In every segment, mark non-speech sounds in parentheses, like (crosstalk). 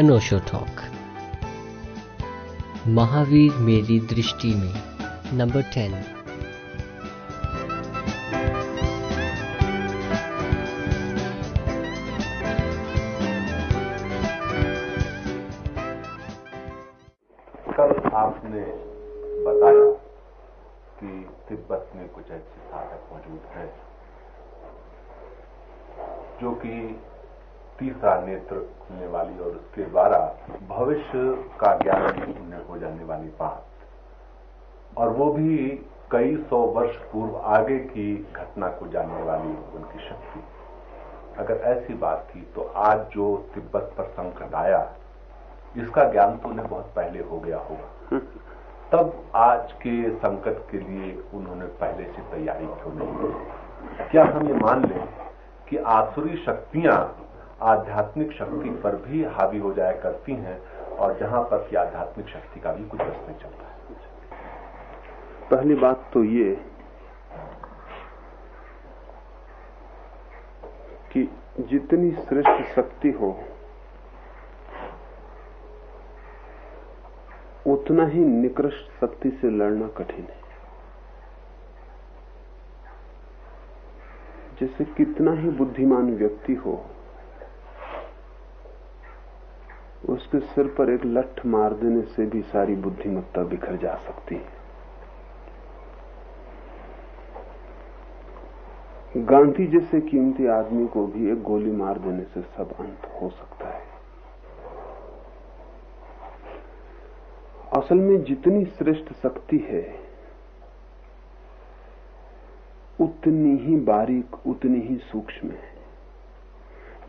अनोशो talk Mahavir मेरी दृष्टि में नंबर टेन कल आपने बताया कि तिब्बत में कुछ ऐसे साधक मौजूद हैं, जो कि तीसरा नेत्र खुलने वाली और उसके द्वारा भविष्य का ज्ञान उन्हें हो जाने वाली बात। और वो भी कई सौ वर्ष पूर्व आगे की घटना को जानने वाली उनकी शक्ति। अगर ऐसी बात थी तो आज जो तिब्बत पर संकट आया इसका ज्ञान तो उन्हें बहुत पहले हो गया होगा। तब आज के संकट के लिए उन्होंने पहले से तैयारी क्यों नहीं की? क्या हम ये मान लें कि आसुरी शक्तियाँ आध्यात्मिक शक्ति पर भी हावी हो जाया करती हैं और जहाँ पर कि आध्यात्मिक शक्ति का भी कुछ रस नहीं चलता है। पहली बात तो ये कि जितनी श्रेष्ठ शक्ति हो, उतना ही निकृष्ट शक्ति से लड़ना कठिन है। जैसे कितना ही बुद्धिमान व्यक्ति हो उसके सिर पर एक लठ मार देने से भी सारी बुद्धिमत्ता बिखर जा सकती है। गांधी जैसे कीमती आदमी को भी एक गोली मार देने से सब अंत हो सकता है। असल में जितनी श्रेष्ठ शक्ति है, उतनी ही बारीक, उतनी ही सूक्ष्म है।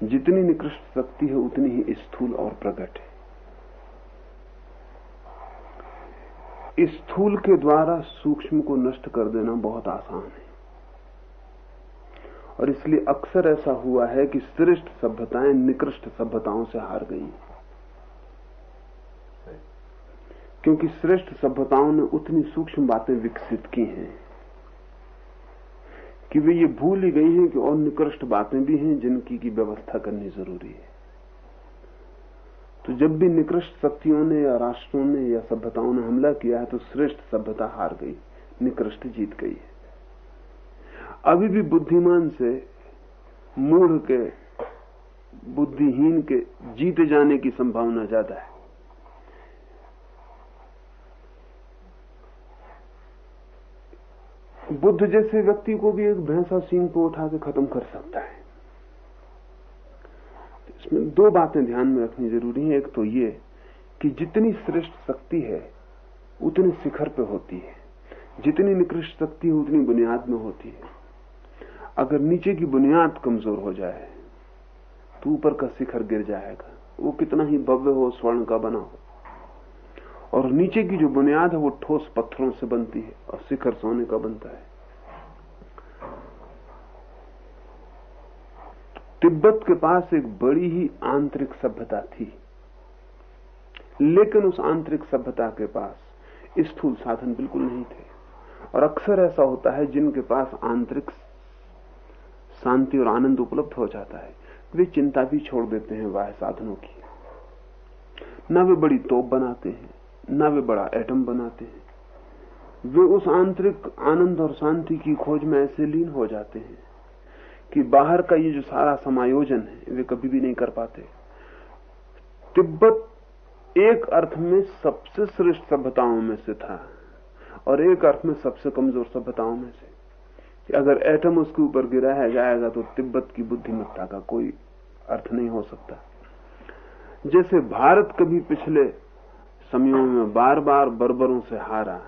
जितनी निकृष्ट शक्ति है, उतनी ही स्थूल और प्रकट है। स्थूल के द्वारा सूक्ष्म को नष्ट कर देना बहुत आसान है। और इसलिए अक्सर ऐसा हुआ है कि श्रेष्ठ सभ्यताएँ निकृष्ट सभ्यताओं से हार गई। क्योंकि श्रेष्ठ सभ्यताओं ने उतनी सूक्ष्म बातें विकसित की हैं। कि वे ये भूल ही गई हैं कि और निकृष्ट बातें भी हैं जिनकी की व्यवस्था करनी ज़रूरी है। तो जब भी निकृष्ट शक्तियों ने या राष्ट्रों ने या सभ्यताओं ने हमला किया है तो श्रेष्ठ सभ्यता हार गई, निकृष्ट जीत गई है। अभी भी बुद्धिमान से, मूढ़ के, बुद्धिहीन के जीते जाने की संभावना ज़्यादा है। बुद्ध जैसे व्यक्ति को भी एक भैंसा सींग को उठा के खत्म कर सकता है। इसमें दो बातें ध्यान में रखनी ज़रूरी है। एक तो ये कि जितनी श्रेष्ठ शक्ति है, उतनी शिखर पे होती है। जितनी निकृष्ट शक्ति है, उतनी बुनियाद में होती है। अगर नीचे की बुनियाद कमज़ोर हो जाए तो ऊपर का शिखर गिर जाएगा। वो कितना ही भव्य हो, स्वर्ण का बना हो। और नीचे की जो बुनियाद है, वो ठोस पत्थरों से बनती है और शिखर सोने का बनता है। तिब्बत के पास एक बड़ी ही आंतरिक सभ्यता थी। लेकिन उस आंतरिक सभ्यता के पास स्थूल साधन बिल्कुल नहीं थे। और अक्सर ऐसा होता है, जिनके पास आंतरिक शांति और आनंद उपलब्ध हो जाता है, वे चिंता भी छोड़ देते हैं वाह साधनों की। न वे बड़ी तोप बनाते हैं न वे बड़ा एटम बनाते हैं। वे उस आंतरिक आनंद और शांति की खोज में ऐसे लीन हो जाते हैं कि बाहर का ये जो सारा समायोजन है, वे कभी भी नहीं कर पाते। तिब्बत एक अर्थ में सबसे श्रेष्ठ सभ्यताओं में से था और एक अर्थ में सबसे कमज़ोर सभ्यताओं में से। कि अगर एटम उसके ऊपर गिराया जाएगा तो तिब्बत की बुद्धिमत्ता का कोई अर्थ नहीं हो सकता। जैसे भारत कभी पिछले समयों में बार बार बर्बरों से हारा,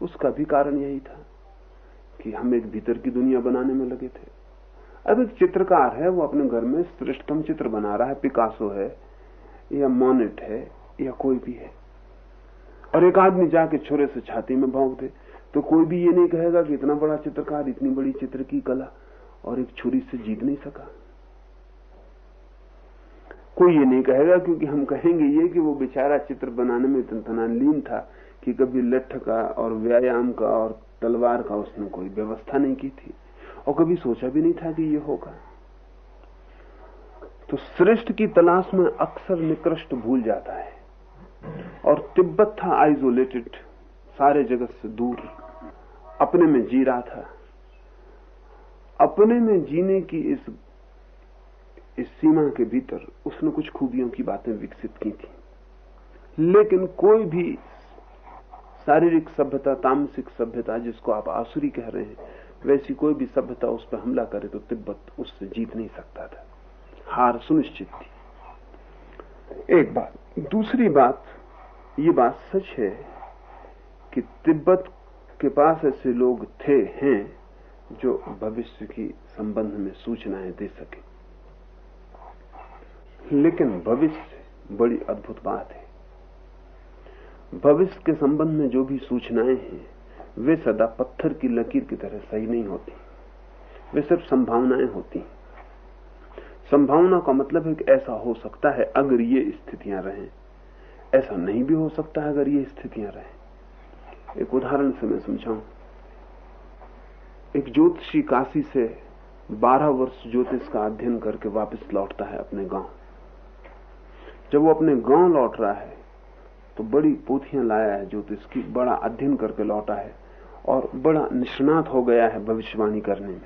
उसका भी कारण यही था कि हम एक भीतर की दुनिया बनाने में लगे थे। अब एक चित्रकार है, वो अपने घर में श्रेष्ठतम चित्र बना रहा है, पिकासो है, या मोनेट है, या कोई भी है। और एक आदमी जाके छोरे से छाती में भोंक दे तो कोई भी ये नहीं कहेगा कि इतना बड़ा चित्रकार, इतनी बड़ी चित्र की कला, और एक छुरी से जीत नहीं सका। कोई ये नहीं कहेगा क्योंकि हम कहेंगे ये कि वो बेचारा चित्र बनाने में इतना लीन था कि कभी लठ का और व्यायाम का और तलवार का उसने कोई व्यवस्था नहीं की थी और कभी सोचा भी नहीं था कि ये होगा। तो श्रेष्ठ की तलाश में अक्सर निकृष्ट भूल जाता है और तिब्बत था आइसोलेटेड सारे जगत से दूर, अपने में जी रहा था। अपने में जीने की इस इस सीमा के भीतर उसने कुछ खूबियों की बातें विकसित की थी। लेकिन कोई भी शारीरिक सभ्यता, तामसिक सभ्यता जिसको आप आसुरी कह रहे हैं, वैसी कोई भी सभ्यता उस पर हमला करे तो तिब्बत उससे जीत नहीं सकता था। हार सुनिश्चित थी। एक बात, दूसरी बात, ये बात सच है कि तिब्बत के पास ऐसे लोग थे, हैं, जो भविष्य की संबंध में सूचनाएँ दे सके। लेकिन भविष्य बड़ी अद्भुत बात है। भविष्य के संबंध में जो भी सूचनाएँ हैं, वे सदा पत्थर की लकीर की तरह सही नहीं होती। वे सिर्फ़ संभावनाएँ होती संभावना का मतलब है कि ऐसा हो सकता है अगर ये स्थितियाँ रहें। ऐसा नहीं भी हो सकता है अगर ये स्थितियाँ रहें। एक उदाहरण से मैं समझाऊं। एक ज्योतिषी काशी से 12 वर्ष ज्योतिष का अध्ययन करके वापस लौटता है अपने गाँव। जब वो अपने गाँव लौट रहा है तो बड़ी पोथियाँ लाया है ज्योतिष की, बड़ा अध्ययन करके लौटा है और बड़ा निष्णात हो गया है भविष्यवाणी करने में।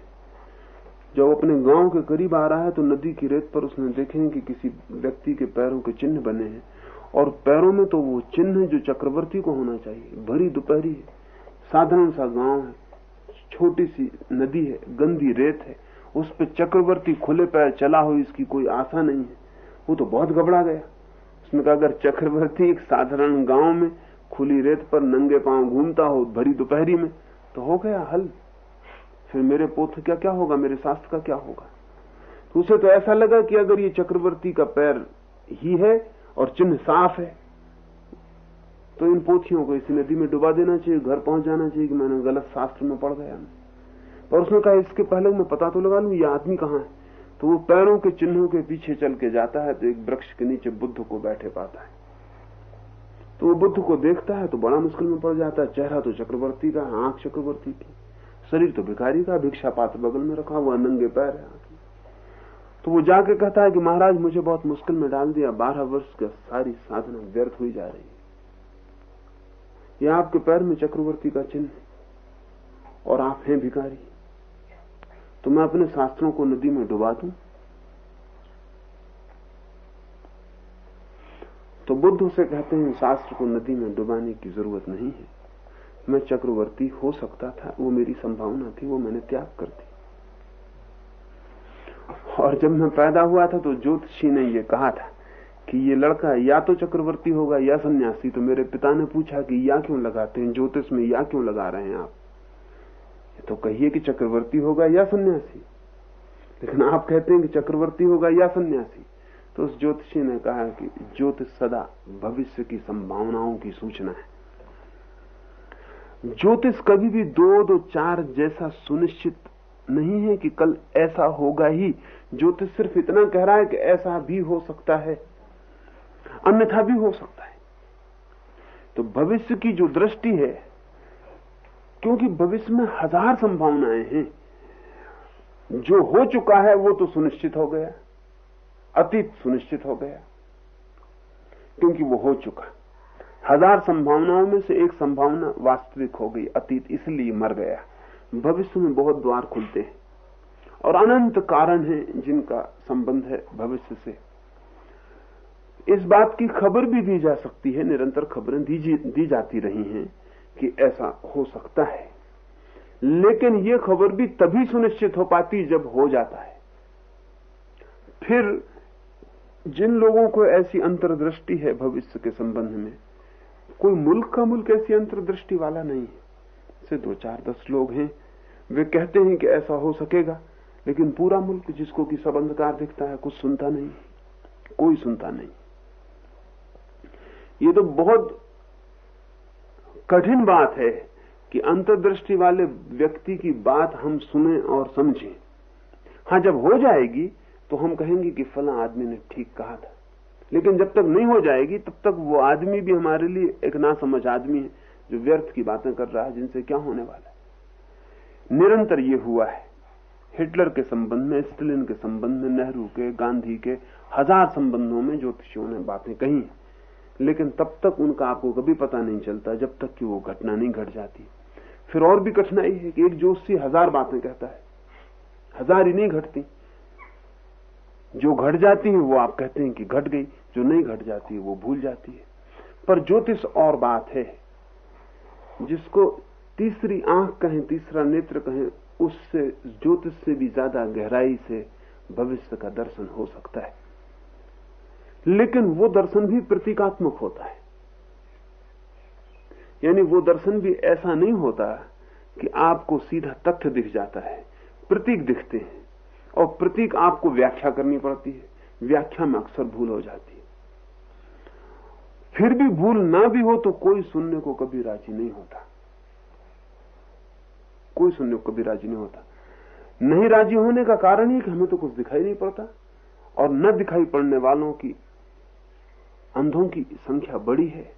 जब अपने गाँव के करीब आ रहा है तो नदी की रेत पर उसने देखे कि किसी व्यक्ति के पैरों के चिन्ह बने हैं और पैरों में तो वो चिन्ह जो चक्रवर्ती को होना चाहिए। भरी दोपहरी है, साधारण सा गाँव है, छोटी सी नदी है, गंदी रेत है, उस पर चक्रवर्ती खुले पैर चला हो, इसकी कोई आशा नहीं है। वो तो बहुत घबरा गया। उसने कहा अगर चक्रवर्ती एक साधारण गाँव में खुली रेत पर नंगे पाँव घूमता हो भरी दोपहरी में तो हो गया हल। फिर मेरे पोथ क्या क्या होगा? मेरे शास्त्र का क्या होगा? तो उसे तो ऐसा लगा कि अगर ये चक्रवर्ती का पैर ही है और चिन्ह साफ़ है तो इन पोथियों को इसी नदी में डुबा देना चाहिए, घर पहुँच जाना चाहिए कि मैंने गलत शास्त्र में पढ़ गया। पर उसने कहा, इसके पहले मैं पता तो लगा लू, ये आदमी कहाँ है? तो वो पैरों के चिन्हों के पीछे चल के जाता है तो एक वृक्ष के नीचे बुद्ध को बैठे पाता है। तो वो बुद्ध को देखता है तो बड़ा मुश्किल में पड़ जाता है। चेहरा तो चक्रवर्ती का आँख चक्रवर्ती की। शरीर तो भिखारी का भिक्षा पात्र बगल में रखा हुआ नंगे पैर है तो वो जाके कहता है कि महाराज, मुझे बहुत मुश्किल में डाल दिया, बारह वर्ष का सारी साधना व्यर्थ हुई जा रही है। ये आपके पैर में चक्रवर्ती का चिन्ह और आप हैं भिखारी। तो मैं अपने शास्त्रों को नदी में डुबा दूँ। तो बुद्ध उसे कहते हैं, शास्त्र को नदी में डुबाने की ज़रूरत नहीं है। मैं चक्रवर्ती हो सकता था, वो मेरी संभावना थी, वो मैंने त्याग कर दी। और जब मैं पैदा हुआ था तो ज्योतिषी ने ये कहा था कि ये लड़का या तो चक्रवर्ती होगा या सन्यासी। तो मेरे पिता ने पूछा कि या क्यों लगाते हैं? ज्योतिष में या क्यों लगा रहे हैं आप? तो कहिए कि चक्रवर्ती होगा या सन्यासी। लेकिन आप कहते हैं कि चक्रवर्ती होगा या सन्यासी तो उस ज्योतिषी ने कहा कि ज्योतिष सदा भविष्य की संभावनाओं की सूचना है। ज्योतिष कभी भी दो दो चार जैसा सुनिश्चित नहीं है कि कल ऐसा होगा ही। ज्योतिष सिर्फ़ इतना कह रहा है कि ऐसा भी हो सकता है, अन्यथा भी हो सकता है। तो भविष्य की जो दृष्टि है क्योंकि भविष्य में हज़ार संभावनाएँ हैं। जो हो चुका है वो तो सुनिश्चित हो गया। अतीत सुनिश्चित हो गया। क्योंकि वो हो चुका। हज़ार संभावनाओं में से एक संभावना वास्तविक हो गई अतीत इसलिए मर गया। भविष्य में बहुत द्वार खुलते हैं। और अनंत कारण हैं जिनका संबंध है भविष्य से। इस बात की खबर भी दी जा सकती है निरंतर खबरें दी, दी जाती रही हैं। कि ऐसा हो सकता है। लेकिन यह खबर भी तभी सुनिश्चित हो पाती जब हो जाता है। फिर जिन लोगों को ऐसी अंतर्दृष्टि है भविष्य के संबंध में, कोई मुल्क का मुल्क ऐसी अंतर्दृष्टि वाला नहीं है। से दो चार दस लोग हैं, वे कहते हैं कि ऐसा हो सकेगा, लेकिन पूरा मुल्क जिसको कि सब अंधकार दिखता है, कुछ सुनता नहीं, कोई सुनता नहीं। ये तो बहुत कठिन बात है कि अंतर्दृष्टि वाले व्यक्ति की बात हम सुने और समझें। हाँ, जब हो जाएगी तो हम कहेंगे कि फला आदमी ने ठीक कहा था। लेकिन जब तक नहीं हो जाएगी, तब तक वो आदमी भी हमारे लिए एक ना समझ आदमी है, जो व्यर्थ की बातें कर रहा है, जिनसे क्या होने वाला है। निरंतर ये हुआ है। हिटलर के संबंध में, स्टेलिन के संबंध में, नेहरू के, गांधी के, हज़ार संबंधों में ज्योतिषियों ने बातें कही लेकिन तब तक उनका आपको कभी पता नहीं चलता जब तक कि वो घटना नहीं घट जाती। फिर और भी कठिनाई है कि एक जोशी हज़ार बातें कहता है। हज़ार ही नहीं घटती। जो घट जाती है, वो आप कहते हैं कि घट गई। जो नहीं घट जाती है वो भूल जाती है। पर ज्योतिष और बात है। जिसको तीसरी आँख कहें, तीसरा नेत्र कहें, उससे, ज्योतिष से भी ज़्यादा गहराई से भविष्य का दर्शन हो सकता है। लेकिन वो दर्शन भी प्रतीकात्मक होता है। यानी वो दर्शन भी ऐसा नहीं होता कि आपको सीधा तथ्य दिख जाता है, प्रतीक दिखते हैं, और प्रतीक आपको व्याख्या करनी पड़ती है, व्याख्या में अक्सर भूल हो जाती है। फिर भी भूल ना भी हो तो कोई सुनने को कभी राज़ी नहीं होता। कोई सुनने को कभी राज़ी नहीं होता। नहीं राज़ी होने का कारण ही कि हमें तो कुछ दिखाई नहीं पड़ता, और न दिखाई पड़ने वालों की अंधों की संख्या बड़ी है।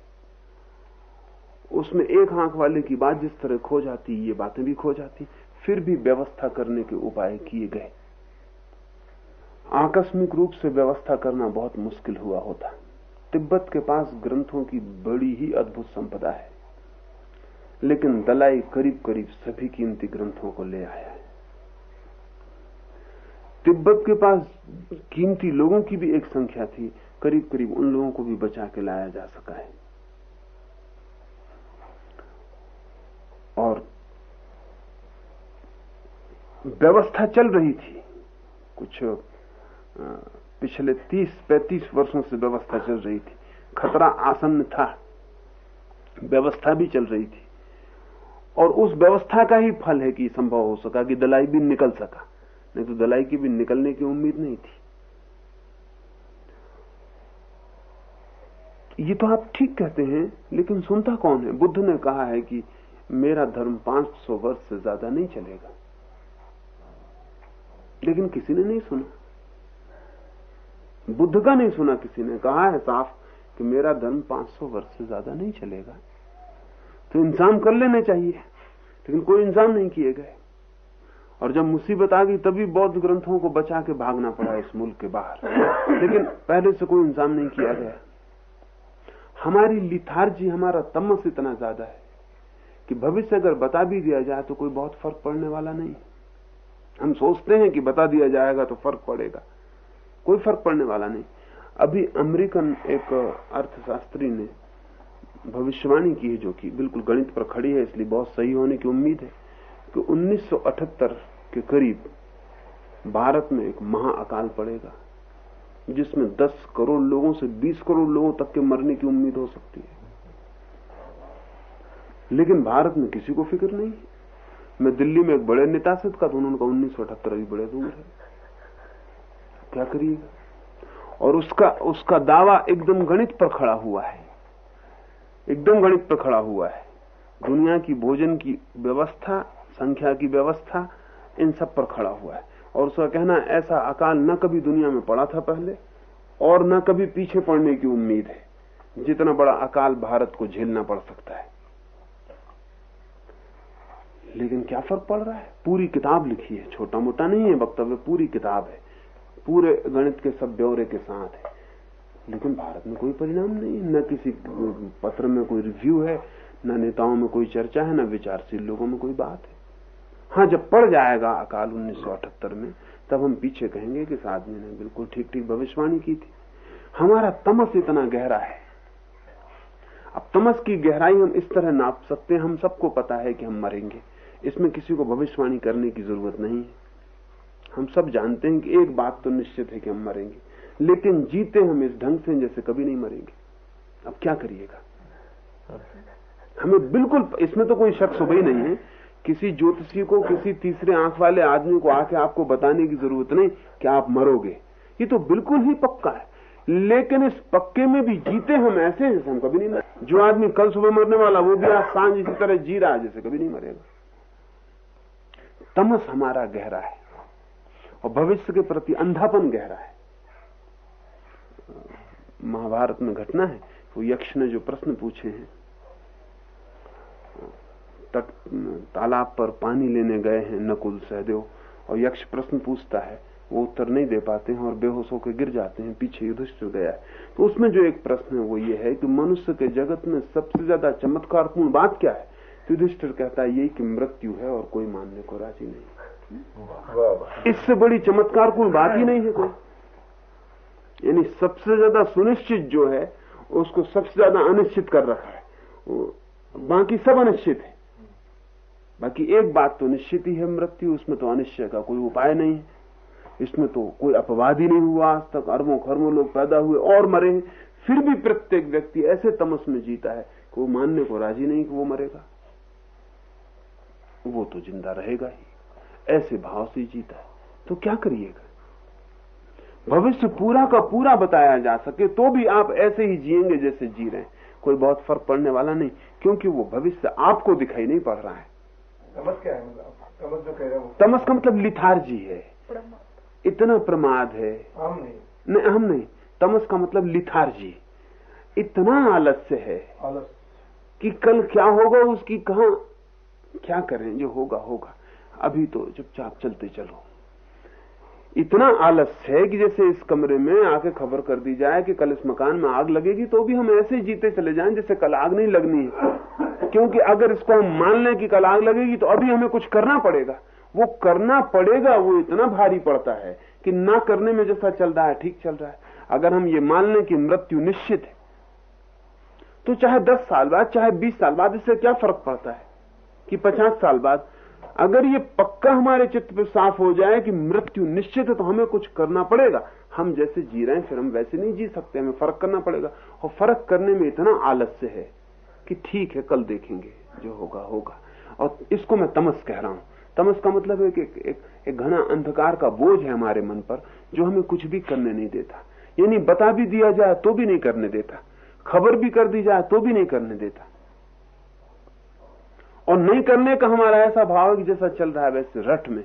उसमें एक आँख वाले की बात जिस तरह खो जाती, ये बातें भी खो जाती, फिर भी व्यवस्था करने के उपाय किए गए। आकस्मिक रूप से व्यवस्था करना बहुत मुश्किल हुआ होता। तिब्बत के पास ग्रंथों की बड़ी ही अद्भुत संपदा है। लेकिन दलाई करीब करीब सभी कीमती ग्रंथों को ले आया है। तिब्बत के पास कीमती लोगों की भी एक संख्या थी करीब करीब उन लोगों को भी बचा के लाया जा सका है। और व्यवस्था चल रही थी। कुछ पिछले 30-35 वर्षों से व्यवस्था चल रही थी। खतरा आसन्न था। व्यवस्था भी चल रही थी। और उस व्यवस्था का ही फल है कि संभव हो सका कि दलाई भी निकल सका। नहीं तो दलाई की भी निकलने की उम्मीद नहीं थी। ये तो आप ठीक कहते हैं, लेकिन सुनता कौन है? बुद्ध ने कहा है कि मेरा धर्म 500 वर्ष से ज़्यादा नहीं चलेगा। लेकिन किसी ने नहीं सुना। बुद्ध का नहीं सुना किसी ने। कहा है साफ़ कि मेरा धर्म 500 वर्ष से ज़्यादा नहीं चलेगा। तो इंतज़ाम कर लेने चाहिए, लेकिन कोई इंतज़ाम नहीं किए गए। और जब मुसीबत आ गई, तभी बौद्ध ग्रंथों को बचा के भागना पड़ा इस मुल्क के बाहर। लेकिन पहले से कोई इंतज़ाम नहीं किया गया। हमारी लिथार्जी हमारा तमस इतना ज़्यादा है कि भविष्य अगर बता भी दिया जाए तो कोई बहुत फ़र्क पड़ने वाला नहीं। हम सोचते हैं कि बता दिया जाएगा तो फ़र्क पड़ेगा। कोई फ़र्क पड़ने वाला नहीं। अभी अमेरिकन एक अर्थशास्त्री ने भविष्यवाणी की है जो कि बिल्कुल गणित पर खड़ी है, इसलिए बहुत सही होने की उम्मीद है कि 1978 के करीब भारत में एक महाअकाल पड़ेगा। जिसमें 10 करोड़ लोगों से 20 करोड़ लोगों तक के मरने की उम्मीद हो सकती है। लेकिन भारत में किसी को फ़िक्र नहीं मैं दिल्ली में एक बड़े नेता से था, उन्होंने कहा उन्नीस सौ अठहत्तर अभी बड़े दूर है। क्या करिएगा? और उसका उसका दावा एकदम गणित पर खड़ा हुआ है। एकदम गणित पर खड़ा हुआ है। दुनिया की भोजन की व्यवस्था, संख्या की व्यवस्था, इन सब पर खड़ा हुआ है। और उसका कहना, ऐसा अकाल न कभी दुनिया में पड़ा था पहले, और न कभी पीछे पड़ने की उम्मीद है, जितना बड़ा अकाल भारत को झेलना पड़ सकता है। लेकिन क्या फ़र्क पड़ रहा है? पूरी किताब लिखी है छोटा मोटा नहीं है, वक्तव्य पूरी किताब है, पूरे गणित के सब ब्यौरे के साथ है। लेकिन भारत में कोई परिणाम नहीं, न किसी पत्र में कोई रिव्यू है, न नेताओं में कोई चर्चा है, न विचारशील लोगों में कोई बात है। हाँ जब पड़ जाएगा अकाल 1978 में, तब हम पीछे कहेंगे कि इस आदमी ने बिल्कुल ठीक ठीक भविष्यवाणी की थी। हमारा तमस इतना गहरा है। अब तमस की गहराई हम इस तरह नाप सकते हैं, हम सबको पता है कि हम मरेंगे। इसमें किसी को भविष्यवाणी करने की ज़रूरत नहीं है। हम सब जानते हैं कि एक बात तो निश्चित है कि हम मरेंगे, लेकिन जीते हम इस ढंग से जैसे कभी नहीं मरेंगे। अब क्या करिएगा? हमें बिल्कुल, इसमें तो कोई शक सुबह ही नहीं है। किसी ज्योतिषी को, किसी तीसरे आँख वाले आदमी को आके आपको बताने की ज़रूरत नहीं कि आप मरोगे। ये तो बिल्कुल ही पक्का है। लेकिन इस पक्के में भी जीते हम ऐसे जैसे हम कभी नहीं मरे। जो आदमी कल सुबह मरने वाला, वो भी आज साँझ इसी तरह जी रहा है जैसे कभी नहीं मरेगा। तमस हमारा गहरा है और भविष्य के प्रति अंधापन गहरा है। महाभारत में घटना है, वो यक्ष ने जो प्रश्न पूछे हैं तट, तालाब पर पानी लेने गए हैं नकुल सहदेव। और यक्ष प्रश्न पूछता है, वो उत्तर नहीं दे पाते हैं और बेहोश होकर गिर जाते हैं, पीछे युधिष्ठिर गया है। तो उसमें जो एक प्रश्न है, वो ये है कि मनुष्य के जगत में सबसे ज़्यादा चमत्कारपूर्ण बात क्या है? तो युधिष्ठिर कहता है, यही कि मृत्यु है और कोई मानने को राज़ी नहीं। इससे बड़ी चमत्कारपूर्ण बात ही नहीं है कोई। यानी सबसे ज़्यादा सुनिश्चित जो है, उसको सबसे ज़्यादा अनिश्चित कर रखा है। बाकी सब अनिश्चित है। बाकी एक बात तो निश्चित ही है, मृत्यु, उसमें तो अनिश्चय का कोई उपाय नहीं है। इसमें तो कोई अपवाद ही नहीं हुआ आज तक, अरबों खरबों लोग पैदा हुए और मरे फिर भी प्रत्येक व्यक्ति ऐसे तमस में जीता है कि वो मानने को राज़ी नहीं कि वो मरेगा। वो तो ज़िंदा रहेगा ही। ऐसे भाव से जीता है। तो क्या करिएगा? भविष्य पूरा का पूरा बताया जा सके तो भी आप ऐसे ही जिएँगे जैसे जी रहे हैं। कोई बहुत फ़र्क पड़ने वाला नहीं, क्योंकि वो भविष्य आपको दिखाई नहीं पड़ रहा है। तमस क्या है? मतलब तमस जो कह रहे हो तमस का मतलब लिथार्जी है। इतना प्रमाद है। हम नहीं। नहीं हम नहीं। तमस का मतलब लिथार्जी। इतना आलस्य है आलस कि कल क्या होगा उसकी कहा क्या करें? जो होगा होगा। अभी तो चुपचाप चलते चलो। इतना आलस है कि जैसे इस कमरे में आके खबर कर दी जाए कि कल इस मकान में आग लगेगी तो भी हम ऐसे जीते चले जाएँ जैसे कल आग नहीं लगनी है। क्योंकि अगर इसको हम मान लें कि कल आग लगेगी तो अभी हमें कुछ करना पड़ेगा। वो करना पड़ेगा, वो इतना भारी पड़ता है कि ना करने में जैसा चल रहा है, ठीक चल रहा है। अगर हम ये मान लें कि मृत्यु निश्चित है तो चाहे दस साल बाद, चाहे बीस साल बाद, इससे क्या फ़र्क पड़ता है कि पचास साल बाद अगर ये पक्का हमारे चित्त पे साफ़ हो जाए कि मृत्यु निश्चित है तो हमें कुछ करना पड़ेगा। हम जैसे जी रहे हैं फिर हम वैसे नहीं जी सकते हमें फ़र्क करना पड़ेगा। और फ़र्क करने में इतना आलस्य है कि ठीक है कल देखेंगे जो होगा होगा। और इसको मैं तमस कह रहा हूँ। तमस का मतलब है कि एक, एक, एक घना अंधकार का बोझ है हमारे मन पर जो हमें कुछ भी करने नहीं देता। यानी बता भी दिया जाए तो भी नहीं करने देता। खबर भी कर दी जाए तो भी नहीं करने देता। और नहीं करने का हमारा ऐसा भाव है कि जैसा चल रहा है वैसे रट में,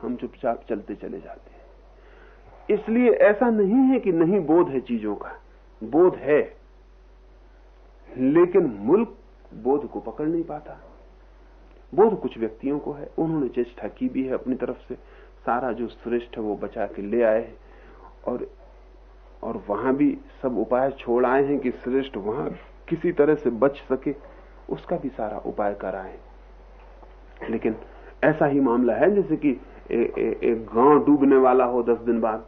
हम चुपचाप चलते चले जाते हैं। इसलिए ऐसा नहीं है कि नहीं बोध है चीज़ों का। बोध है, लेकिन मुल्क बोध को पकड़ नहीं पाता। बोध कुछ व्यक्तियों को है, उन्होंने चेष्टा की भी है अपनी तरफ़ से। सारा जो श्रेष्ठ है वो बचा के ले आए हैं। और और वहाँ भी सब उपाय छोड़ आए हैं कि श्रेष्ठ वहाँ किसी तरह से बच सके। उसका भी सारा उपाय कराए। लेकिन ऐसा ही मामला है, जैसे कि एक गाँव डूबने वाला हो दस दिन बाद,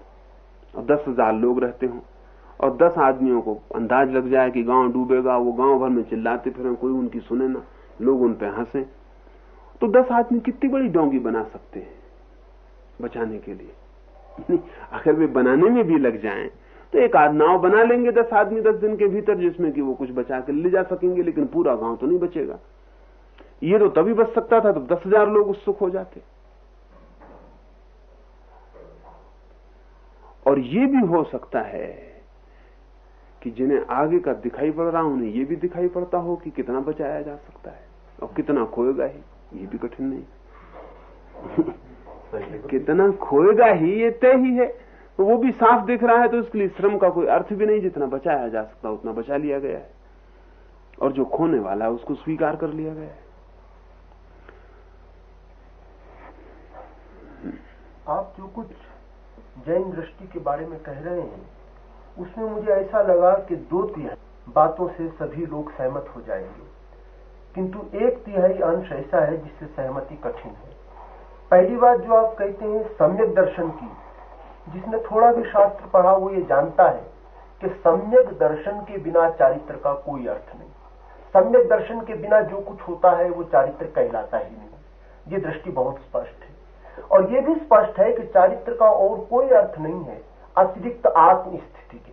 और दस हज़ार लोग रहते हो, और दस आदमियों को अंदाज लग जाए कि गाँव डूबेगा, वो गाँव भर में चिल्लाते फिर, कोई उनकी सुने ना, लोग उन पर हंसे। तो दस आदमी कितनी बड़ी डोंगी बना सकते हैं बचाने के लिए? अगर वे बनाने में भी लग जाएँ। तो एक आध नाव बना लेंगे दस आदमी दस दिन के भीतर, जिसमें कि वो कुछ बचा कर ले जा सकेंगे, लेकिन पूरा गाँव तो नहीं बचेगा। ये तो तभी बच सकता था तो दस हज़ार लोग उत्सुक हो जाते। और ये भी हो सकता है कि जिन्हें आगे का दिखाई पड़ रहा, उन्हें यह भी दिखाई पड़ता हो कि कितना बचाया जा सकता है, और कितना खोएगा ही, ये भी कठिन नहीं। (laughs) कितना खोएगा ही, ये तय ही है। तो वो भी साफ़ दिख रहा है तो इसके लिए श्रम का कोई अर्थ भी नहीं जितना बचाया जा सकता, उतना बचा लिया गया है। और जो खोने वाला है, उसको स्वीकार कर लिया गया है। आप जो कुछ जैन दृष्टि के बारे में कह रहे हैं, उसमें मुझे ऐसा लगा कि दो तिहाई बातों से सभी लोग सहमत हो जाएँगे। किंतु एक तिहाई अंश ऐसा है जिससे सहमति कठिन है। पहली बात जो आप कहते हैं, सम्यक दर्शन की। जिसने थोड़ा भी शास्त्र पढ़ा वो ये जानता है कि सम्यक दर्शन के बिना चारित्र का कोई अर्थ नहीं। सम्यक दर्शन के बिना जो कुछ होता है, वो चारित्र कहलाता ही नहीं। ये दृष्टि बहुत स्पष्ट है। और ये भी स्पष्ट है कि चारित्र का और कोई अर्थ नहीं है, अतिरिक्त आत्म स्थिति के।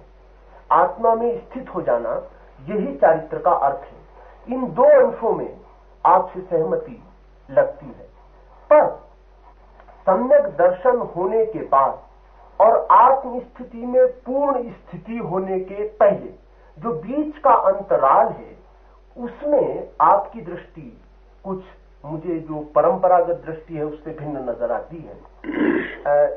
आत्मा में स्थित हो जाना, यही चारित्र का अर्थ है। इन दो अंशों में आपसे सहमति लगती है। पर, सम्यक दर्शन होने के बाद और आत्म स्थिति में पूर्ण स्थिति होने के पहले जो बीच का अंतराल है, उसमें आपकी दृष्टि कुछ मुझे जो परंपरागत दृष्टि है, उससे भिन्न नज़र आती है।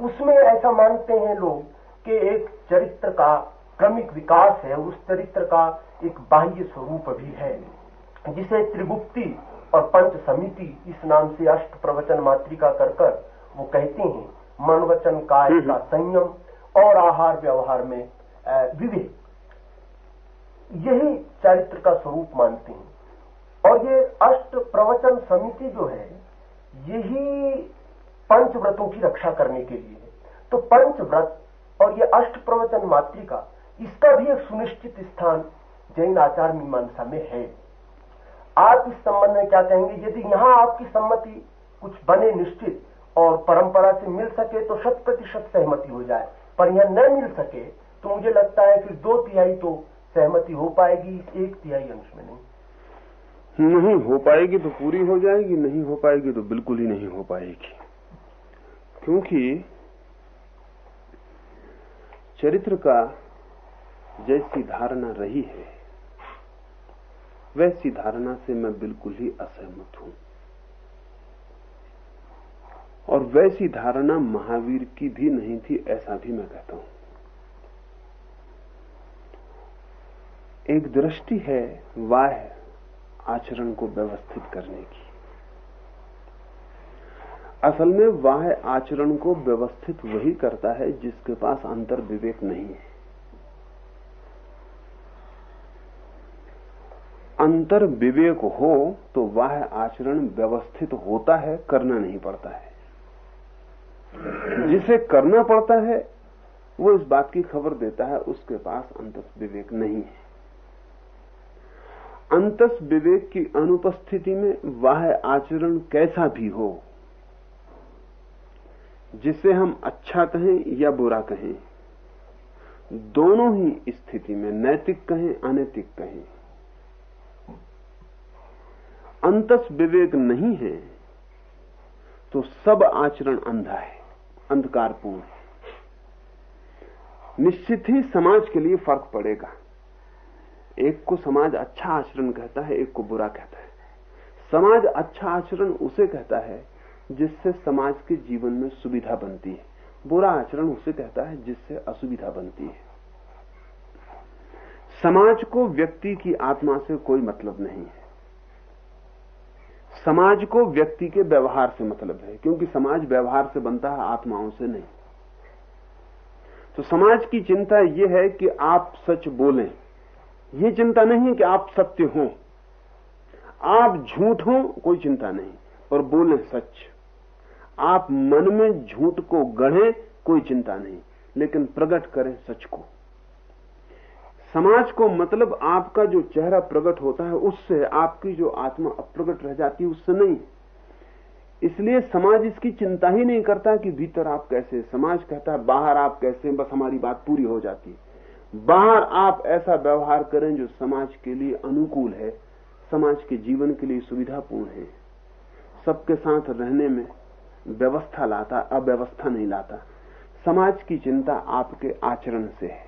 उसमें ऐसा मानते हैं लोग कि एक चरित्र का क्रमिक विकास है, उस चरित्र का एक बाह्य स्वरूप भी है, जिसे त्रिगुप्ति और पंच समिति इस नाम से अष्ट प्रवचन मातृका कर कर वो कहते हैं। मन वचन काय का संयम और आहार व्यवहार में विवेक। यही चरित्र का स्वरूप मानते हैं। और ये अष्ट प्रवचन समिति जो है यही पंच व्रतों की रक्षा करने के लिए है। तो पंच व्रत और ये अष्ट प्रवचन मातृका इसका भी एक सुनिश्चित स्थान जैन आचार मीमांसा में है। आप इस संबंध में क्या कहेंगे? यदि यहाँ आपकी सम्मति कुछ बने निश्चित और परंपरा से मिल सके तो शत प्रतिशत सहमति हो जाए। पर यह न मिल सके तो मुझे लगता है फिर दो तिहाई तो सहमति हो पाएगी, एक तिहाई अंश में नहीं। नहीं हो पाएगी तो पूरी हो जाएगी, नहीं हो पाएगी तो बिल्कुल ही नहीं हो पाएगी। क्योंकि चरित्र का जैसी धारणा रही है, वैसी धारणा से मैं बिल्कुल ही असहमत हूँ। और वैसी धारणा महावीर की भी नहीं थी, ऐसा भी मैं कहता हूँ। एक दृष्टि है, वाह आचरण को व्यवस्थित करने की। असल में वाह आचरण को व्यवस्थित वही करता है जिसके पास अंतर विवेक नहीं है। अंतर विवेक हो तो वाह आचरण व्यवस्थित होता है, करना नहीं पड़ता है। जिसे करना पड़ता है, वो इस बात की खबर देता है, उसके पास अंतस विवेक नहीं है। अंतस विवेक की अनुपस्थिति में वह आचरण कैसा भी हो, जिसे हम अच्छा कहें या बुरा कहें, दोनों ही स्थिति में नैतिक कहें, अनैतिक कहें। अंतस विवेक नहीं है तो सब आचरण अंधा है। अंधकारपूर्ण है। निश्चित ही समाज के लिए फ़र्क पड़ेगा। एक को समाज अच्छा आचरण कहता है, एक को बुरा कहता है। समाज अच्छा आचरण उसे कहता है, जिससे समाज के जीवन में सुविधा बनती है। बुरा आचरण उसे कहता है, जिससे असुविधा बनती है। समाज को व्यक्ति की आत्मा से कोई मतलब नहीं है। समाज को व्यक्ति के व्यवहार से मतलब है, क्योंकि समाज व्यवहार से बनता है, आत्माओं से नहीं। तो समाज की चिंता यह है कि आप सच बोलें। यह चिंता नहीं कि आप सत्य हो। आप झूठ हो, कोई चिंता नहीं और बोलें सच। आप मन में झूठ को गढ़ें, कोई चिंता नहीं, लेकिन प्रकट करें सच को। समाज को मतलब आपका जो चेहरा प्रकट होता है, उससे आपकी जो आत्मा अप्रगट रह जाती है, उससे नहीं। इसलिए समाज इसकी चिंता ही नहीं करता कि भीतर आप कैसे समाज कहता है, बाहर आप कैसे बस हमारी बात पूरी हो जाती है। बाहर आप ऐसा व्यवहार करें जो समाज के लिए अनुकूल है, समाज के जीवन के लिए सुविधापूर्ण है। सबके साथ रहने में व्यवस्था लाता, अव्यवस्था नहीं लाता। समाज की चिंता आपके आचरण से है।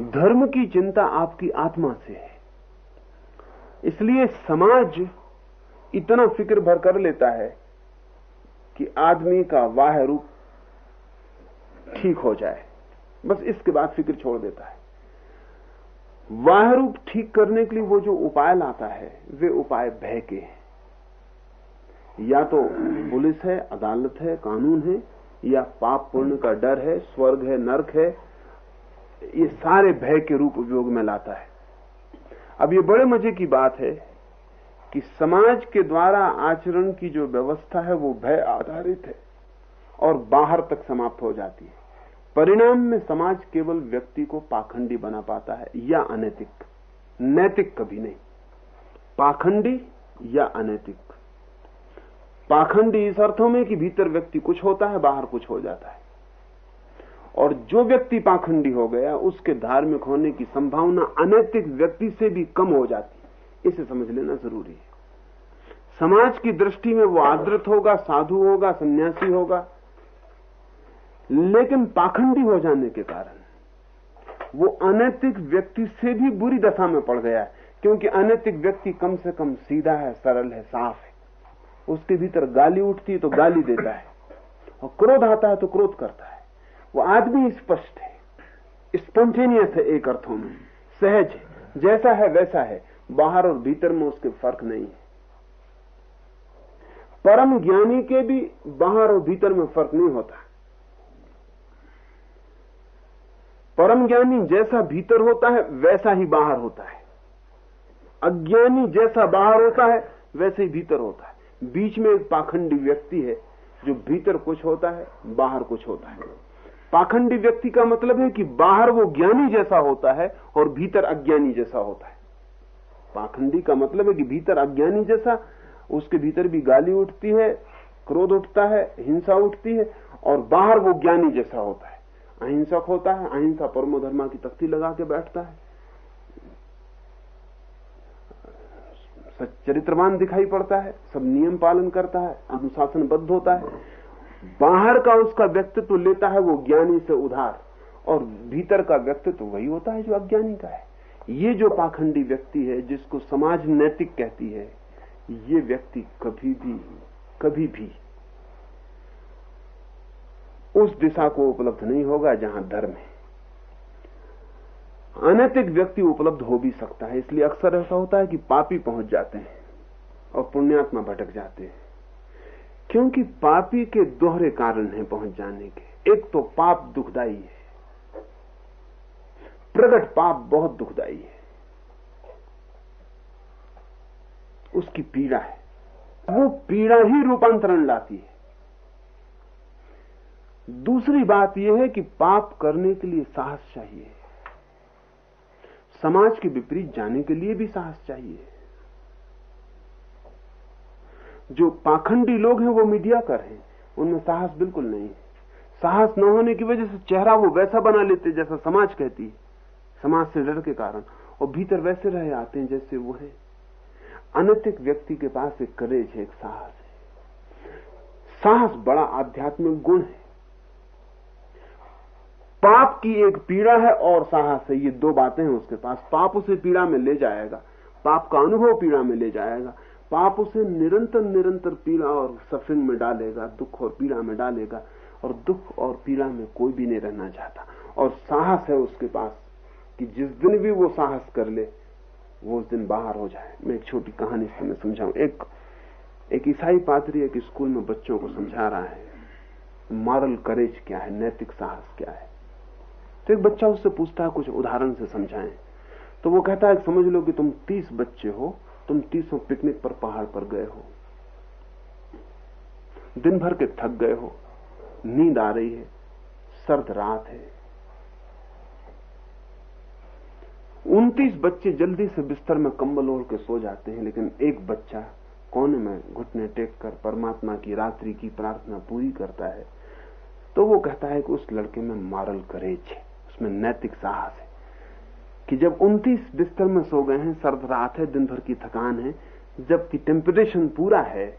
धर्म की चिंता आपकी आत्मा से है। इसलिए समाज इतना फ़िक्र भर कर लेता है कि आदमी का वाह रूप ठीक हो जाए। बस इसके बाद फ़िक्र छोड़ देता है। वाह रूप ठीक करने के लिए वो जो उपाय लाता है, वे उपाय भय के हैं। या तो पुलिस है, अदालत है, कानून है, या पाप पुण्य का डर है, स्वर्ग है, नरक है ये सारे भय के रूप उपयोग में लाता है। अब ये बड़े मज़े की बात है कि समाज के द्वारा आचरण की जो व्यवस्था है, वो भय आधारित है और बाहर तक समाप्त हो जाती है। परिणाम में समाज केवल व्यक्ति को पाखंडी बना पाता है या अनैतिक। नैतिक कभी नहीं। पाखंडी या अनैतिक। पाखंडी इस अर्थों में कि भीतर व्यक्ति कुछ होता है, बाहर कुछ हो जाता है। और जो व्यक्ति पाखंडी हो गया, उसके धार्मिक होने की संभावना अनैतिक व्यक्ति से भी कम हो जाती। इसे समझ लेना ज़रूरी है। समाज की दृष्टि में वो आदृत होगा, साधु होगा, सन्यासी होगा। लेकिन पाखंडी हो जाने के कारण वो अनैतिक व्यक्ति से भी बुरी दशा में पड़ गया है, क्योंकि अनैतिक व्यक्ति कम से कम सीधा है, सरल है, साफ़ है। उसके भीतर गाली उठती है तो गाली देता है। और क्रोध आता है तो क्रोध करता है। वो आदमी स्पष्ट है। स्पॉन्टेनियस है एक अर्थों में। सहज है। जैसा है वैसा है। बाहर और भीतर में उसके फ़र्क नहीं है। परम ज्ञानी के भी बाहर और भीतर में फ़र्क नहीं होता। परम ज्ञानी जैसा भीतर होता है, वैसा ही बाहर होता है। अज्ञानी जैसा बाहर होता है, वैसे ही भीतर होता है। बीच में एक पाखंडी व्यक्ति है, जो भीतर कुछ होता है, बाहर कुछ होता है। पाखंडी व्यक्ति का मतलब है कि बाहर वो ज्ञानी जैसा होता है और भीतर अज्ञानी जैसा होता है। पाखंडी का मतलब है कि भीतर अज्ञानी जैसा, उसके भीतर भी गाली उठती है, क्रोध उठता है, हिंसा उठती है और बाहर वो ज्ञानी जैसा होता है। अहिंसक होता है, अहिंसा परमोधर्मा की तख्ती लगा के बैठता है। चरित्रवान दिखाई पड़ता है, सब नियम पालन करता है, अनुशासनबद्ध होता है। बाहर का उसका व्यक्तित्व लेता है, वो ज्ञानी से उधार। और भीतर का व्यक्तित्व वही होता है जो अज्ञानी का है। ये जो पाखंडी व्यक्ति है, जिसको समाज नैतिक कहती है, ये व्यक्ति कभी भी कभी भी उस दिशा को उपलब्ध नहीं होगा जहाँ धर्म है। अनैतिक व्यक्ति उपलब्ध हो भी सकता है, इसलिए अक्सर ऐसा होता है कि पापी पहुँच जाते हैं और पुण्यात्मा भटक जाते हैं। क्योंकि पापी के दोहरे कारण हैं पहुँच जाने के। एक तो पाप दुखदाई है। प्रगट पाप बहुत दुखदाई है। उसकी पीड़ा है। वो पीड़ा ही रूपांतरण लाती है। दूसरी बात यह है कि पाप करने के लिए साहस चाहिए। समाज के विपरीत जाने के लिए भी साहस चाहिए। जो पाखंडी लोग हैं, वो मीडिया कर हैं। उनमें साहस बिल्कुल नहीं है। साहस न होने की वजह से चेहरा वो वैसा बना लेते जैसा समाज कहती है। समाज से डर के कारण। और भीतर वैसे रह आते हैं जैसे वो है। अनैतिक व्यक्ति के पास एक करेज है, एक साहस है। साहस बड़ा आध्यात्मिक गुण है। पाप की एक पीड़ा है और साहस है। ये दो बातें हैं उसके पास। पाप उसे पीड़ा में ले जाएगा। पाप का अनुभव पीड़ा में ले जाएगा। पाप उसे निरंतर निरंतर पीड़ा और सफरिंग में डालेगा, दुख और पीड़ा में डालेगा, और दुख और पीड़ा में कोई भी नहीं रहना चाहता। और साहस है उसके पास कि जिस दिन भी वो साहस कर ले, वो उस दिन बाहर हो जाए। मैं एक छोटी कहानी से मैं समझाऊं। एक एक ईसाई पादरी एक स्कूल में बच्चों को समझा रहा है मॉरल करेज क्या है, नैतिक साहस क्या है। तो एक बच्चा उससे पूछता है, कुछ उदाहरण से समझाएँ। तो वो कहता है, समझ लो कि तुम तीस बच्चे हो तुम तीसों पिकनिक पर पहाड़ पर गए हो। दिन भर के थक गए हो। नींद आ रही है। सर्द रात है। उनतीस बच्चे जल्दी से बिस्तर में कंबल ओढ़ के सो जाते हैं, लेकिन एक बच्चा कोने में घुटने टेक कर परमात्मा की रात्रि की प्रार्थना पूरी करता है तो वो कहता है कि उस लड़के में मॉरल करेज है, उसमें नैतिक साहस है। कि जब 29 बिस्तर में सो गए हैं, सर्द रात है, दिन भर की थकान है, जबकि टेम्परेशन पूरा है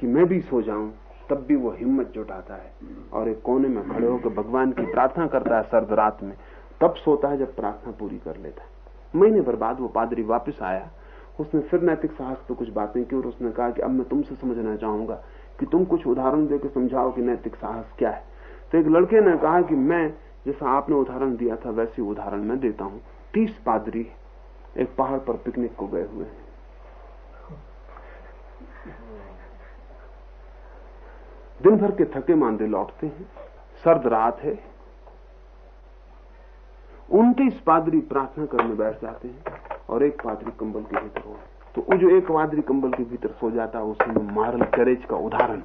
कि मैं भी सो जाऊँ, तब भी वो हिम्मत जुटाता है। और एक कोने में खड़े होकर भगवान की प्रार्थना करता है सर्द रात में। तब सोता है जब प्रार्थना पूरी कर लेता है। महीने भर बाद वो पादरी वापस आया। उसने फिर नैतिक साहस पर कुछ बातें की और उसने कहा कि अब मैं तुमसे समझना चाहूँगा कि तुम कुछ उदाहरण देकर समझाओ कि नैतिक साहस क्या है। तो एक लड़के ने कहा कि मैं, जैसा आपने उदाहरण दिया था, वैसे उदाहरण मैं देता हूँ। तीस पादरी एक पहाड़ पर पिकनिक को गए हुए हैं। दिन भर के थके मांदे लौटते हैं। सर्द रात है। उनतीस पादरी प्रार्थना करने बैठ जाते हैं और एक पादरी कंबल के भीतर हो। तो वो जो एक पादरी कंबल के भीतर सो जाता है उसमें मारल करेज का उदाहरण,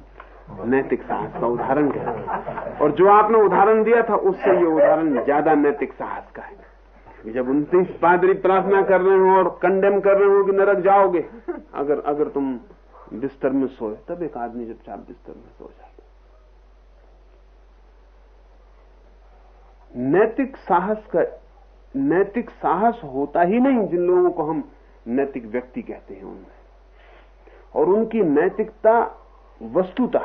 नैतिक साहस का उदाहरण है और जो आपने उदाहरण दिया था, उससे ये उदाहरण ज़्यादा नैतिक साहस का है। जब उनतीस पादरी प्रार्थना कर रहे हो और कंडेम कर रहे हो कि नरक जाओगे, अगर अगर तुम बिस्तर में सोए, तब एक आदमी जब चाप बिस्तर में सो जाता नैतिक साहस का, नैतिक साहस होता ही नहीं जिन लोगों को हम नैतिक व्यक्ति कहते हैं उनमें। और उनकी नैतिकता, वस्तुता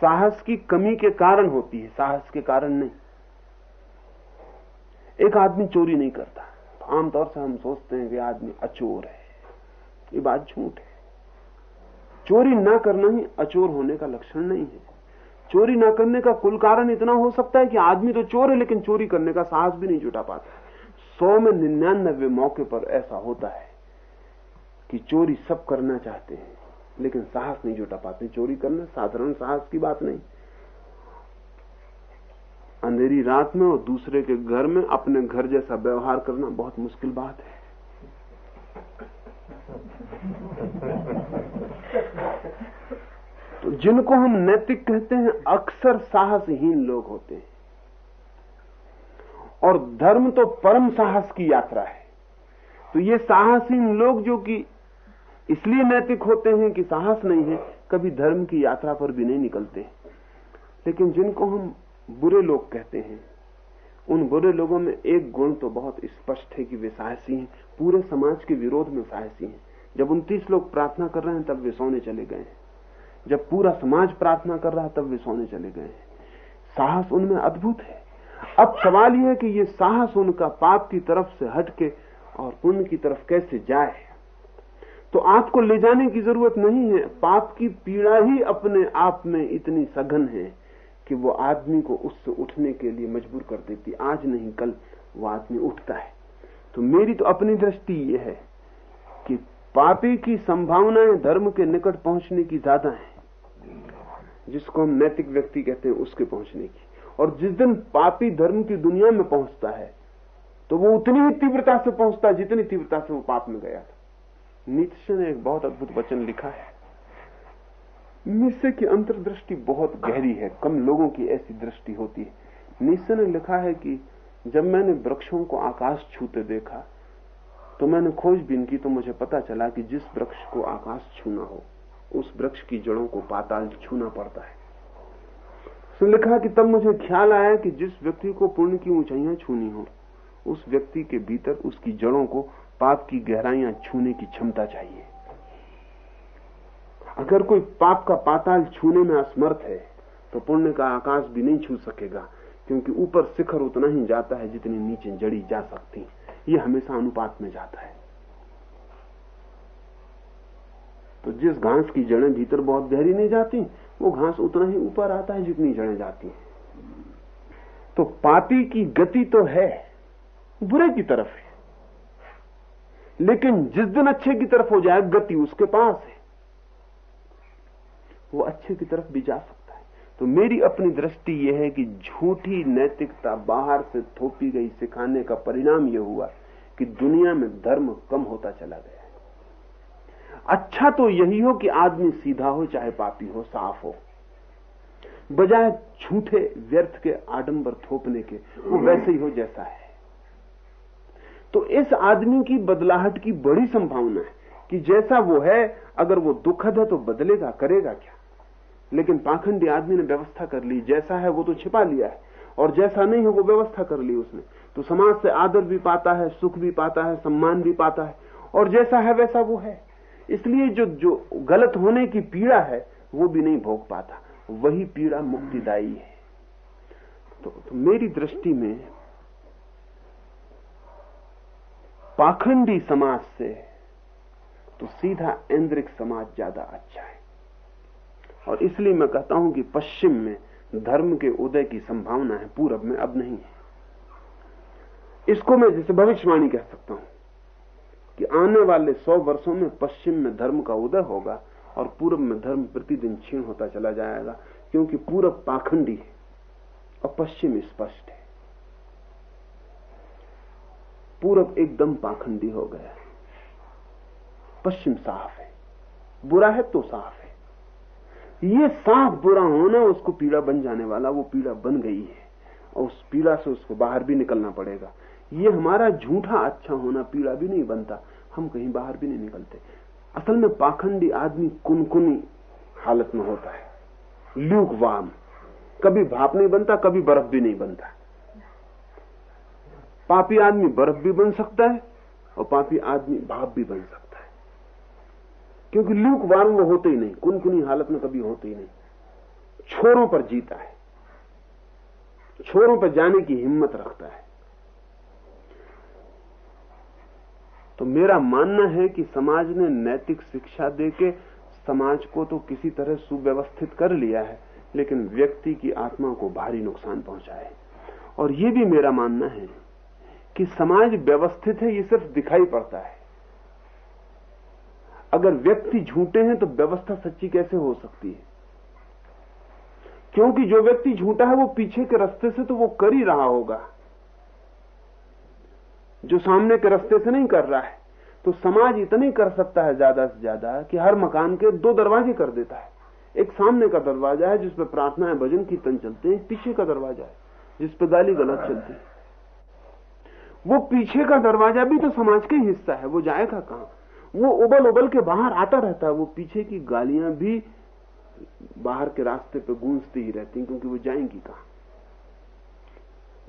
साहस की कमी के कारण होती है, साहस के कारण नहीं। एक आदमी चोरी नहीं करता। तो आमतौर से हम सोचते हैं कि आदमी अचोर है। ये बात झूठ है। चोरी ना करना ही अचोर होने का लक्षण नहीं है। चोरी ना करने का कुल कारण इतना हो सकता है कि आदमी तो चोर है, लेकिन चोरी करने का साहस भी नहीं जुटा पाता। सौ में निन्यानबे मौके पर ऐसा होता है कि चोरी सब करना चाहते हैं, लेकिन साहस नहीं जुटा पाते। चोरी करना साधारण साहस की बात नहीं। अंधेरी रात में और दूसरे के घर में अपने घर जैसा व्यवहार करना बहुत मुश्किल बात है। तो जिनको हम नैतिक कहते हैं, अक्सर साहसहीन लोग होते हैं। और धर्म तो परम साहस की यात्रा है। तो ये साहसहीन लोग जो कि इसलिए नैतिक होते हैं कि साहस नहीं है, कभी धर्म की यात्रा पर भी नहीं निकलते। लेकिन जिनको हम बुरे लोग कहते हैं। उन बुरे लोगों में एक गुण तो बहुत स्पष्ट है कि वे साहसी हैं। पूरे समाज के विरोध में साहसी हैं। जब उनतीस लोग प्रार्थना कर रहे हैं, तब वे सोने चले गए हैं। जब पूरा समाज प्रार्थना कर रहा है, तब वे सोने चले गए हैं। साहस उनमें अद्भुत है। अब सवाल यह है कि ये साहस उनका पाप की तरफ़ से हटके और पुण्य की तरफ़ कैसे जाए? तो आपको ले जाने की ज़रूरत नहीं है। पाप की पीड़ा ही अपने आप में इतनी सघन है। कि वो आदमी को उससे उठने के लिए मजबूर कर देती। आज नहीं, कल वो आदमी उठता है। तो मेरी तो अपनी दृष्टि ये है कि पापी की संभावनाएँ धर्म के निकट पहुँचने की ज़्यादा है, जिसको हम नैतिक व्यक्ति कहते हैं उसके पहुँचने की। और जिस दिन पापी धर्म की दुनिया में पहुँचता है तो वो उतनी ही तीव्रता से पहुँचता है जितनी तीव्रता से वो पाप में गया था। नीतशे ने एक बहुत अद्भुत वचन लिखा है। निश्चय की अंतर्दृष्टि बहुत गहरी है, कम लोगों की ऐसी दृष्टि होती है। निश्चय ने लिखा है कि जब मैंने वृक्षों को आकाश छूते देखा तो मैंने खोजबीन की तो मुझे पता चला कि जिस वृक्ष को आकाश छूना हो, उस वृक्ष की जड़ों को पाताल छूना पड़ता है। उसने लिखा कि तब मुझे ख्याल आया कि जिस व्यक्ति को पुण्य की ऊंचाइयाँ छूनी हो, उस व्यक्ति के भीतर उसकी जड़ों को पाप की गहराइयाँ छूने की क्षमता चाहिए। अगर कोई पाप का पाताल छूने में असमर्थ है तो पुण्य का आकाश भी नहीं छू सकेगा, क्योंकि ऊपर शिखर उतना ही जाता है जितनी नीचे जड़ी जा सकती ये हमेशा अनुपात में जाता है। तो जिस घास की जड़ें भीतर बहुत गहरी नहीं जाती, वो घास उतना ही ऊपर आता है जितनी जड़ें जाती हैं। तो पापी की गति तो है, बुरे की तरफ़ है। लेकिन जिस दिन अच्छे की तरफ़ हो जाए, गति उसके पास है। वो अच्छे की तरफ़ भी जा सकता है। तो मेरी अपनी दृष्टि यह है कि झूठी नैतिकता बाहर से थोपी गई, सिखाने का परिणाम यह हुआ कि दुनिया में धर्म कम होता चला गया अच्छा तो यही हो कि आदमी सीधा हो, चाहे पापी हो, साफ़ हो। बजाय झूठे व्यर्थ के आडंबर थोपने के, वो वैसे ही हो जैसा है। तो इस आदमी की बदलाहट की बड़ी संभावना है कि जैसा वो है, अगर वो दुखद है तो बदलेगा, करेगा क्या? लेकिन पाखंडी आदमी ने व्यवस्था कर ली। जैसा है वो तो छिपा लिया है। और जैसा नहीं है वो व्यवस्था कर ली उसने। तो समाज से आदर भी पाता है सुख भी पाता है सम्मान भी पाता है। और जैसा है वैसा वो है। इसलिए जो जो गलत होने की पीड़ा है वो भी नहीं भोग पाता। वही पीड़ा मुक्तिदायी है। तो, तो मेरी दृष्टि में पाखंडी समाज से तो सीधा इंद्रिक समाज ज़्यादा अच्छा है। और इसलिए मैं कहता हूँ कि पश्चिम में धर्म के उदय की संभावना है, पूरब में अब नहीं है। इसको मैं जैसे भविष्यवाणी कह सकता हूँ कि आने वाले सौ वर्षों में पश्चिम में धर्म का उदय होगा और पूर्व में धर्म प्रतिदिन क्षीण होता चला जाएगा, क्योंकि पूरब पाखंडी है और पश्चिम स्पष्ट है। पूरब एकदम पाखंडी हो गया है। पश्चिम साफ़ है। बुरा है तो साफ़ है। ये साफ़ बुरा होना उसको पीड़ा बन जाने वाला, वो पीड़ा बन गई है। और उस पीड़ा से उसको बाहर भी निकलना पड़ेगा। ये हमारा झूठा अच्छा होना, पीड़ा भी नहीं बनता। हम कहीं बाहर भी नहीं निकलते। असल में पाखंडी आदमी कुनकुनी हालत में होता है। ल्यूक वाम कभी भाप नहीं बनता, कभी बर्फ़ भी नहीं बनता। पापी आदमी बर्फ़ भी बन सकता है और पापी आदमी भाप भी बन सकता है। क्योंकि लूक वार वो होते ही नहीं कुनकुनी हालत में कभी होते ही नहीं। छोरों पर जीता है। छोरों पर जाने की हिम्मत रखता है। तो मेरा मानना है कि समाज ने नैतिक शिक्षा देके समाज को तो किसी तरह सुव्यवस्थित कर लिया है, लेकिन व्यक्ति की आत्मा को भारी नुकसान पहुँचा है। और यह भी मेरा मानना है कि समाज व्यवस्थित है, ये सिर्फ़ दिखाई पड़ता है। अगर व्यक्ति झूठे हैं तो व्यवस्था सच्ची कैसे हो सकती है? क्योंकि जो व्यक्ति झूठा है वो पीछे के रास्ते से तो वो कर ही रहा होगा। जो सामने के रास्ते से नहीं कर रहा है तो समाज इतने कर सकता है ज़्यादा से ज़्यादा कि हर मकान के दो दरवाजे कर देता है। एक सामने का दरवाज़ा है जिसपे प्रार्थना है, भजन, कीर्तन चलते हैं, पीछे का दरवाज़ा है जिसपे गाली गलत चलती है। वो पीछे का दरवाज़ा भी तो समाज का हिस्सा है, वो जाएगा कहाँ? वो उबल उबल के बाहर आता रहता है, वो पीछे की गालियाँ भी बाहर के रास्ते पे गूंजती ही रहती क्योंकि वो जाएँगी कहाँ?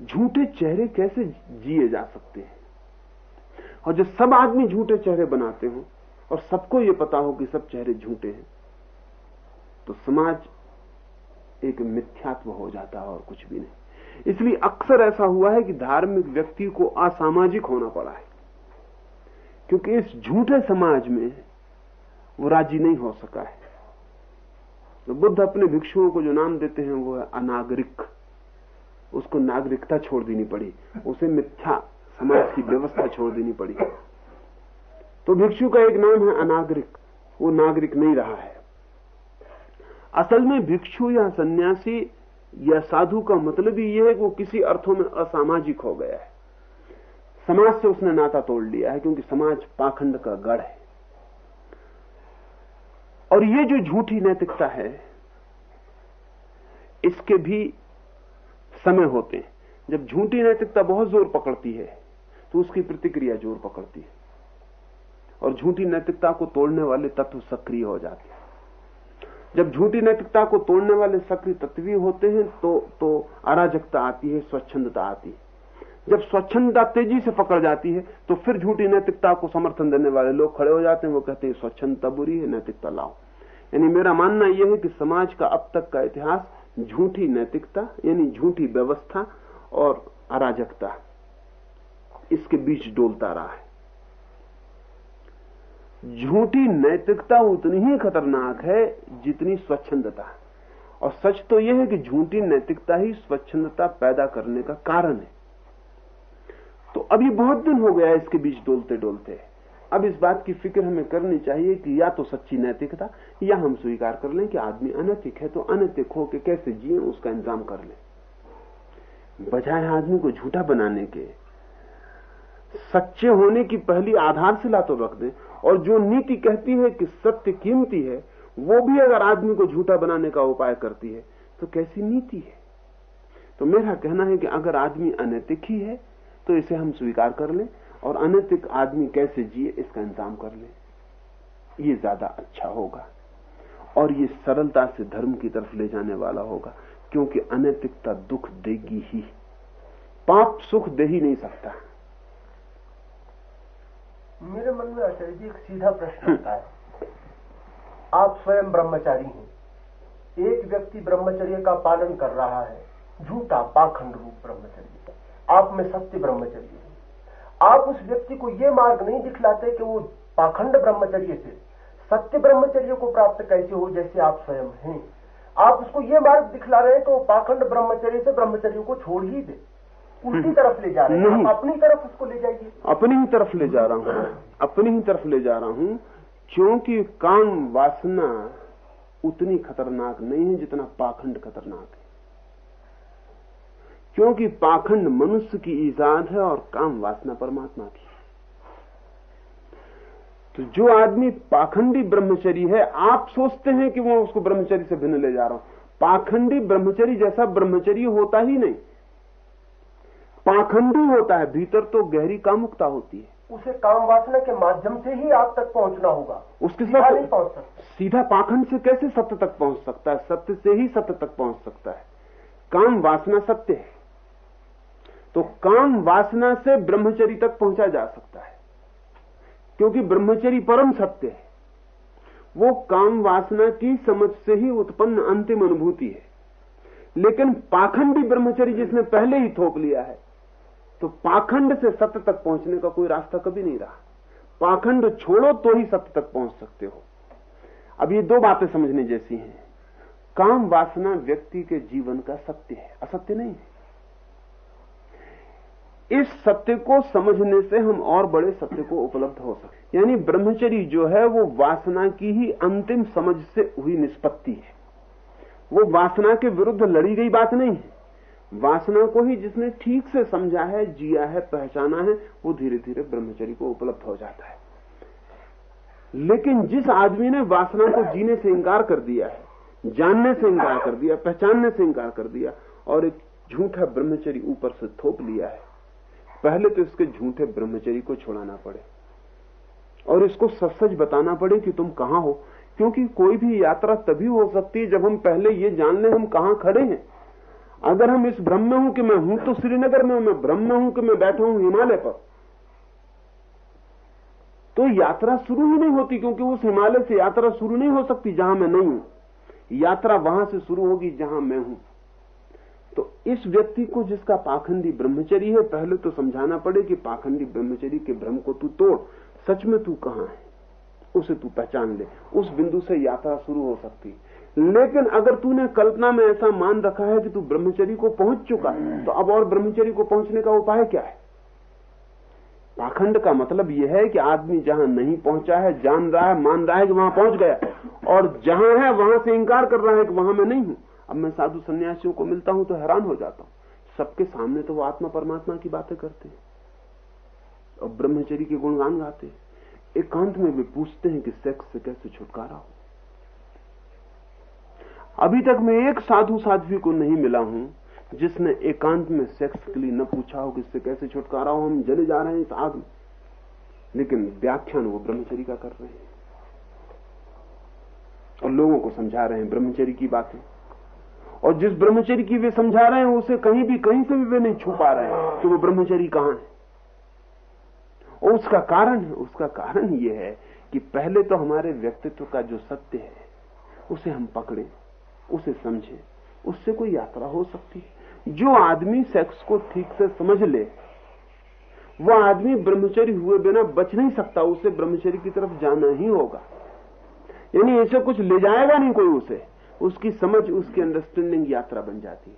झूठे चेहरे कैसे जिए जा सकते हैं? और जब सब आदमी झूठे चेहरे बनाते हो, और सबको ये पता हो कि सब चेहरे झूठे हैं तो समाज एक मिथ्यात्व हो जाता है और कुछ भी नहीं। इसलिए अक्सर ऐसा हुआ है कि धार्मिक व्यक्ति को असामाजिक होना पड़ा है। क्योंकि इस झूठे समाज में वो राज़ी नहीं हो सका है। तो बुद्ध अपने भिक्षुओं को जो नाम देते हैं, वो है अनागरिक। उसको नागरिकता छोड़ देनी पड़ी। उसे मिथ्या समाज की व्यवस्था छोड़ देनी पड़ी। तो भिक्षु का एक नाम है अनागरिक। वो नागरिक नहीं रहा है। असल में भिक्षु या सन्यासी या साधु का मतलब ही यह है कि वो किसी अर्थों में असामाजिक हो गया है। समाज से उसने नाता तोड़ लिया है, क्योंकि समाज पाखंड का गढ़ है। और ये जो झूठी नैतिकता है, इसके भी समय होते हैं। जब झूठी नैतिकता बहुत ज़ोर पकड़ती है तो उसकी प्रतिक्रिया ज़ोर पकड़ती है। और झूठी नैतिकता को तोड़ने वाले तत्व सक्रिय हो जाते हैं। जब झूठी नैतिकता को तोड़ने वाले सक्रिय तत्व होते हैं तो तो अराजकता आती है, स्वच्छंदता आती है। जब स्वच्छंदता तेज़ी से पकड़ जाती है तो फिर झूठी नैतिकता को समर्थन देने वाले लोग खड़े हो जाते हैं। वो कहते हैं, स्वच्छंदता बुरी है, नैतिकता लाओ। यानी मेरा मानना यह है कि समाज का अब तक का इतिहास झूठी नैतिकता, यानी झूठी व्यवस्था और अराजकता, इसके बीच डोलता रहा है। झूठी नैतिकता उतनी ही खतरनाक है जितनी स्वच्छंदता। और सच तो यह है कि झूठी नैतिकता ही स्वच्छंदता पैदा करने का कारण है। तो अभी बहुत दिन हो गया इसके बीच डोलते डोलते। अब इस बात की फ़िक्र हमें करनी चाहिए कि या तो सच्ची नैतिकता, या हम स्वीकार कर लें कि आदमी अनैतिक है तो अनैतिक हो के कैसे जिए, उसका इंतज़ाम कर लें। बजाय आदमी को झूठा बनाने के, सच्चे होने की पहली आधारशिला तो रख दें, और जो नीति कहती है कि सत्य कीमती है, वो भी अगर आदमी को झूठा बनाने का उपाय करती है तो कैसी नीति है? तो मेरा कहना है कि अगर आदमी अनैतिक ही है तो इसे हम स्वीकार कर लें और अनैतिक आदमी कैसे जिए, इसका इंतज़ाम कर लें। ये ज़्यादा अच्छा होगा और ये सरलता से धर्म की तरफ़ ले जाने वाला होगा, क्योंकि अनैतिकता दुख देगी ही। पाप सुख दे ही नहीं सकता। मेरे मन में आचार्य जी, एक सीधा प्रश्न आता है। आप स्वयं ब्रह्मचारी हैं। एक व्यक्ति ब्रह्मचर्य का पालन कर रहा है। झूठा पाखंड रूप ब्रह्मचर्य। आप में सत्य ब्रह्मचर्य है। आप उस व्यक्ति को यह मार्ग नहीं दिखलाते कि वो पाखंड ब्रह्मचर्य से सत्य ब्रह्मचर्य को प्राप्त कैसे हो जैसे आप स्वयं हैं। आप उसको ये मार्ग दिखला रहे हैं तो पाखंड ब्रह्मचर्य से ब्रह्मचर्य को छोड़ ही दे। उल्टी हम्म। तरफ़ ले जा रहे हैं। अपनी तरफ़ उसको ले जाइए। अपनी ही तरफ़ ले जा रहा हूँ। अपनी ही तरफ़ ले जा रहा हूँ क्योंकि काम वासना उतनी खतरनाक नहीं है जितना पाखंड खतरनाक है। क्योंकि पाखंड मनुष्य की ईजाद है और काम वासना परमात्मा की तो जो आदमी पाखंडी ब्रह्मचरी है आप सोचते हैं कि वो उसको ब्रह्मचरी से भिन्न ले जा रहा हूँ। पाखंडी ब्रह्मचरी जैसा ब्रह्मचरी होता ही नहीं। पाखंडी होता है भीतर तो गहरी कामुकता होती है। उसे काम वासना के माध्यम से ही आप तक पहुँचना होगा। उसके साथ नहीं पहुँच सकता। सीधा पाखंड से कैसे सत्य तक पहुँच सकता है? सत्य से ही सत्य तक पहुँच सकता है। काम वासना सत्य है। तो काम वासना से ब्रह्मचरी तक पहुँचा जा सकता है। क्योंकि ब्रह्मचरी परम सत्य है। वो काम वासना की समझ से ही उत्पन्न अंतिम अनुभूति है। लेकिन पाखंडी ब्रह्मचरी जिसने पहले ही थोप लिया है तो पाखंड से सत्य तक पहुँचने का कोई रास्ता कभी नहीं रहा। पाखंड छोड़ो तो ही सत्य तक पहुँच सकते हो। अब ये दो बातें समझने जैसी हैं। काम वासना व्यक्ति के जीवन का सत्य है। असत्य नहीं है। इस सत्य को समझने से हम और बड़े सत्य को उपलब्ध हो सकते यानी ब्रह्मचरी जो है, वो वासना की ही अंतिम समझ से हुई निष्पत्ति है। वो वासना के विरुद्ध लड़ी गई बात नहीं है। वासना को ही जिसने ठीक से समझा है, जिया है, पहचाना है, वो धीरे धीरे ब्रह्मचरी को उपलब्ध हो जाता है। लेकिन जिस आदमी ने वासना को जीने से इंकार कर दिया है, जानने से इंकार कर दिया, पहचानने से इंकार कर दिया, और एक झूठा ब्रह्मचरी ऊपर से थोप लिया है पहले तो इसके झूठे ब्रह्मचरी को छुड़ाना पड़े और इसको सच सच बताना पड़े कि तुम कहाँ हो। क्योंकि कोई भी यात्रा तभी हो सकती है जब हम पहले ये जान लें हम कहाँ खड़े हैं। अगर हम इस भ्रम में हूँ कि मैं हूँ तो श्रीनगर में हूँ, मैं भ्रम में हूँ कि मैं बैठा हूँ हिमालय पर। तो यात्रा शुरू ही नहीं होती, क्योंकि उस हिमालय से यात्रा शुरू नहीं हो सकती जहाँ मैं नहीं हूँ। यात्रा वहाँ से शुरू होगी जहाँ मैं हूँ। तो इस व्यक्ति को जिसका पाखंडी ब्रह्मचरी है, पहले तो समझाना पड़े कि पाखंडी ब्रह्मचरी के भ्रम को तू तोड़। सच में तू कहाँ है? उसे तू पहचान ले। उस बिंदु से यात्रा शुरू हो सकती लेकिन अगर तूने कल्पना में ऐसा मान रखा है कि तू ब्रह्मचरी को पहुँच चुका तो अब और ब्रह्मचरी को पहुँचने का उपाय क्या है? पाखंड का मतलब यह है कि आदमी जहाँ नहीं पहुँचा है, जान रहा है, मान रहा है कि वहाँ पहुँच गया और जहाँ है, वहाँ से इंकार कर रहा है कि वहाँ मैं नहीं हूँ। अब मैं साधु सन्यासियों को मिलता हूँ तो हैरान हो जाता हूँ। सबके सामने तो वो आत्मा परमात्मा की बातें करते हैं और ब्रह्मचरी के गुणगान गाते हैं। एकांत में वे पूछते हैं कि सेक्स से कैसे छुटकारा हो। अभी तक मैं एक साधु साध्वी को नहीं मिला हूँ जिसने एकांत में सेक्स के लिए न पूछा हो कि इससे कैसे छुटकारा हो। हम जले जा रहे हैं इस आग में। लेकिन व्याख्यान वो ब्रह्मचरी का कर रहे हैं। और लोगों को समझा रहे हैं ब्रह्मचरी की बातें। और जिस ब्रह्मचरी की वे समझा रहे हैं, उसे कहीं भी, कहीं से भी वे नहीं छुपा रहे हैं कि वो ब्रह्मचरी कहाँ है। और उसका कारण है, उसका कारण यह है कि पहले तो हमारे व्यक्तित्व का जो सत्य है, उसे हम पकड़े, उसे समझें, उससे कोई यात्रा हो सकती है। जो आदमी सेक्स को ठीक से समझ ले वह आदमी ब्रह्मचरी हुए बिना बच नहीं सकता, उसे ब्रह्मचरी की तरफ़ जाना ही होगा। यानी ऐसे कुछ ले जाएगा नहीं कोई उसे। उसकी समझ, उसकी अंडरस्टैंडिंग यात्रा बन जाती है।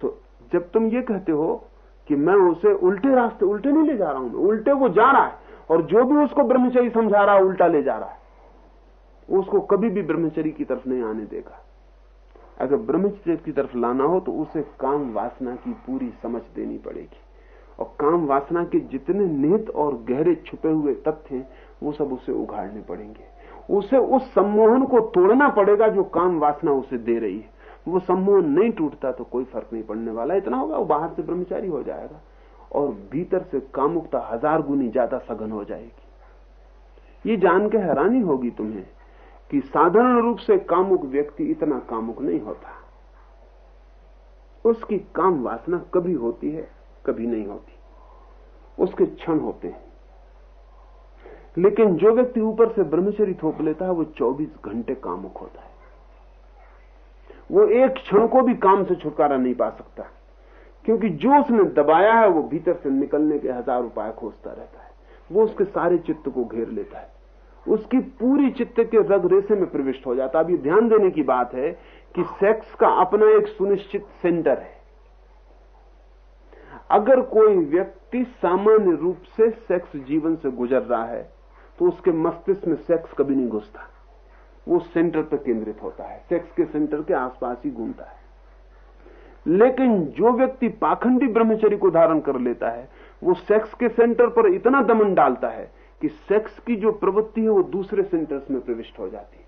तो जब तुम ये कहते हो कि मैं उसे उल्टे रास्ते, उल्टे नहीं ले जा रहा हूँ उल्टे वो जा रहा है, और जो भी उसको ब्रह्मचरी समझा रहा है, उल्टा ले जा रहा है उसको कभी भी ब्रह्मचरी की तरफ़ नहीं आने देगा। अगर ब्रह्मचर्य की तरफ़ लाना हो तो उसे काम वासना की पूरी समझ देनी पड़ेगी। और काम वासना के जितने निहित और गहरे छुपे हुए तथ्य हैं, वो सब उसे उघाड़ने पड़ेंगे। उसे उस सम्मोहन को तोड़ना पड़ेगा जो काम वासना उसे दे रही है। वो सम्मोहन नहीं टूटता तो कोई फ़र्क नहीं पड़ने वाला। इतना होगा, वो बाहर से ब्रह्मचारी हो जाएगा और भीतर से कामुकता हज़ार गुनी ज़्यादा सघन हो जाएगी। ये जान के हैरानी होगी तुम्हें कि साधारण रूप से कामुक व्यक्ति इतना कामुक नहीं होता। उसकी काम वासना कभी होती है, कभी नहीं होती। उसके क्षण होते हैं। लेकिन जो व्यक्ति ऊपर से ब्रह्मचरी थोप लेता है, वो 24 घंटे कामुक होता है। वो एक क्षण को भी काम से छुटकारा नहीं पा सकता। क्योंकि जो उसने दबाया है, वो भीतर से निकलने के हज़ार उपाय खोजता रहता है। वो उसके सारे चित्त को घेर लेता है। उसकी पूरी चित्त के रग रेसे में प्रविष्ट हो जाता अब ये ध्यान देने की बात है कि सेक्स का अपना एक सुनिश्चित सेंटर है। अगर कोई व्यक्ति सामान्य रूप से सेक्स जीवन से गुजर रहा है तो उसके मस्तिष्क में सेक्स कभी नहीं घुसता। वो सेंटर पर केंद्रित होता है। सेक्स के सेंटर के आसपास ही घूमता है। लेकिन जो व्यक्ति पाखंडी ब्रह्मचरी को धारण कर लेता है, वो सेक्स के सेंटर पर इतना दमन डालता है कि सेक्स की जो प्रवृत्ति है वो दूसरे सेंटर्स में प्रविष्ट हो जाती है।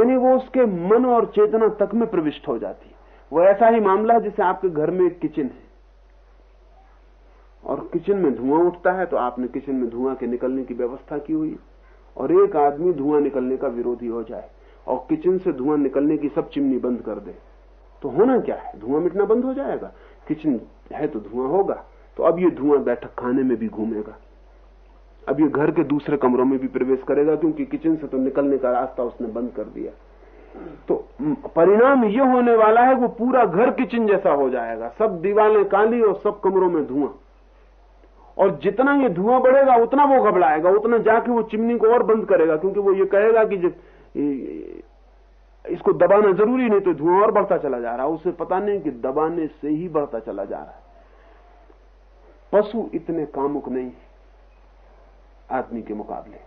यानी वो उसके मन और चेतना तक में प्रविष्ट हो जाती है। वो ऐसा ही मामला है जैसे आपके घर में एक किचन है। और किचन में धुआँ उठता है तो आपने किचन में धुआँ के निकलने की व्यवस्था की हुई और एक आदमी धुआँ निकलने का विरोधी हो जाए और किचन से धुआँ निकलने की सब चिमनी बंद कर दे तो होना क्या है? धुआँ मिटना बंद हो जाएगा। किचन है तो धुआँ होगा तो अब ये धुआँ बैठक खाने में भी घूमेगा। अब ये घर के दूसरे कमरों में भी प्रवेश करेगा, क्योंकि किचन से तो निकलने का रास्ता उसने बंद कर दिया। तो परिणाम ये होने वाला है, वो पूरा घर किचन जैसा हो जाएगा। सब दीवारें काली और सब कमरों में धुआँ। और जितना ये धुआँ बढ़ेगा, उतना वो घबराएगा, उतना जाके वो चिमनी को और बंद करेगा, क्योंकि वो ये कहेगा कि इसको दबाना ज़रूरी नहीं तो धुआँ और बढ़ता चला जा रहा है। उसे पता नहीं कि दबाने से ही बढ़ता चला जा रहा है। पशु इतने कामुक नहीं आदमी के मुकाबले।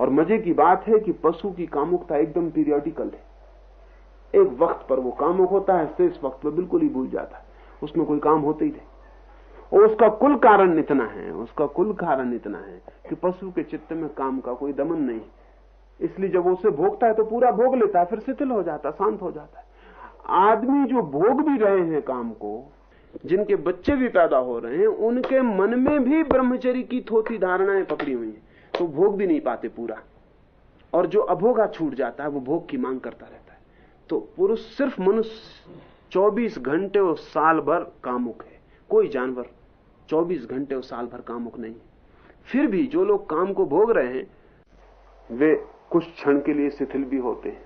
और मज़े की बात है कि पशु की कामुकता एकदम पीरियोडिकल है। एक वक्त पर वो कामुक होता है, शेष वक्त में बिल्कुल ही भूल जाता है। उसमें कोई काम होते ही नहीं। उसका कुल कारण इतना है, उसका कुल कारण इतना है कि पशु के चित्त में काम का कोई दमन नहीं। इसलिए जब उसे भोगता है तो पूरा भोग लेता है, फिर शिथिल हो जाता है, शांत हो जाता है। आदमी जो भोग भी रहे हैं काम को, जिनके बच्चे भी पैदा हो रहे हैं, उनके मन में भी ब्रह्मचरी की थोथी धारणाएँ पकड़ी हुई हैं तो भोग भी नहीं पाते पूरा। और जो अभोगा छूट जाता है, वो भोग की मांग करता रहता है। तो पुरुष सिर्फ़ मनुष्य 24 घंटे और साल भर कामुक है, कोई जानवर 24 घंटे और साल भर कामुक नहीं फिर भी जो लोग काम को भोग रहे हैं, वे कुछ क्षण के लिए शिथिल भी होते हैं।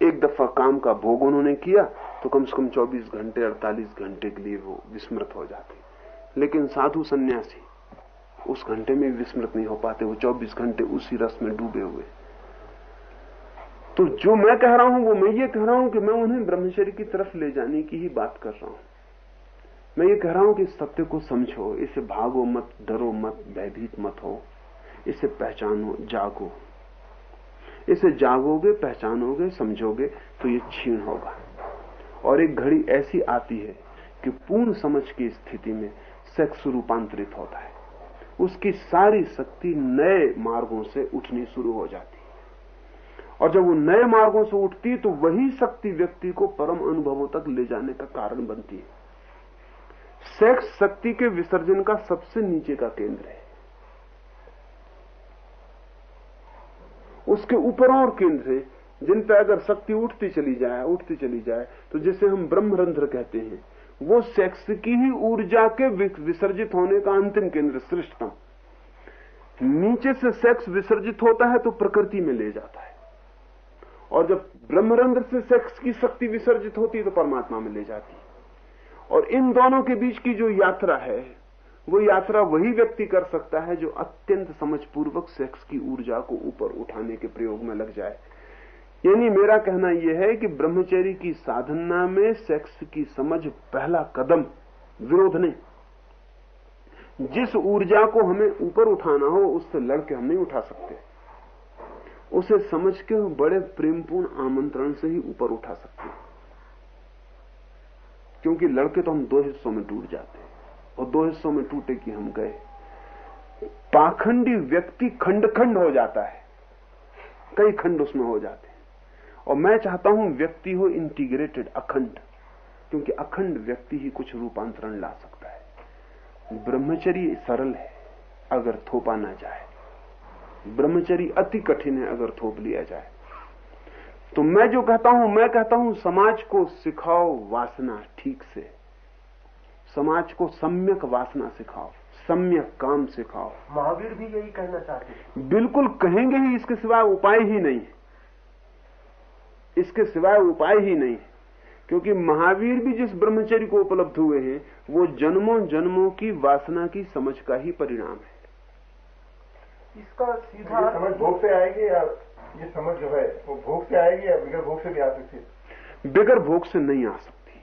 एक दफ़ा काम का भोग उन्होंने किया तो कम से कम 24 घंटे 48 घंटे के लिए वो विस्मृत हो जाते लेकिन साधु सन्यासी, उस घंटे में विस्मृत नहीं हो पाते, वो 24 घंटे उसी रस में डूबे हुए तो जो मैं कह रहा हूँ, वो मैं ये कह रहा हूँ कि मैं उन्हें ब्रह्मचर्य की तरफ़ ले जाने की ही बात कर रहा हूँ। मैं ये कह रहा हूँ कि सत्य को समझो, इसे भागो मत, डरो मत, भयभीत मत हो। इसे पहचानो, जागो। इसे जागोगे, पहचानोगे, समझोगे तो ये क्षीण होगा। और एक घड़ी ऐसी आती है कि पूर्ण समझ की स्थिति में सेक्स रूपांतरित होता है। उसकी सारी शक्ति नए मार्गों से उठनी शुरू हो जाती है। और जब वो नए मार्गों से उठती है तो वही शक्ति व्यक्ति को परम अनुभवों तक ले जाने का कारण बनती है। सेक्स शक्ति के विसर्जन का सबसे नीचे का केंद्र है। उसके ऊपर और केंद्र है, जिन पर अगर शक्ति उठती चली जाए, उठती चली जाए तो जिसे हम ब्रह्मरंध्र कहते हैं, वो सेक्स की ही ऊर्जा के विसर्जित होने का अंतिम केंद्र श्रेष्ठतम नीचे से सेक्स विसर्जित होता है तो प्रकृति में ले जाता है। और जब ब्रह्मरंध्र से सेक्स की शक्ति विसर्जित होती है तो परमात्मा में ले जाती है। और इन दोनों के बीच की जो यात्रा है, वो यात्रा वही व्यक्ति कर सकता है जो अत्यंत समझपूर्वक सेक्स की ऊर्जा को ऊपर उठाने के प्रयोग में लग जाए। यानी मेरा कहना यह है कि ब्रह्मचर्य की साधना में सेक्स की समझ पहला कदम विरोध नहीं। जिस ऊर्जा को हमें ऊपर उठाना हो उससे लड़के हम नहीं उठा सकते। उसे समझ के बड़े प्रेमपूर्ण आमंत्रण से ही ऊपर उठा सकते क्योंकि लड़के तो हम दो हिस्सों में टूट जाते हैं और दो हिस्सों में टूटे कि हम गए। पाखंडी व्यक्ति खंड खंड हो जाता है। कई खंड उसमें हो जाते हैं। और मैं चाहता हूँ व्यक्ति हो इंटीग्रेटेड अखंड, क्योंकि अखंड व्यक्ति ही कुछ रूपांतरण ला सकता है। ब्रह्मचर्य सरल है, अगर थोपा ना जाए। ब्रह्मचर्य अति कठिन है, अगर थोप लिया जाए। तो मैं जो कहता हूँ मैं कहता हूँ समाज को सिखाओ वासना ठीक से। समाज को सम्यक वासना सिखाओ सम्यक काम सिखाओ। महावीर भी यही कहना चाहते हैं। बिल्कुल कहेंगे ही इसके सिवाय उपाय ही नहीं इसके सिवाय उपाय ही नहीं क्योंकि महावीर भी जिस ब्रह्मचर्य को उपलब्ध हुए हैं वो जन्मों जन्मों की वासना की समझ का ही परिणाम है। इसका सीधा समझ भोग से आएगी या ये समझ जो है वो भोग से आएगी या बिगड़ भोग से भी आ सकती है? बिगड़ भोग से नहीं आ सकती।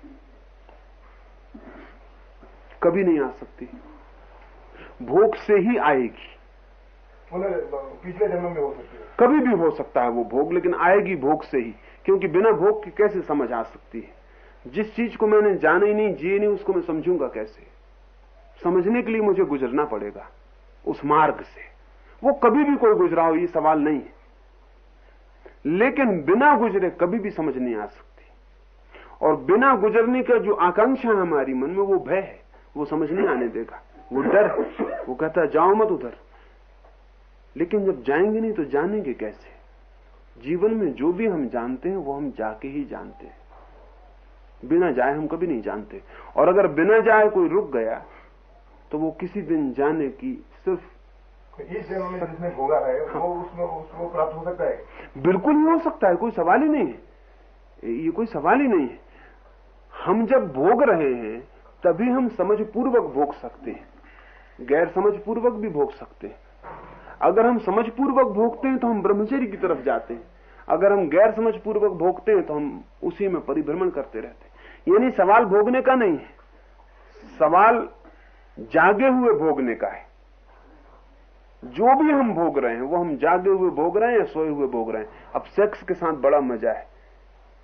कभी नहीं आ सकती। भोग से ही आएगी। पिछले जन्म में हो सकती है। कभी भी हो सकता है वो भोग लेकिन आएगी भोग से ही क्योंकि बिना भोग के कैसे समझ आ सकती है? जिस चीज़ को मैंने जाना ही नहीं जिए नहीं उसको मैं समझूँगा कैसे? समझने के लिए मुझे गुजरना पड़ेगा उस मार्ग से। वो कभी भी कोई गुजरा हो ये सवाल नहीं है। लेकिन बिना गुजरे कभी भी समझ नहीं आ सकती। और बिना गुजरने का जो आकांक्षा है हमारी मन में, वो भय है, वो समझ नहीं आने देगा। वो डर वो कहता जाओ मत उधर। लेकिन जब जाएँगे नहीं तो जानेंगे कैसे? जीवन में जो भी हम जानते हैं, वो हम जाके ही जानते हैं। बिना जाए हम कभी नहीं जानते। और अगर बिना जाए कोई रुक गया तो वो किसी दिन जाने की सिर्फ़ इस जन्म में जिसने भोगा है, वो उसमें उसको प्राप्त हो सकता है? बिल्कुल ही हो सकता है, कोई सवाल ही नहीं है। ये कोई सवाल ही नहीं है। हम जब भोग रहे हैं, तभी हम समझ पूर्वक भोग सकते हैं। गैर समझ पूर्वक भी भोग सकते हैं। अगर हम समझ पूर्वक भोगते हैं तो हम ब्रह्मचर्य की तरफ़ जाते हैं। अगर हम गैर समझ पूर्वक भोगते हैं तो हम उसी में परिभ्रमण करते रहते हैं। यानी सवाल भोगने का नहीं है। सवाल जागे हुए भोगने का है। जो भी हम भोग रहे हैं, वो हम जागे हुए भोग रहे हैं या सोए हुए भोग रहे हैं। अब सेक्स के साथ बड़ा मज़ा है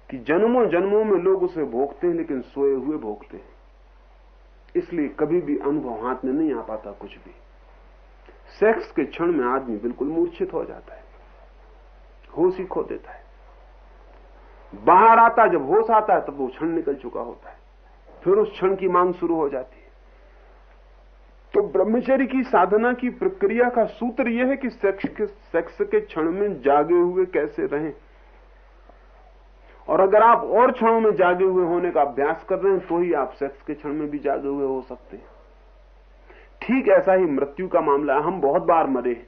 कि जन्मों जन्मों में लोग उसे भोगते हैं, लेकिन सोए हुए भोगते हैं। इसलिए कभी भी अनुभव हाथ में नहीं आ पाता कुछ भी। सेक्स के क्षण में आदमी बिल्कुल मूर्छित हो जाता है। होश ही खो देता है। बाहर आता जब होश आता है, तब वो क्षण निकल चुका होता है। फिर उस क्षण की मांग शुरू हो जाती है। तो ब्रह्मचर्य की साधना की प्रक्रिया का सूत्र यह है कि सेक्स के सेक्स के क्षण में जागे हुए कैसे रहें। और अगर आप और क्षणों में जागे हुए होने का अभ्यास कर रहे हैं तो ही आप सेक्स के क्षण में भी जागे हुए हो सकते हैं। ठीक ऐसा ही मृत्यु का मामला है। हम बहुत बार मरे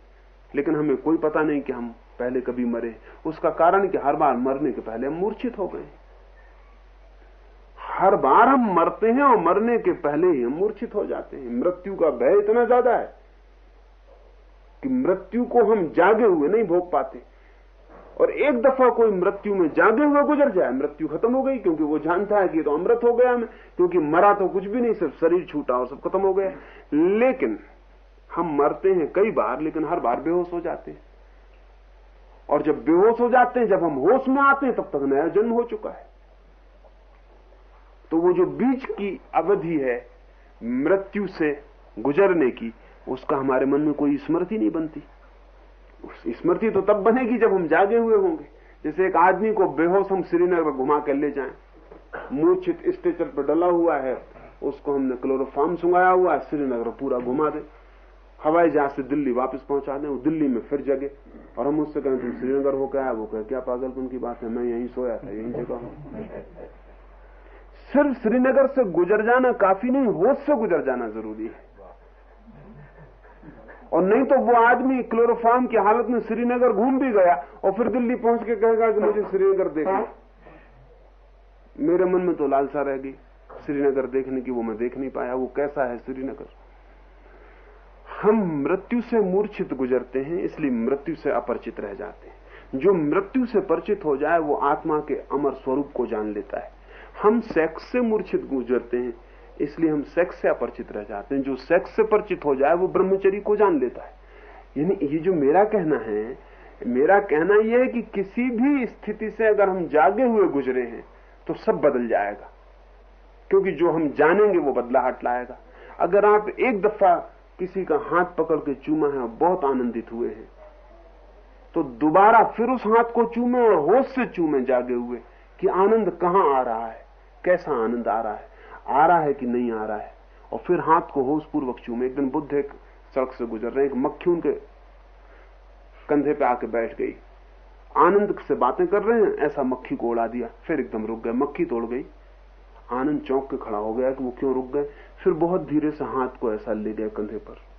लेकिन हमें कोई पता नहीं कि हम पहले कभी मरे उसका कारण कि हर बार मरने के पहले हम मूर्छित हो गए हर बार हम मरते हैं और मरने के पहले ही हम मूर्छित हो जाते हैं। मृत्यु का भय इतना ज़्यादा है कि मृत्यु को हम जागे हुए नहीं भोग पाते। और एक दफ़ा कोई मृत्यु में जागे हुए गुजर जाए, मृत्यु खत्म हो गई, क्योंकि वो जानता है कि तो अमृत हो गया हमें क्योंकि मरा तो कुछ भी नहीं, सिर्फ़ शरीर छूटा और सब खत्म हो गया। लेकिन हम मरते हैं कई बार, लेकिन हर बार बेहोश हो जाते हैं। और जब बेहोश हो जाते हैं, जब हम होश में आते हैं, तब तक नया जन्म हो चुका है। तो वो जो बीच की अवधि है, मृत्यु से गुजरने की, उसका हमारे मन में कोई स्मृति नहीं बनती। स्मृति तो तब बनेगी जब हम जागे हुए होंगे। जैसे एक आदमी को बेहोश हम श्रीनगर घुमा कर ले जाएँ। मूर्छित स्टेचर पर डला हुआ है, उसको हमने क्लोरोफार्म सुंगाया हुआ है, श्रीनगर पूरा घुमा दे। हवाई जहाज़ से दिल्ली वापस पहुँचा दें, वो दिल्ली में फिर जगे। और हम उससे कहें, तुम श्रीनगर होकर आया वो कहे, क्या पागलपन की बात है? मैं यहीं सोया था, यहीं जगह हूँ। सिर्फ़ श्रीनगर से गुजर जाना काफ़ी नहीं, होश से गुजर जाना ज़रूरी है। और नहीं तो वो आदमी क्लोरोफार्म की हालत में श्रीनगर घूम भी गया और फिर दिल्ली पहुँच के कहेगा कि मुझे श्रीनगर देखना मेरे मन में तो लालसा रह गई, श्रीनगर देखने की वो मैं देख नहीं पाया, वो कैसा है श्रीनगर? हम मृत्यु से मूर्छित गुजरते हैं, इसलिए मृत्यु से अपरिचित रह जाते हैं। जो मृत्यु से परिचित हो जाए, वो आत्मा के अमर स्वरूप को जान लेता है। हम सेक्स से मूर्छित गुजरते हैं, इसलिए हम सेक्स से अपरिचित रह जाते हैं। जो सेक्स से परिचित हो जाए, वो ब्रह्मचरी को जान लेता है। यानी ये जो मेरा कहना है, मेरा कहना यह है कि किसी भी स्थिति से अगर हम जागे हुए गुजरे हैं तो सब बदल जाएगा। क्योंकि जो हम जानेंगे, वो बदलाहट लाएगा। अगर आप एक दफ़ा किसी का हाथ पकड़ के चूमा है और बहुत आनंदित हुए हैं तो दोबारा फिर उस हाथ को चूमे और होश से चूमे जागे हुए कि आनंद कहाँ आ रहा है। कैसा आनंद आ रहा है? आ रहा है कि नहीं आ रहा है? और फिर हाथ को होश पूर्वक चूमे। एक दिन बुद्ध एक सड़क से गुजर रहे एक मक्खी उनके कंधे पे आके बैठ गई। आनंद से बातें कर रहे हैं, ऐसा मक्खी को उड़ा दिया, फिर एकदम रुक गए। मक्खी तोड़ गई। आनंद चौंक के खड़ा हो गया कि वो क्यों रुक गए? फिर बहुत धीरे से हाथ को ऐसा ले गए कंधे पर।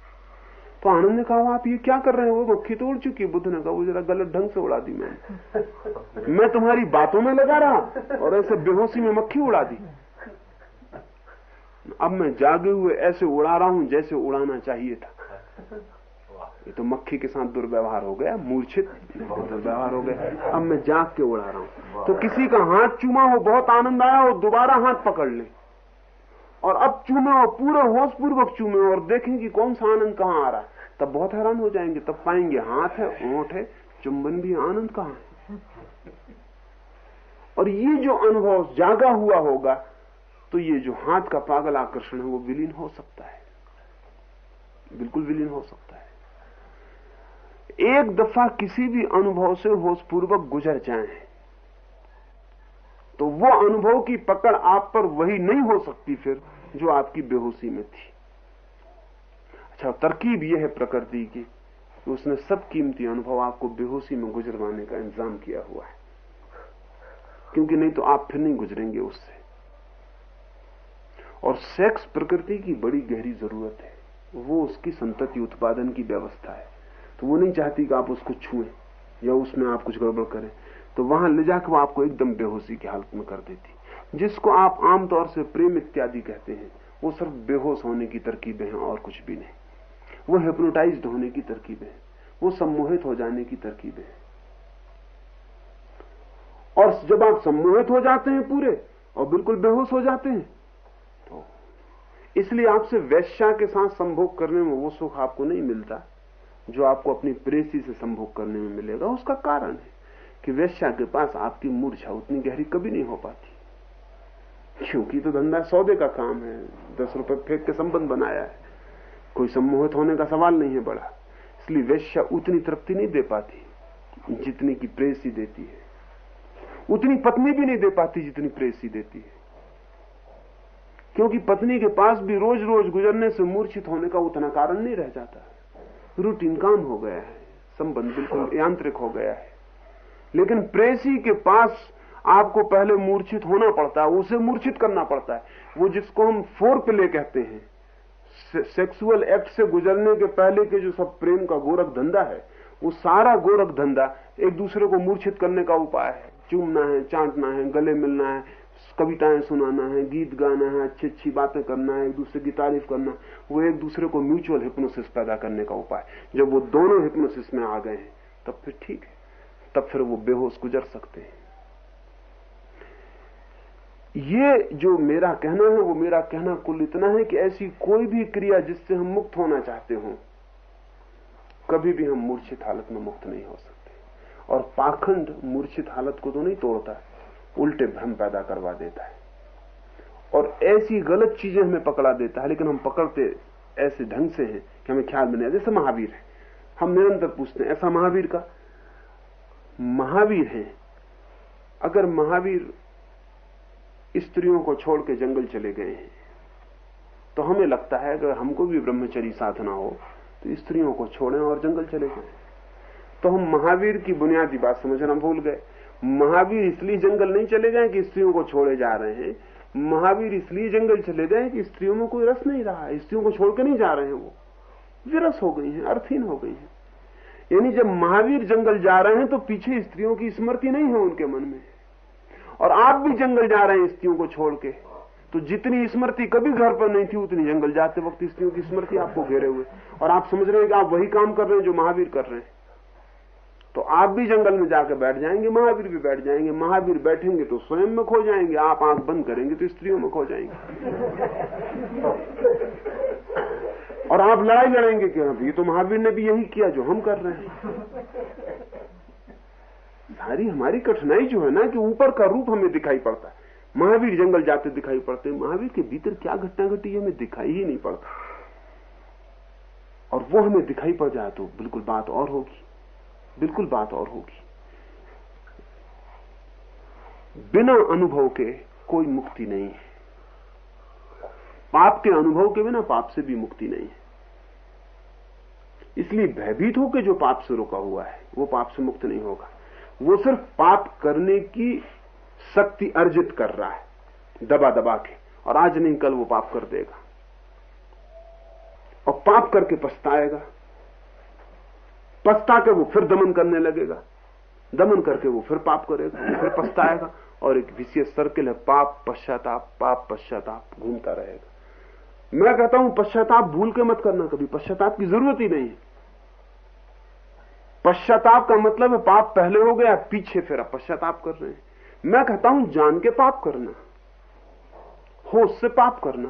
तो आनंद ने कहा आप ये क्या कर रहे हैं? वो मक्खी उड़ चुकी बुद्ध ने कहा वो जरा गलत ढंग से उड़ा दी मैंने। (laughs) मैं तुम्हारी बातों में लगा रहा और ऐसे बेहोशी में मक्खी उड़ा दी। अब मैं जागे हुए ऐसे उड़ा रहा हूँ जैसे उड़ाना चाहिए था। ये तो मक्खी के साथ दुर्व्यवहार हो गया मूर्छित दुर्व्यवहार हो गया। अब मैं जाग के उड़ा रहा हूँ। तो किसी का हाथ चूमा हो बहुत आनंद आया और दोबारा हाथ पकड़ ले। और अब चूमे और पूरे होश पूर्वक चूमे और देखें कि कौन सा आनंद कहाँ आ रहा है। तब बहुत हैरान हो जाएँगे, तब पाएँगे, हाथ है, ओठ है, चुंबन भी आनंद कहाँ है? और ये जो अनुभव जागा हुआ होगा तो ये जो हाथ का पागल आकर्षण है, वो विलीन हो सकता है। बिल्कुल विलीन हो सकता है। एक दफ़ा किसी भी अनुभव से होशपूर्वक गुजर जाए तो वो अनुभव की पकड़ आप पर वही नहीं हो सकती फिर, जो आपकी बेहोशी में थी। अच्छा तरकीब यह है प्रकृति की कि उसने सब कीमती अनुभव आपको बेहोशी में गुजरवाने का इंतज़ाम किया हुआ है। क्योंकि नहीं तो आप फिर नहीं गुजरेंगे उससे। और सेक्स प्रकृति की बड़ी गहरी ज़रूरत है। वो उसकी संतति उत्पादन की व्यवस्था है। तो वो नहीं चाहती कि आप उसको छुए या उसमें आप कुछ गड़बड़ करें। तो वहाँ ले जाकर वो आपको एकदम बेहोशी की हालत में कर देती। जिसको आप आमतौर से प्रेम इत्यादि कहते हैं, वो सिर्फ़ बेहोश होने की तरकीबें हैं और कुछ भी नहीं। वो हिप्नोटाइज होने की तरकीबें हैं। वो सम्मोहित हो जाने की तरकीबें हैं। और जब आप सम्मोहित हो जाते हैं पूरे, और बिल्कुल बेहोश हो जाते हैं तो इसलिए आपसे वैश्या के साथ संभोग करने में वो सुख आपको नहीं मिलता, जो आपको अपनी प्रेसी से संभोग करने में मिलेगा। उसका कारण है कि वैश्या के पास आपकी मूर्छा उतनी गहरी कभी नहीं हो पाती। क्योंकि तो धंधा सौदे का काम है, दस रुपए फेंक के संबंध बनाया है। कोई सम्मोहित होने का सवाल नहीं है बड़ा। इसलिए वैश्या उतनी तृप्ति नहीं दे पाती, जितनी की प्रेसी देती है। उतनी पत्नी भी नहीं दे पाती जितनी प्रेसी देती है। क्योंकि पत्नी के पास भी रोज रोज गुजरने से मूर्छित होने का उतना कारण नहीं रह जाता। रूटीन काम हो गया है, संबंध बिल्कुल यांत्रिक हो गया है। लेकिन प्रेसी के पास आपको पहले मूर्छित होना पड़ता है, उसे मूर्छित करना पड़ता है। वो जिसको हम फोर प्ले कहते हैं सेक्सुअल एक्ट से गुजरने के पहले के जो सब प्रेम का गोरख धंधा है, वो सारा गोरख धंधा एक दूसरे को मूर्छित करने का उपाय है। चूमना है, चांटना है, गले मिलना है, कविताएँ सुनाना है, गीत गाना है, अच्छी अच्छी बातें करना है, एक दूसरे की तारीफ़ करना, वो एक दूसरे को म्यूचुअल हिप्नोसिस पैदा करने का उपाय जब वो दोनों हिप्नोसिस में आ गए हैं, तब फिर ठीक है, तब फिर वो बेहोश गुजर सकते हैं। ये जो मेरा कहना है, वो मेरा कहना कुल इतना है कि ऐसी कोई भी क्रिया जिससे हम मुक्त होना चाहते हो, कभी भी हम मूर्छित हालत में मुक्त नहीं हो सकते। और पाखंड मूर्छित हालत को तो नहीं तोड़ता, उल्टे भ्रम पैदा करवा देता है। और ऐसी गलत चीज़ें हमें पकड़ा देता है, लेकिन हम पकड़ते ऐसे ढंग से हैं कि हमें ख्याल में नहीं जैसे महावीर है। हम निरंतर पूछते हैं, ऐसा महावीर का? महावीर है। अगर महावीर स्त्रियों को छोड़ के जंगल चले गए हैं। तो हमें लगता है अगर हमको भी ब्रह्मचरी साधना हो तो स्त्रियों को छोड़ें और जंगल चले जाएँ। तो हम महावीर की बुनियादी बात समझना भूल गए। महावीर इसलिए जंगल नहीं चले गए कि स्त्रियों को छोड़े जा रहे हैं। महावीर इसलिए जंगल चले गए कि स्त्रियों में कोई रस नहीं रहा स्त्रियों को छोड़ के नहीं जा रहे हैं वो। विरस हो गई हैं, अर्थहीन हो गई हैं। यानी जब महावीर जंगल जा रहे हैं तो पीछे स्त्रियों की स्मृति नहीं है उनके मन में। और आप भी जंगल जा रहे हैं स्त्रियों को छोड़ के। तो जितनी स्मृति कभी घर पर नहीं थी, उतनी जंगल जाते वक्त स्त्रियों की स्मृति आपको घेरे हुए। और आप समझ रहे हैं कि आप वही काम कर रहे हैं जो महावीर कर रहे हैं। तो आप भी जंगल में जाकर बैठ जाएँगे, महावीर भी बैठ जाएँगे। महावीर बैठेंगे तो स्वयं में खो जाएँगे, आप आँख बंद करेंगे तो स्त्रियों में खो जाएँगे। और आप लड़ाई लड़ेंगे कि अभी तो महावीर ने भी यही किया जो हम कर रहे हैं। सारी हमारी कठिनाई जो है ना, कि ऊपर का रूप हमें दिखाई पड़ता है। महावीर जंगल जाते दिखाई पड़ते हैं। महावीर के भीतर क्या घटना घटी हमें दिखाई ही नहीं पड़ता। और वो हमें दिखाई पड़ जाए तो बिल्कुल बात और होगी। बिल्कुल बात और होगी। बिना अनुभव के कोई मुक्ति नहीं है। पाप के अनुभव के बिना पाप से भी मुक्ति नहीं है। इसलिए भयभीत होकर जो पाप से रुका हुआ है, वो पाप से मुक्त नहीं होगा। वो सिर्फ़ पाप करने की शक्ति अर्जित कर रहा है। दबा दबा के। और आज नहीं, कल वो पाप कर देगा। और पाप करके पछताएगा। पछता के वो फिर दमन करने लगेगा। दमन करके वो फिर पाप करेगा, फिर पछताएगा। और एक विशेष सर्किल है, पाप पश्चाताप पाप पश्चाताप, घूमता रहेगा। मैं कहता हूँ, पश्चाताप भूल के मत करना, कभी पश्चाताप की ज़रूरत ही नहीं है। पश्चाताप का मतलब है पाप पहले हो गया, पीछे फिर पश्चाताप कर रहे हैं। मैं कहता हूँ, जान के पाप करना, होश से पाप करना,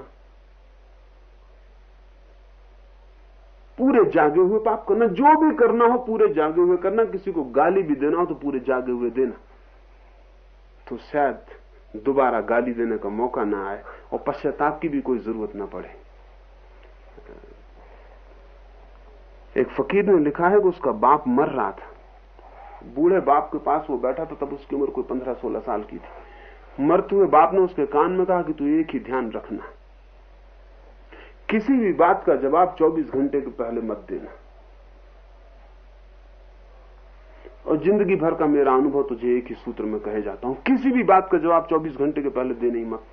पूरे जागे हुए पाप करना, जो भी करना हो पूरे जागे हुए करना, किसी को गाली भी देना हो तो पूरे जागे हुए देना। तो शायद दोबारा गाली देने का मौका ना आए और पश्चाताप की भी कोई ज़रूरत ना पड़े। एक फकीर ने लिखा है कि उसका बाप मर रहा था। बूढ़े बाप के पास वो बैठा था, तब उसकी उम्र कोई पंद्रह सोलह साल की थी। मरते हुए बाप ने उसके कान में कहा कि तू एक ही ध्यान रखना। किसी भी बात का जवाब 24 घंटे के पहले मत देना। और ज़िंदगी भर का मेरा अनुभव तुझे एक ही सूत्र में कहे जाता हूँ। किसी भी बात का जवाब 24 घंटे के पहले देने ही मत।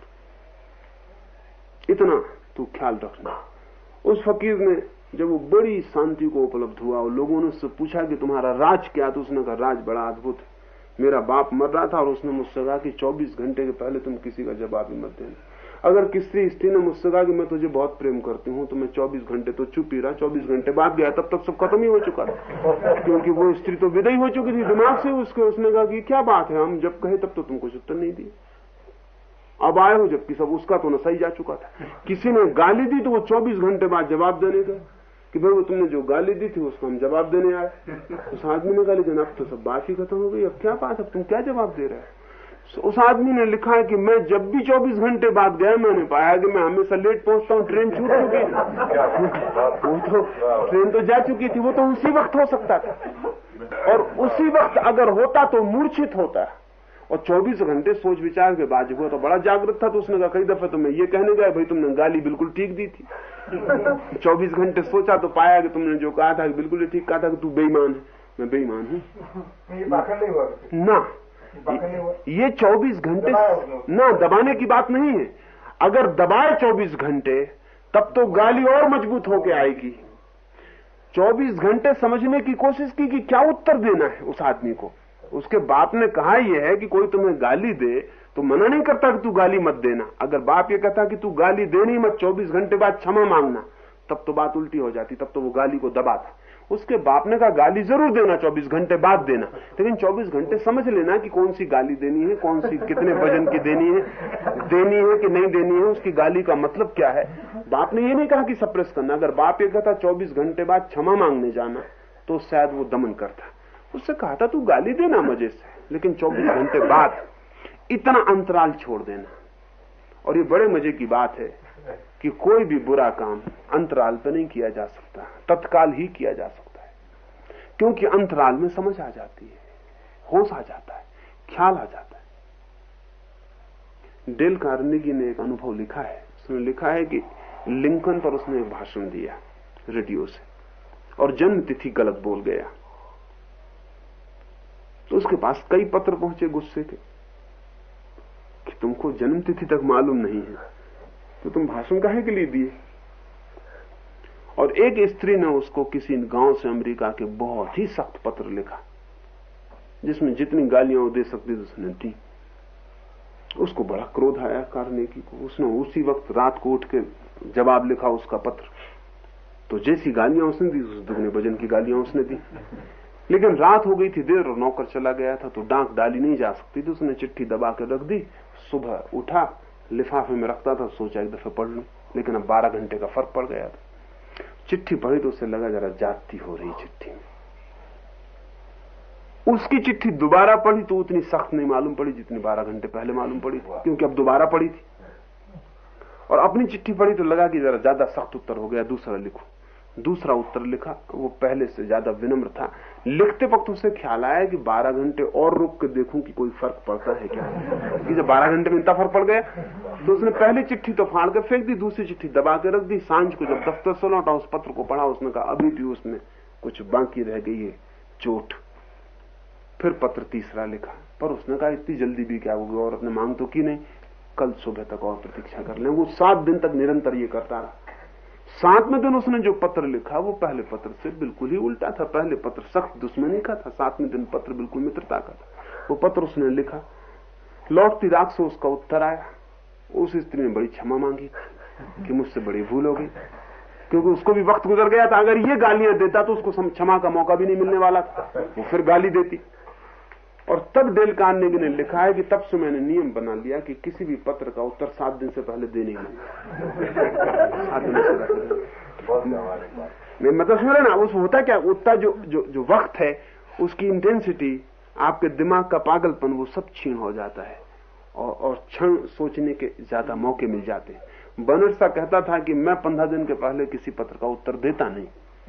इतना तू ख्याल रखना। उस फकीर ने जब वो बड़ी शांति को उपलब्ध हुआ और लोगों ने उससे पूछा कि तुम्हारा राज क्या तो उसने कहा, राज बड़ा अद्भुत है। मेरा बाप मर रहा था और उसने मुझसे कहा कि 24 घंटे के पहले तुम किसी का जवाब ही मत देना। अगर किसी स्त्री ने मुझसे कहा कि मैं तुझे बहुत प्रेम करती हूँ तो मैं 24 घंटे तो चुप ही रहा। 24 घंटे बाद गया, तब तक सब खत्म ही हो चुका था। क्योंकि वो स्त्री तो विदाई हो चुकी थी दिमाग से उसके, उसने कहा कि क्या बात है, हम जब कहे तब तो तुम कुछ उत्तर नहीं दिए। अब आए हो जबकि सब, उसका तो नशा ही जा चुका था। किसी ने गाली दी तो वो 24 घंटे बाद जवाब देने का कि भाई वो तुमने जो गाली दी थी उसको हम जवाब देने आए। (laughs) उस आदमी ने गाली जनाब तो सब बात ही खत्म हो गई अब क्या बात अब तुम क्या जवाब दे रहे हो? उस आदमी ने लिखा है कि मैं जब भी 24 घंटे बाद गया मैंने पाया कि मैं हमेशा लेट पहुँचता हूँ ट्रेन छूट चुकी वो तो ट्रेन तो जा चुकी थी वो तो उसी वक्त हो सकता था। और उसी वक्त अगर होता तो मूर्छित होता। और 24 घंटे सोच विचार के बाद हुआ तो बड़ा जागृत था तो उसने कहा कई दफे तो मैं ये कहने गया भाई तुमने गाली बिल्कुल ठीक दी थी। (laughs) 24 घंटे सोचा तो पाया कि तुमने जो कहा था कि बिल्कुल ठीक कहा था कि तू बेईमान है। मैं बेईमान हूँ। (laughs) ना। ये 24 घंटे। ना दबाने की बात नहीं है। अगर दबाए 24 घंटे तब तो गाली और मज़बूत होके आएगी। 24 घंटे समझने की कोशिश की कि क्या उत्तर देना है उस आदमी को। उसके बाप ने कहा यह है कि कोई तुम्हें गाली दे तो मना नहीं करता कि तू गाली मत देना। अगर बाप ये कहता कि तू गाली देनी मत 24 घंटे बाद क्षमा मांगना, तब तो बात उल्टी हो जाती, तब तो वो गाली को दबाता उसके बाप ने कहा, गाली ज़रूर देना 24 घंटे बाद देना। लेकिन 24 घंटे समझ लेना कि कौन सी गाली देनी है, कौन सी कितने वज़न की देनी है देनी है कि नहीं देनी है, उसकी गाली का मतलब क्या है? बाप ने ये नहीं कहा कि सप्रेस करना। अगर बाप ये कहता 24 घंटे बाद क्षमा मांगने जाना तो शायद वो दमन करता। उससे कहा था, तू गाली देना मज़े से। लेकिन 24 घंटे बाद इतना अंतराल छोड़ देना। और ये बड़े मज़े की बात है कि कोई भी बुरा काम अंतराल पर नहीं किया जा सकता, तत्काल ही किया जा सकता है। क्योंकि अंतराल में समझ आ जाती है, होश आ जाता है, ख्याल आ जाता है। डेल कार्नेगी ने एक अनुभव लिखा है। उसने लिखा है कि लिंकन पर उसने एक भाषण दिया, रेडियो से, और जन्म तिथि गलत बोल गया। तो उसके पास कई पत्र पहुँचे गुस्से के कि तुमको जन्म तिथि तक मालूम नहीं है। तो तुम भाषण काहे के लिए दिए? और एक स्त्री ने उसको किसी गाँव से अमेरिका के बहुत ही सख्त पत्र लिखा, जिसमें जितनी गालियाँ वो दे सकती थी उसने दी। उसको बड़ा क्रोध आया कार्नेगी को। उसने उसी वक्त रात को उठ के जवाब लिखा उसका पत्र। तो जैसी गालियाँ उसने दी, उस दुगने भजन की गालियाँ उसने दी। लेकिन रात हो गई थी देर और नौकर चला गया था तो डांक डाली नहीं जा सकती थी उसने चिट्ठी दबा के रख दी। सुबह उठा लिफाफे में रखता था सोचा एक दफे पढ़ लू लेकिन अब बारह घंटे का फ़र्क पड़ गया था। चिट्ठी पढ़ी तो उसे लगा जरा जाती हो रही चिट्ठी में। उसकी चिट्ठी दोबारा पढ़ी तो उतनी सख्त नहीं मालूम पड़ी जितनी बारह घंटे पहले मालूम पड़ी क्योंकि अब दोबारा पढ़ी थी। और अपनी चिट्ठी पढ़ी तो लगा कि जरा ज़्यादा सख्त उत्तर हो गया दूसरा लिखू। दूसरा उत्तर लिखा, वो पहले से ज़्यादा विनम्र था। लिखते वक्त उसे ख्याल आया कि 12 घंटे और रुक के देखूँ कि कोई फ़र्क पड़ता है क्या। कि जब 12 घंटे में इतना फ़र्क पड़ गया तो उसने पहली चिट्ठी तो फाड़ के फेंक दी, दूसरी चिट्ठी दबा के रख दी, साँझ को जब दफ्तर से लौटा, उस पत्र को पढ़ा, उसने कहा, अभी भी उसमें कुछ बाकी रह गई है, चोट। फिर पत्र तीसरा लिखा, पर उसने कहा, इतनी जल्दी भी क्या होगी? और अपने मांग तो की नहीं, कल सुबह तक और प्रतीक्षा कर लें वो सात दिन तक निरंतर ये करता रहा। सातवें दिन उसने जो पत्र लिखा, वो पहले पत्र से बिल्कुल ही उल्टा था। पहले पत्र सख्त दुश्मनी का था सातवें दिन पत्र बिल्कुल मित्रता का था। वो पत्र उसने लिखा। लौटती रात से उसका उत्तर आया। उस स्त्री ने बड़ी क्षमा मांगी कि मुझसे बड़ी भूल हो गई। क्योंकि उसको भी वक्त गुजर गया था। अगर ये गालियाँ देता तो उसको क्षमा का मौका भी नहीं मिलने वाला था। वो फिर गाली देती। और तब डेल कार्नेगी ने लिखा है कि तब से मैंने नियम बना लिया कि किसी भी पत्र का उत्तर सात दिन से पहले देने ही सात दिन से पहले। मतलब समझ ना उस होता क्या उत्तर जो जो जो वक्त है उसकी इंटेंसिटी आपके दिमाग का पागलपन वो सब छीन हो जाता है। और और क्षण सोचने के ज़्यादा मौके मिल जाते हैं। बनर सा कहता था कि मैं पंद्रह दिन के पहले किसी पत्र का उत्तर देता नहीं।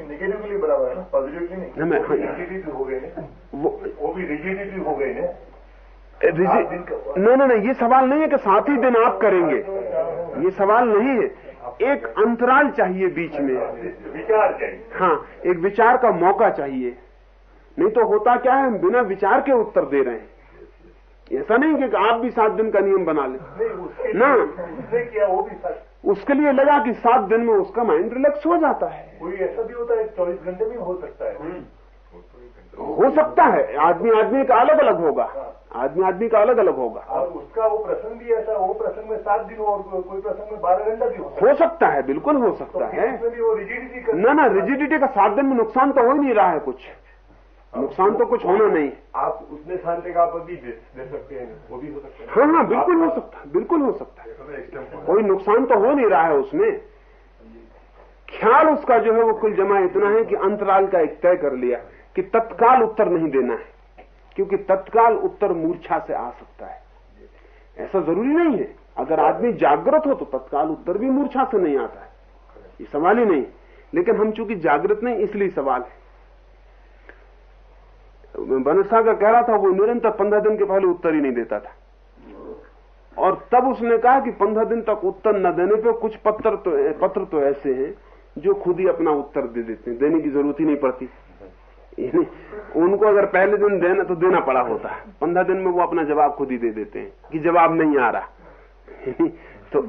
नेगेटिव के लिए बराबर है ना पॉजिटिव नहीं ना, रिजिडिटी हो ना वो वो भी रिजिडिटी हो गई ना रिजि- नहीं नहीं नहीं ये सवाल नहीं है कि सात ही दिन आप करेंगे। ये सवाल नहीं है। एक अंतराल चाहिए बीच में। विचार चाहिए। हाँ एक विचार का मौका चाहिए। नहीं तो होता क्या है हम बिना विचार के उत्तर दे रहे हैं। ऐसा नहीं कि आप भी सात दिन का नियम बना लें। ना। किया वो भी सच उसके लिए लगा कि सात दिन में उसका माइंड रिलैक्स हो जाता है। कोई ऐसा भी होता है चौबीस घंटे में हो सकता है। हो सकता है। आदमी आदमी का अलग अलग होगा आदमी आदमी का अलग अलग होगा। और उसका वो प्रसंग भी ऐसा वो प्रसंग में सात दिन हो और कोई प्रसंग में बारह घंटा भी हो सकता है। बिल्कुल हो तो सकता फिर है ना ना रिजिडिटी का सात दिन में नुकसान तो हो ही नहीं रहा है कुछ। नुकसान तो कुछ होना नहीं। आप उसमें शांति का आप भी दे, दे सकते हैं वो भी हो सकता है। हाँ हाँ बिल्कुल हो सकता है बिल्कुल हो सकता है। कोई नुकसान तो हो नहीं रहा है उसमें। ख्याल उसका जो है वो कुल जमा इतना है कि अंतराल का एक तय कर लिया कि तत्काल उत्तर नहीं देना है क्योंकि तत्काल उत्तर मूर्छा से आ सकता है। ऐसा ज़रूरी नहीं है। अगर आदमी जागृत हो तो तत्काल उत्तर भी मूर्छा से नहीं आता है। ये सवाल ही नहीं। लेकिन हम चूँकि जागृत नहीं इसलिए सवाल है। बनसा का कह रहा था, वो निरंतर पंद्रह दिन के पहले उत्तर ही नहीं देता था। और तब उसने कहा कि पंद्रह दिन तक उत्तर न देने पे कुछ पत्र तो पत्र तो ऐसे हैं जो खुद ही अपना उत्तर दे देते हैं, देने की ज़रूरत ही नहीं पड़ती। उनको अगर पहले दिन देना तो देना पड़ा होता। है पंद्रह दिन में वो अपना जवाब खुद ही दे देते हैं कि जवाब नहीं आ रहा। तो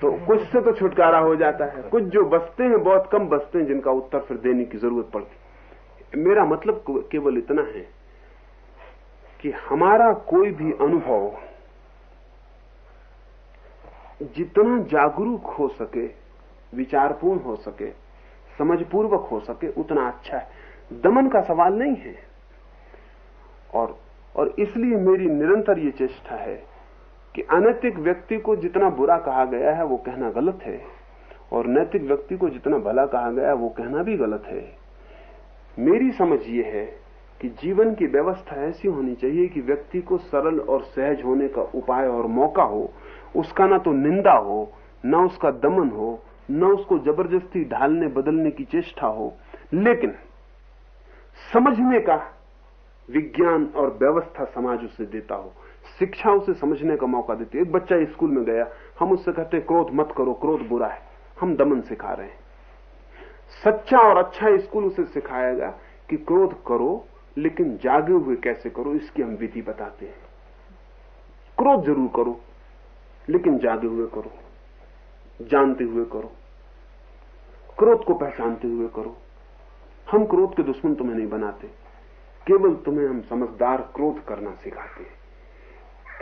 तो कुछ से तो छुटकारा हो जाता है। कुछ जो बसते हैं, बहुत कम बसते हैं जिनका उत्तर फिर देने की ज़रूरत पड़ती। मेरा मतलब केवल इतना है कि हमारा कोई भी अनुभव जितना जागरूक हो सके, विचारपूर्ण हो सके, समझपूर्वक हो सके, उतना अच्छा है। दमन का सवाल नहीं है। और और इसलिए मेरी निरंतर ये चेष्टा है कि अनैतिक व्यक्ति को जितना बुरा कहा गया है, वो कहना गलत है। और नैतिक व्यक्ति को जितना भला कहा गया है, वो कहना भी गलत है। मेरी समझ ये है कि जीवन की व्यवस्था ऐसी होनी चाहिए कि व्यक्ति को सरल और सहज होने का उपाय और मौका हो। उसका ना तो निंदा हो, न उसका दमन हो, न उसको ज़बरदस्ती ढालने बदलने की चेष्टा हो। लेकिन समझने का विज्ञान और व्यवस्था समाज उसे देता हो। शिक्षा उसे समझने का मौका देती है। एक बच्चा स्कूल में गया, हम उससे कहते क्रोध मत करो, क्रोध बुरा है। हम दमन सिखा रहे हैं। सच्चा और अच्छा स्कूल उसे सिखाएगा कि क्रोध करो, लेकिन जागे हुए कैसे करो, इसकी हम विधि बताते हैं। क्रोध ज़रूर करो, लेकिन जागे हुए करो, जानते हुए करो, क्रोध को पहचानते हुए करो। हम क्रोध के दुश्मन तुम्हें नहीं बनाते, केवल तुम्हें हम समझदार क्रोध करना सिखाते हैं।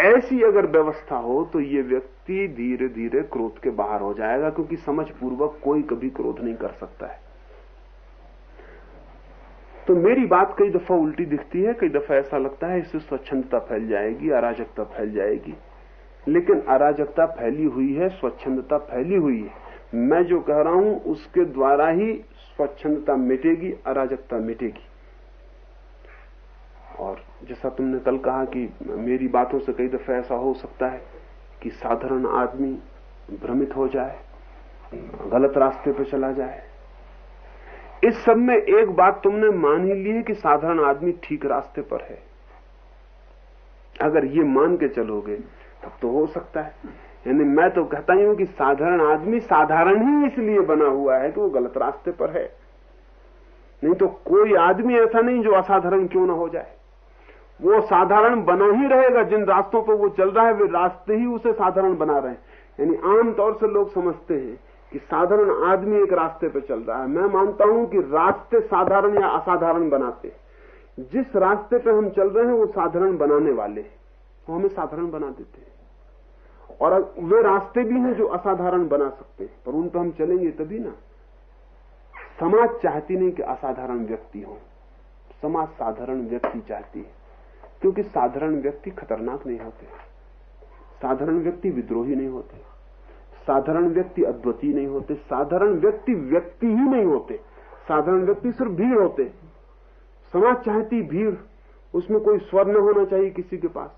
ऐसी अगर व्यवस्था हो तो ये व्यक्ति धीरे धीरे क्रोध के बाहर हो जाएगा, क्योंकि समझ पूर्वक कोई कभी क्रोध नहीं कर सकता है। तो मेरी बात कई दफ़ा उल्टी दिखती है, कई दफ़ा ऐसा लगता है, इससे स्वच्छंदता फैल जाएगी, अराजकता फैल जाएगी। लेकिन अराजकता फैली हुई है, स्वच्छंदता फैली हुई है। मैं जो कह रहा हूँ, उसके द्वारा ही स्वच्छंदता मिटेगी, अराजकता मिटेगी। और जैसा तुमने कल कहा कि मेरी बातों से कई दफे ऐसा हो सकता है कि साधारण आदमी भ्रमित हो जाए, गलत रास्ते पर चला जाए। इस सब में एक बात तुमने मान ही ली है कि साधारण आदमी ठीक रास्ते पर है। अगर ये मान के चलोगे, तब तो हो सकता है। यानी मैं तो कहता ही हूँ कि साधारण आदमी साधारण ही इसलिए बना हुआ है कि वो गलत रास्ते पर है। नहीं तो कोई आदमी ऐसा नहीं जो असाधारण क्यों ना हो जाए। वो साधारण बना ही रहेगा, जिन रास्तों पर वो चल रहा है, वे रास्ते ही उसे साधारण बना रहे हैं। यानी आमतौर से लोग समझते हैं कि साधारण आदमी एक रास्ते पर चल रहा है। मैं मानता हूँ कि रास्ते साधारण या असाधारण बनाते जिस रास्ते पर हम चल रहे हैं, वो साधारण बनाने वाले वो हमें साधारण बना देते हैं। और वे रास्ते भी हैं जो असाधारण बना सकते हैं। पर उन पर हम चलेंगे तभी ना। समाज चाहती नहीं कि असाधारण व्यक्ति हो। समाज साधारण व्यक्ति चाहती है। क्योंकि साधारण व्यक्ति खतरनाक नहीं होते। साधारण व्यक्ति विद्रोही नहीं होते। साधारण व्यक्ति अद्वितीय नहीं होते। साधारण व्यक्ति व्यक्ति ही नहीं होते। साधारण व्यक्ति सिर्फ़ भीड़ होते। समाज चाहती भीड़, उसमें कोई स्वर न होना चाहिए किसी के पास।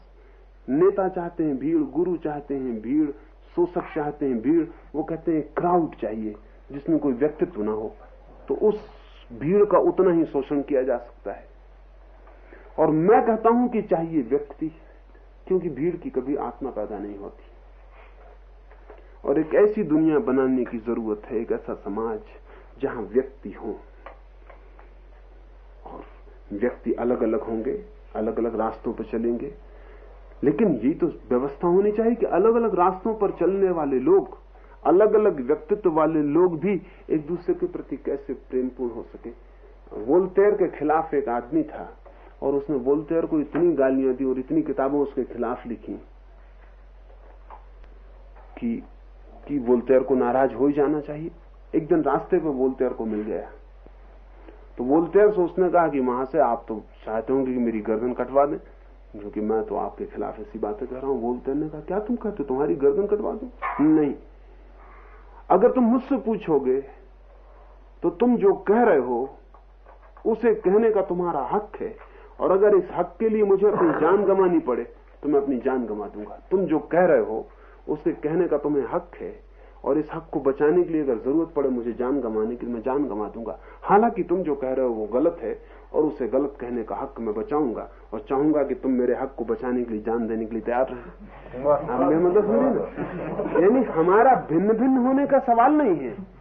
नेता चाहते हैं भीड़, गुरु चाहते हैं भीड़, शोषक चाहते हैं भीड़, वो कहते हैं क्राउड चाहिए, जिसमें कोई व्यक्तित्व ना हो। तो उस भीड़ का उतना ही शोषण किया जा सकता है। और मैं कहता हूँ कि चाहिए व्यक्ति क्योंकि भीड़ की कभी आत्मा पैदा नहीं होती। और एक ऐसी दुनिया बनाने की ज़रूरत है, एक ऐसा समाज जहाँ व्यक्ति हो। और व्यक्ति अलग अलग होंगे अलग अलग रास्तों पर चलेंगे। लेकिन ये तो व्यवस्था होनी चाहिए कि अलग अलग रास्तों पर चलने वाले लोग अलग अलग व्यक्तित्व वाले लोग भी एक दूसरे के प्रति कैसे प्रेमपूर्ण हो सके। वोल्टेयर के खिलाफ एक आदमी था और उसने वोल्टेयर को इतनी गालियाँ दी और इतनी किताबें उसके खिलाफ लिखी कि कि वोल्टेयर को नाराज़ हो ही जाना चाहिए। एक दिन रास्ते पर वोल्टेयर को मिल गया। तो हैं तो उसने कहा कि वहाँ से आप तो चाहते होंगे कि मेरी गर्दन कटवा दें क्योंकि मैं तो आपके खिलाफ ऐसी बातें कर रहा हूँ। बोलते ने कहा, क्या तुम कहते तुम्हारी गर्दन कटवा दो? नहीं। अगर तुम मुझसे पूछोगे तो तुम जो कह रहे हो, उसे कहने का तुम्हारा हक है। और अगर इस हक के लिए मुझे अपनी जान गंवानी पड़े तो मैं अपनी जान गंवा दूँगा। तुम जो कह रहे हो उसे कहने का तुम्हें हक है। और इस हक को बचाने के लिए अगर ज़रूरत पड़े मुझे जान गंवाने के लिए, मैं जान गंवा दूँगा। हालाँकि तुम जो कह रहे हो, वो गलत है, और उसे गलत कहने का हक मैं बचाऊँगा। और चाहूँगा कि तुम मेरे हक को बचाने के लिए, जान देने के लिए तैयार रहे। सुनिए ना? यानी हमारा भिन्न भिन्न होने का सवाल नहीं है।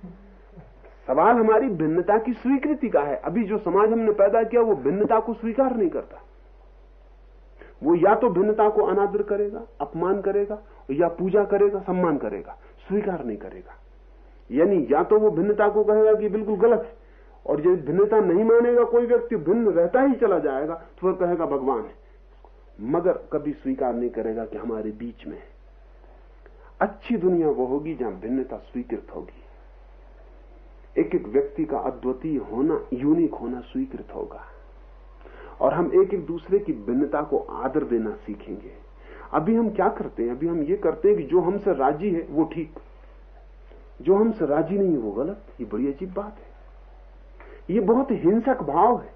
सवाल हमारी भिन्नता की स्वीकृति का है। अभी जो समाज हमने पैदा किया, वो भिन्नता को स्वीकार नहीं करता। वो या तो भिन्नता को अनादर करेगा, अपमान करेगा, या पूजा करेगा, सम्मान करेगा, स्वीकार नहीं करेगा। यानी या तो वो भिन्नता को कहेगा कि बिल्कुल गलत है, और यदि भिन्नता नहीं मानेगा कोई व्यक्ति, भिन्न रहता ही चला जाएगा तो वह कहेगा भगवान है। मगर कभी स्वीकार नहीं करेगा कि हमारे बीच में है। अच्छी दुनिया वो होगी जहाँ भिन्नता स्वीकृत होगी। एक एक व्यक्ति का अद्वितीय होना यूनिक होना स्वीकृत होगा। और हम एक एक दूसरे की भिन्नता को आदर देना सीखेंगे। अभी हम क्या करते हैं? अभी हम ये करते हैं कि जो हमसे राज़ी है, वो ठीक। जो हमसे राज़ी नहीं है, वो गलत। ये बड़ी अजीब बात है। ये बहुत हिंसक भाव है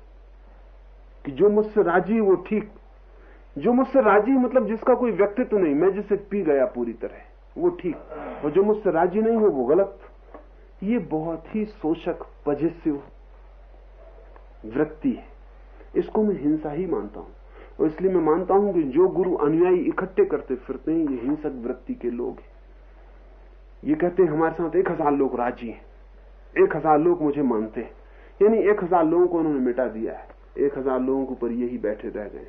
कि जो मुझसे राज़ी है, वो ठीक। जो मुझसे राज़ी है मतलब जिसका कोई व्यक्तित्व नहीं, मैं जिसे पी गया पूरी तरह, वो ठीक। और जो मुझसे राज़ी नहीं है, वो गलत। ये बहुत ही शोषक पजेसिव वृत्ति है। इसको मैं हिंसा ही मानता हूँ। और इसलिए मैं मानता हूँ कि जो गुरु अनुयायी इकट्ठे करते फिरते हैं, ये हिंसक वृत्ति के लोग हैं। ये कहते हैं, हमारे साथ एक हज़ार लोग राज़ी हैं। एक हज़ार लोग मुझे मानते हैं। यानी एक हज़ार लोगों को उन्होंने मिटा दिया है। एक हज़ार लोगों के ऊपर यही बैठे रह गए।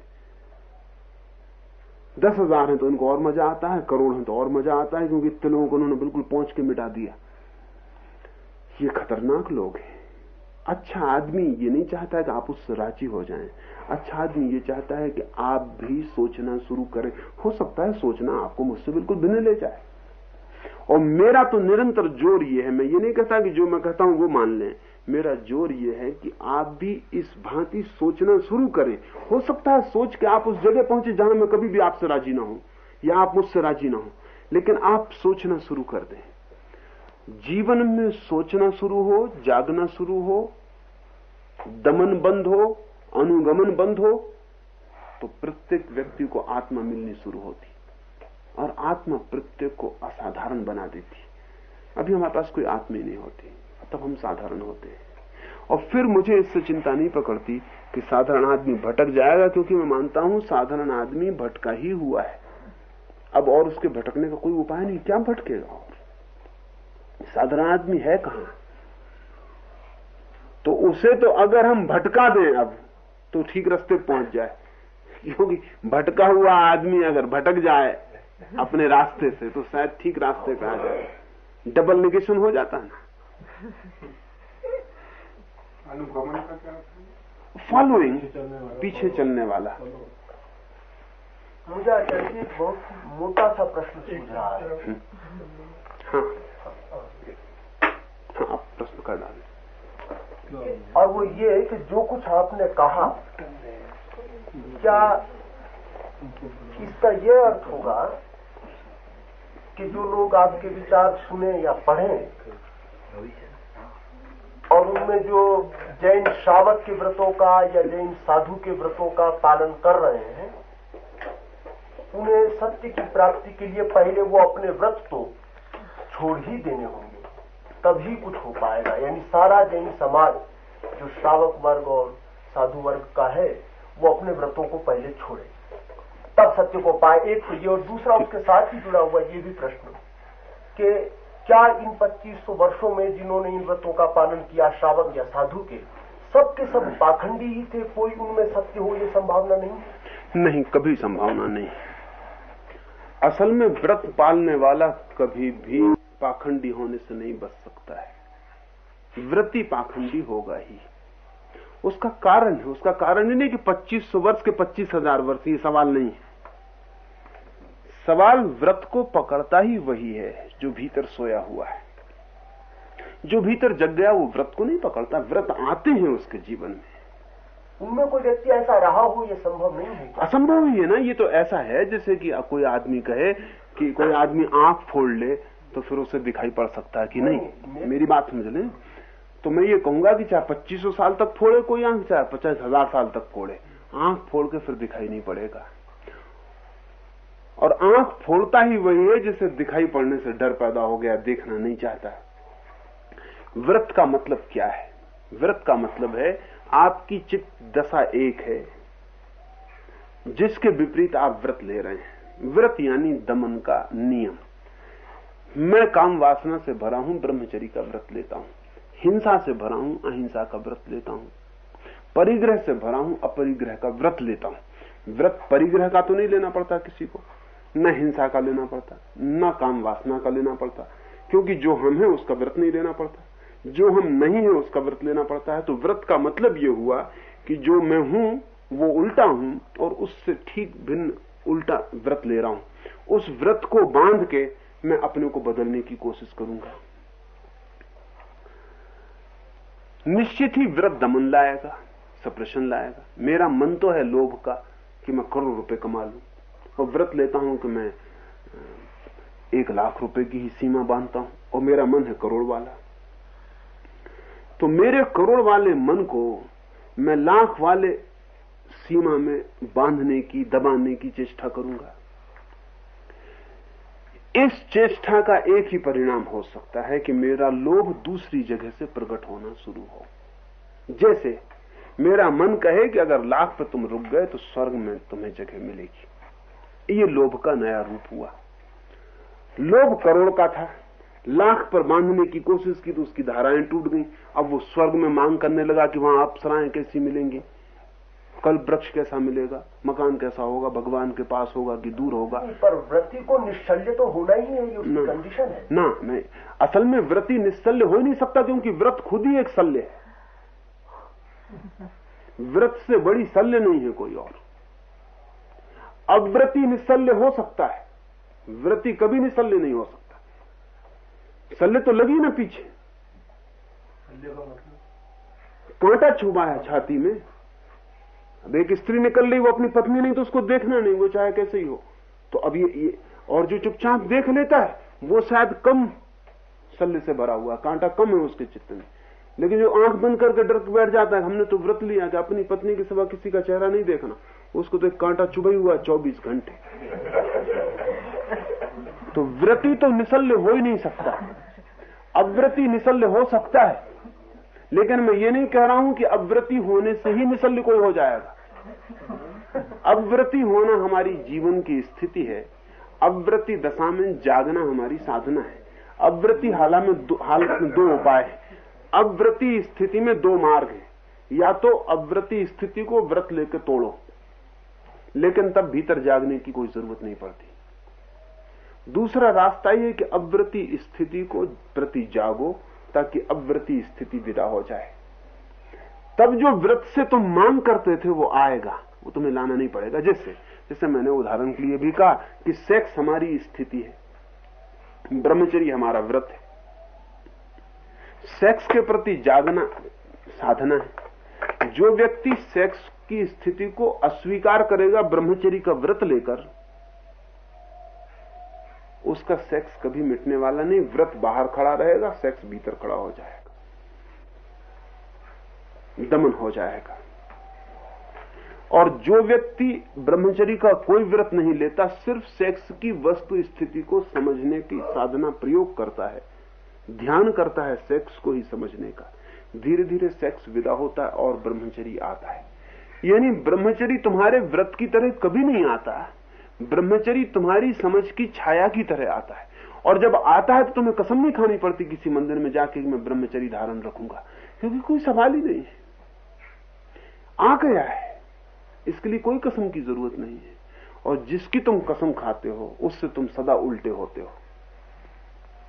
दस हज़ार है तो उनको और मज़ा आता है, करोड़ है तो और मज़ा आता है, क्योंकि इतने लोगों को उन्होंने बिल्कुल पहुँच के मिटा दिया। ये खतरनाक लोग हैं। अच्छा आदमी ये नहीं चाहता है कि आप उससे राज़ी हो जाएँ। अच्छा आदमी ये चाहता है कि आप भी सोचना शुरू करें। हो सकता है सोचना आपको मुझसे बिल्कुल भिन्न ले जाए। और मेरा तो निरंतर ज़ोर ये है, मैं ये नहीं कहता कि जो मैं कहता हूँ वो मान लें। मेरा ज़ोर ये है कि आप भी इस भांति सोचना शुरू करें। हो सकता है सोच के आप उस जगह पहुँचे जहाँ मैं कभी भी आपसे राज़ी ना हूँ, या आप मुझसे राज़ी ना हो। लेकिन आप सोचना शुरू कर दें। जीवन में सोचना शुरू हो, जागना शुरू हो, दमन बंद हो, अनुगमन बंद हो तो प्रत्येक व्यक्ति को आत्मा मिलनी शुरू होती। और आत्मा प्रत्येक को असाधारण बना देती। अभी हमारे पास कोई आत्मा नहीं होती, तब हम साधारण होते हैं। और फिर मुझे इससे चिंता नहीं पकड़ती कि साधारण आदमी भटक जाएगा, क्योंकि मैं मानता हूँ साधारण आदमी भटका ही हुआ है। अब और उसके भटकने का कोई उपाय नहीं, क्या भटकेगा साधारण आदमी है कहाँ? तो उसे तो अगर हम भटका दें अब तो ठीक रास्ते पहुँच जाए। क्योंकि भटका हुआ आदमी अगर भटक जाए अपने रास्ते से तो शायद ठीक रास्ते पे आ जाए। डबल निगेशन हो जाता है ना अनुगमन का क्या फॉलोइंग पीछे चलने वाला। मुझे आचार्य बहुत मोटा सा प्रश्न सूझ रहा है। हाँ। हाँ आप प्रश्न कर डालें। और वो ये कि जो कुछ आपने कहा, क्या इसका ये अर्थ होगा कि जो लोग आपके विचार सुने या पढ़ें, और उनमें जो जैन श्रावक के व्रतों का या जैन साधु के व्रतों का पालन कर रहे हैं, उन्हें सत्य की प्राप्ति के लिए पहले वो अपने व्रत तो छोड़ ही देने होंगे। तभी कुछ हो पाएगा। यानी सारा जैन समाज, जो श्रावक वर्ग और साधु वर्ग का है, वो अपने व्रतों को पहले छोड़े। तब सत्य को पाए एक तो ये और दूसरा उसके साथ ही जुड़ा हुआ ये भी प्रश्न कि क्या इन 2500 वर्षों में जिन्होंने इन व्रतों का पालन किया, श्रावक या साधु के, सबके सब पाखंडी ही थे? कोई उनमें सत्य हो ये संभावना नहीं? नहीं, कभी संभावना नहीं। असल में व्रत पालने वाला कभी भी पाखंडी होने से नहीं बच सकता है। व्रती पाखंडी होगा ही। उसका कारण है उसका कारण ही नहीं कि 2500 वर्ष के पच्चीस हज़ार वर्ष ये सवाल नहीं है। सवाल व्रत को पकड़ता ही वही है जो भीतर सोया हुआ है। जो भीतर जग गया वो व्रत को नहीं पकड़ता व्रत आते हैं उसके जीवन में। उनमें कोई व्यक्ति ऐसा रहा हो ये संभव नहीं है असंभव ही है ना ये तो ऐसा है जैसे कि कोई आदमी कहे कि कोई आदमी आँख फोड़ ले तो फिर उसे दिखाई पड़ सकता है कि नहीं, नहीं। मेरी बात समझ लें तो मैं ये कहूँगा कि चाहे पच्चीस साल तक फोड़े कोई आँख चाहे पचास हज़ार साल तक फोड़े आँख फोड़ के फिर दिखाई नहीं पड़ेगा। और आँख फोड़ता ही वही है जिसे दिखाई पड़ने से डर पैदा हो गया देखना नहीं चाहता। व्रत का मतलब क्या है? व्रत का मतलब है आपकी चित्त दशा एक है जिसके विपरीत आप व्रत ले रहे हैं। व्रत यानी दमन का नियम। मैं काम वासना से भरा हूँ ब्रह्मचरी का व्रत लेता हूँ। हिंसा से भरा हूँ, अहिंसा का व्रत लेता हूँ। परिग्रह से भरा हूँ, अपरिग्रह का व्रत लेता हूँ। व्रत परिग्रह का तो नहीं लेना पड़ता किसी को। न हिंसा का लेना पड़ता, न काम वासना का लेना पड़ता। क्योंकि जो हम है, उसका व्रत नहीं लेना पड़ता। जो हम नहीं है, उसका व्रत लेना पड़ता है। तो व्रत का मतलब ये हुआ कि जो मैं हूँ, वो उल्टा हूँ और उससे ठीक भिन्न उल्टा व्रत ले रहा हूँ। उस व्रत को बाँध के मैं अपने को बदलने की कोशिश करूँगा। निश्चित ही व्रत दमन लाएगा, सप्रेशन लाएगा। मेरा मन तो है लोभ का कि मैं करोड़ रुपए कमा लू। और व्रत लेता हूँ कि मैं एक लाख रुपए की ही सीमा बांधता हूँ और मेरा मन है करोड़ वाला। तो मेरे करोड़ वाले मन को मैं लाख वाले सीमा में बांधने की, दबाने की चेष्टा करूँगा। इस चेष्टा का एक ही परिणाम हो सकता है कि मेरा लोभ दूसरी जगह से प्रकट होना शुरू हो। जैसे, मेरा मन कहे कि अगर लाख पर तुम रुक गए तो स्वर्ग में तुम्हें जगह मिलेगी। ये लोभ का नया रूप हुआ। लोभ करोड़ का था। लाख पर बांधने की कोशिश की तो उसकी धाराएँ टूट गई। अब वो स्वर्ग में मांग करने लगा कि वहाँ अप्सराएँ कैसी मिलेंगी? कल वृक्ष कैसा मिलेगा मकान कैसा होगा भगवान के पास होगा कि दूर होगा? पर व्रति को निश्चल्य तो होना ही है ये कंडीशन है। ना नहीं। असल में व्रति निश्चल्य हो ही नहीं सकता क्योंकि व्रत खुद ही एक शल्य है। व्रत से बड़ी शल्य नहीं है कोई और। अव्रति निशल्य हो सकता है। व्रति कभी निशल्य नहीं हो सकता। शल्य तो लगी ना पीछे। कांटा छुपा है छाती में। अब एक स्त्री निकल रही वो अपनी पत्नी नहीं तो उसको देखना नहीं वो चाहे कैसे ही हो। तो अब ये, ये और जो चुपचाप देख लेता है वो शायद कम शल्य से भरा हुआ कांटा कम है उसके चित्त में। लेकिन जो आँख बंद करके डर बैठ जाता है हमने तो व्रत लिया कि अपनी पत्नी के सिवा किसी का चेहरा नहीं देखना। उसको तो एक कांटा चुभई हुआ चौबीस घंटे। तो व्रति तो निशल्य हो ही नहीं सकता। अव्रति निशल्य हो सकता है। लेकिन मैं ये नहीं कह रहा हूँ कि अवृत्ति होने से ही निशल्य कोई हो जाएगा। अवृत्ति होना हमारी जीवन की स्थिति है। अवृत्ति दशा में जागना हमारी साधना है। अवृत्ति हालत में हालत में दो उपाय है। अव्रति स्थिति में दो मार्ग है। या तो अवृत्ति स्थिति को व्रत लेकर तोड़ो, लेकिन तब भीतर जागने की कोई ज़रूरत नहीं पड़ती। दूसरा रास्ता यह कि अवृत्ति स्थिति को प्रति जागो ताकि अव्रति स्थिति विदा हो जाए। तब जो व्रत से तुम मांग करते थे, वो आएगा। वो तुम्हें लाना नहीं पड़ेगा। जैसे जैसे मैंने उदाहरण के लिए भी कहा कि सेक्स हमारी स्थिति है। ब्रह्मचर्य हमारा व्रत है। सेक्स के प्रति जागना साधना है। जो व्यक्ति सेक्स की स्थिति को अस्वीकार करेगा ब्रह्मचरी का व्रत लेकर उसका सेक्स कभी मिटने वाला नहीं, व्रत बाहर खड़ा रहेगा सेक्स भीतर खड़ा हो जाएगा। दमन हो जाएगा। और जो व्यक्ति ब्रह्मचरी का कोई व्रत नहीं लेता, सिर्फ़ सेक्स की वस्तु स्थिति को समझने की साधना प्रयोग करता है। ध्यान करता है सेक्स को ही समझने का। धीरे धीरे सेक्स विदा होता है और ब्रह्मचरी आता है। यानी ब्रह्मचरी तुम्हारे व्रत की तरह कभी नहीं आता। ब्रह्मचरी तुम्हारी समझ की छाया की तरह आता है। और जब आता है तो तुम्हें कसम नहीं खानी पड़ती किसी मंदिर में जाके मैं ब्रह्मचरी धारण रखूँगा। क्योंकि कोई सवाल ही नहीं है। आ गया है। इसके लिए कोई कसम की ज़रूरत नहीं है। और जिसकी तुम कसम खाते हो, उससे तुम सदा उल्टे होते हो।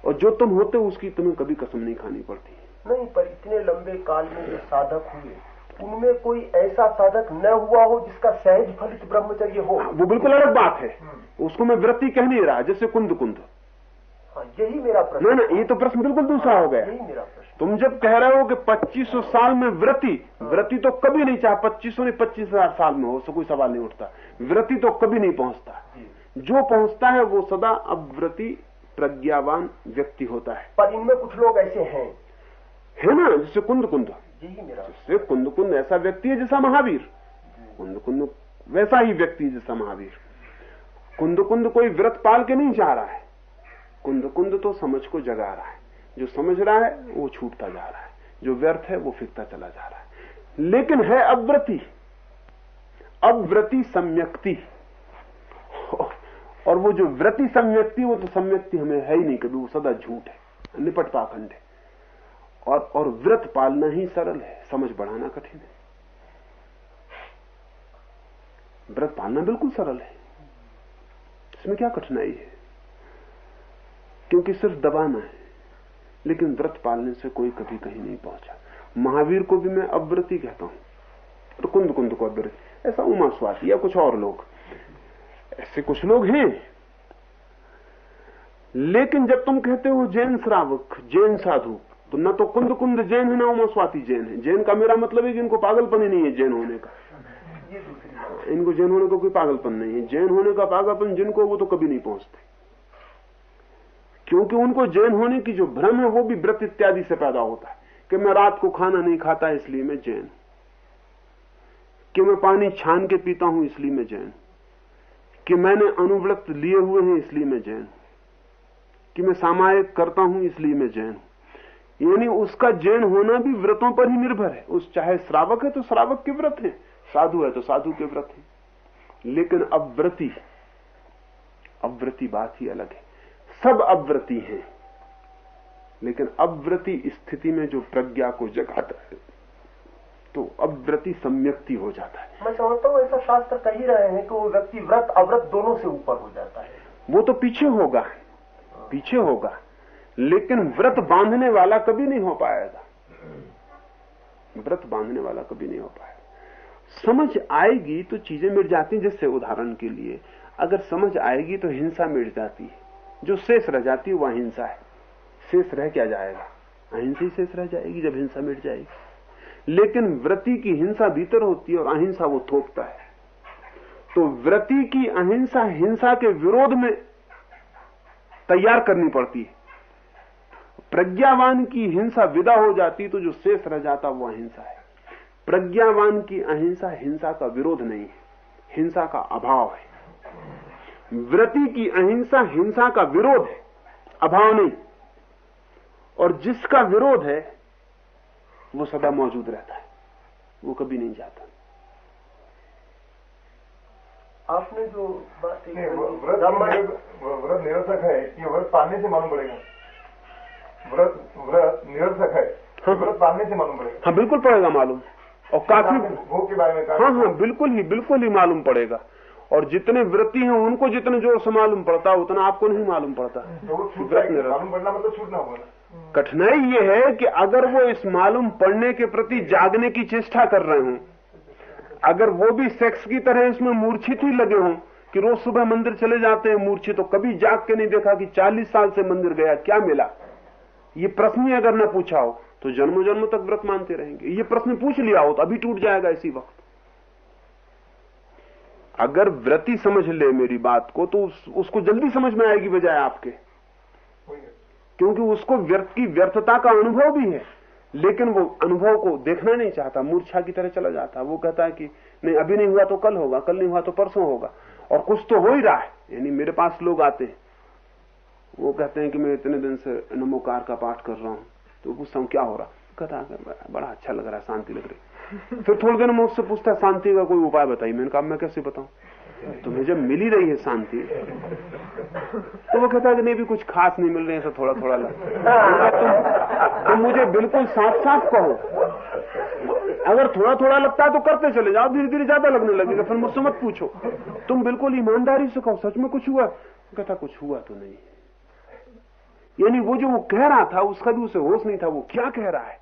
और जो तुम होते हो, उसकी तुम्हें कभी कसम नहीं खानी पड़ती। नहीं, पर इतने लंबे काल में जो साधक हुए उनमें कोई ऐसा साधक न हुआ हो जिसका सहज फलित ब्रह्मचर्य हो। वो बिल्कुल अलग बात है। उसको मैं वृत्ति कह नहीं रहा जैसे कुंद कुंद। हाँ, यही मेरा प्रश्न ना ना ये तो प्रश्न बिल्कुल दूसरा हो गया। यही मेरा प्रश्न तुम जब कह रहे हो कि 2500 साल में व्रति व्रति तो कभी नहीं चाहे 2500 नहीं पच्चीस हज़ार साल में हो सो कोई सवाल नहीं उठता। व्रति तो कभी नहीं पहुँचता। जो। पहुँचता है वो सदा अव्रति प्रज्ञावान व्यक्ति होता है। पर इनमें कुछ लोग ऐसे हैं। है ना जैसे कुंद कुंद। यही मेरा जैसे कुंद कुंद ऐसा व्यक्ति है जैसा महावीर। कुंद कुंद वैसा ही व्यक्ति है जैसा महावीर। कुंद कुंद कोई व्रत पाल के नहीं जा रहा है। कुंद कुंद तो समझ को जगा रहा है। जो समझ रहा है, वो छूटता जा रहा है। जो व्यर्थ है, वो फिरता चला जा रहा है। लेकिन है अव्रति। अव्रति सम्यक्ति। और वो जो व्रति सम्यक्ति, वो तो सम्यक्ति हमें है ही नहीं, कभी वो सदा झूठ है। निपट पाखंड है। और और व्रत पालना ही सरल है। समझ बढ़ाना कठिन है। व्रत पालना बिल्कुल सरल है। इसमें क्या कठिनाई है? क्योंकि सिर्फ़ दबाना है, लेकिन व्रत पालने से कोई कभी कहीं नहीं पहुँचा। महावीर को भी मैं अव्रति कहता हूँ। और कुंद कुंद को अव्रति। ऐसा उमा स्वाति या कुछ और लोग। ऐसे कुछ लोग हैं। लेकिन जब तुम कहते हो जैन श्रावक, जैन साधु तो न तो कुंद कुंद जैन है, ना उमा स्वाति जैन है। जैन का मेरा मतलब है कि इनको पागलपन ही नहीं है जैन होने का। इनको जैन होने का कोई पागलपन नहीं है। जैन होने का पागलपन जिनको, वो तो कभी नहीं पहुँचते। क्योंकि उनको जैन होने की जो भ्रम है, वो भी व्रत इत्यादि से पैदा होता है। कि मैं रात को खाना नहीं खाता, इसलिए मैं जैन। कि मैं पानी छान के पीता हूँ, इसलिए मैं जैन। कि मैंने अनुव्रत लिए हुए हैं, इसलिए मैं जैन। कि मैं सामायिक करता हूँ, इसलिए मैं जैन। यानी उसका जैन होना भी व्रतों पर ही निर्भर है। उस चाहे श्रावक है तो श्रावक के व्रत है साधु है तो साधु के व्रत है। लेकिन अव्रति अव्रति बात ही अलग है। सब अव्रति हैं। लेकिन अव्रति स्थिति में जो प्रज्ञा को जगाता है तो अव्रति सम्यक्ति हो जाता है। मैं समझता हूँ ऐसा शास्त्र कह ही रहे हैं कि वो व्यक्ति व्रत अव्रत दोनों से ऊपर हो जाता है। वो तो पीछे होगा पीछे होगा। लेकिन व्रत बांधने वाला कभी नहीं हो पाएगा। व्रत बांधने वाला कभी नहीं हो पाएगा। समझ आएगी तो चीज़ें मिट जाती जैसे उदाहरण के लिए। अगर समझ आएगी तो हिंसा मिट जाती है। जो शेष रह जाती है, वह अहिंसा है। शेष रह क्या जाएगा? अहिंसा ही शेष रह जाएगी जब हिंसा मिट जाएगी। लेकिन व्रति की हिंसा भीतर होती है और अहिंसा वो थोपता है। तो व्रति की अहिंसा हिंसा के विरोध में तैयार करनी पड़ती है। प्रज्ञावान की हिंसा विदा हो जाती तो जो शेष रह जाता वो अहिंसा है। प्रज्ञावान की अहिंसा हिंसा का विरोध नहीं है। हिंसा का अभाव है। व्रति की अहिंसा हिंसा का विरोध है। अभाव नहीं। और जिसका विरोध है वो सदा मौजूद रहता है। वो कभी नहीं जाता। आपने जो बात व्रत व्रत निरर्थक है ये व्रत पालने से मालूम पड़ेगा। व्रत व्रत निरर्थक है। हाँ, व्रत से मालूम पड़ेगा। हाँ बिल्कुल पड़ेगा मालूम। और काफ़ी भोग के बारे में हाँ हाँ बिल्कुल ही बिल्कुल ही मालूम पड़ेगा। और जितने व्रती हैं उनको जितने ज़ोर से मालूम पड़ता है उतना आपको नहीं मालूम पड़ता। तो मालूम पड़ना मतलब छूटना होगा कठिनाई ये है कि अगर वो इस मालूम पड़ने के प्रति जागने की चेष्टा कर रहे हो अगर वो भी सेक्स की तरह इसमें मूर्छित ही लगे हों कि रोज सुबह मंदिर चले जाते हैं मूर्छित तो कभी जाग के नहीं देखा कि 40 साल से मंदिर गया क्या मिला? ये प्रश्न ही अगर न पूछा हो तो जन्मों जन्मों तक व्रत मानते रहेंगे। ये प्रश्न पूछ लिया हो तो अभी टूट जाएगा इसी वक्त। अगर व्रति समझ ले मेरी बात को तो उस, उसको जल्दी समझ में आएगी बजाय आपके। क्योंकि उसको व्यर्थ की व्यर्थता का अनुभव भी है। लेकिन वो अनुभव को देखना नहीं चाहता मूर्छा की तरह चला जाता। वो कहता है कि नहीं अभी नहीं हुआ तो कल होगा कल नहीं हुआ तो परसों होगा। और कुछ तो हो ही रहा है। यानी मेरे पास लोग आते हैं। वो कहते हैं कि मैं इतने दिन से नमोकार का पाठ कर रहा हूँ। तो पूछता हूँ क्या हो रहा? कहता बड़ा अच्छा लग रहा है शांति लग रही फिर थोड़ी देर में उससे पूछता शांति का कोई उपाय बताइए? मैंने कहा मैं कैसे बताऊँ? तुम्हें जब मिली रही है शांति। तो वो कहता है कि नहीं भी कुछ खास नहीं मिल रही है थोड़ा थोड़ा लग तुम, तुम मुझे बिल्कुल साफ़ साफ़ कहो। अगर थोड़ा थोड़ा लगता है तो करते चले जाओ धीरे धीरे ज़्यादा लगने लगेगा। फिर मुझसे मत पूछो। तुम बिल्कुल ईमानदारी से कहो सच में कुछ हुआ कहता कुछ हुआ तो नहीं यानी वो जो वो कह रहा था उसका भी उसे होश नहीं था, वो क्या कह रहा है?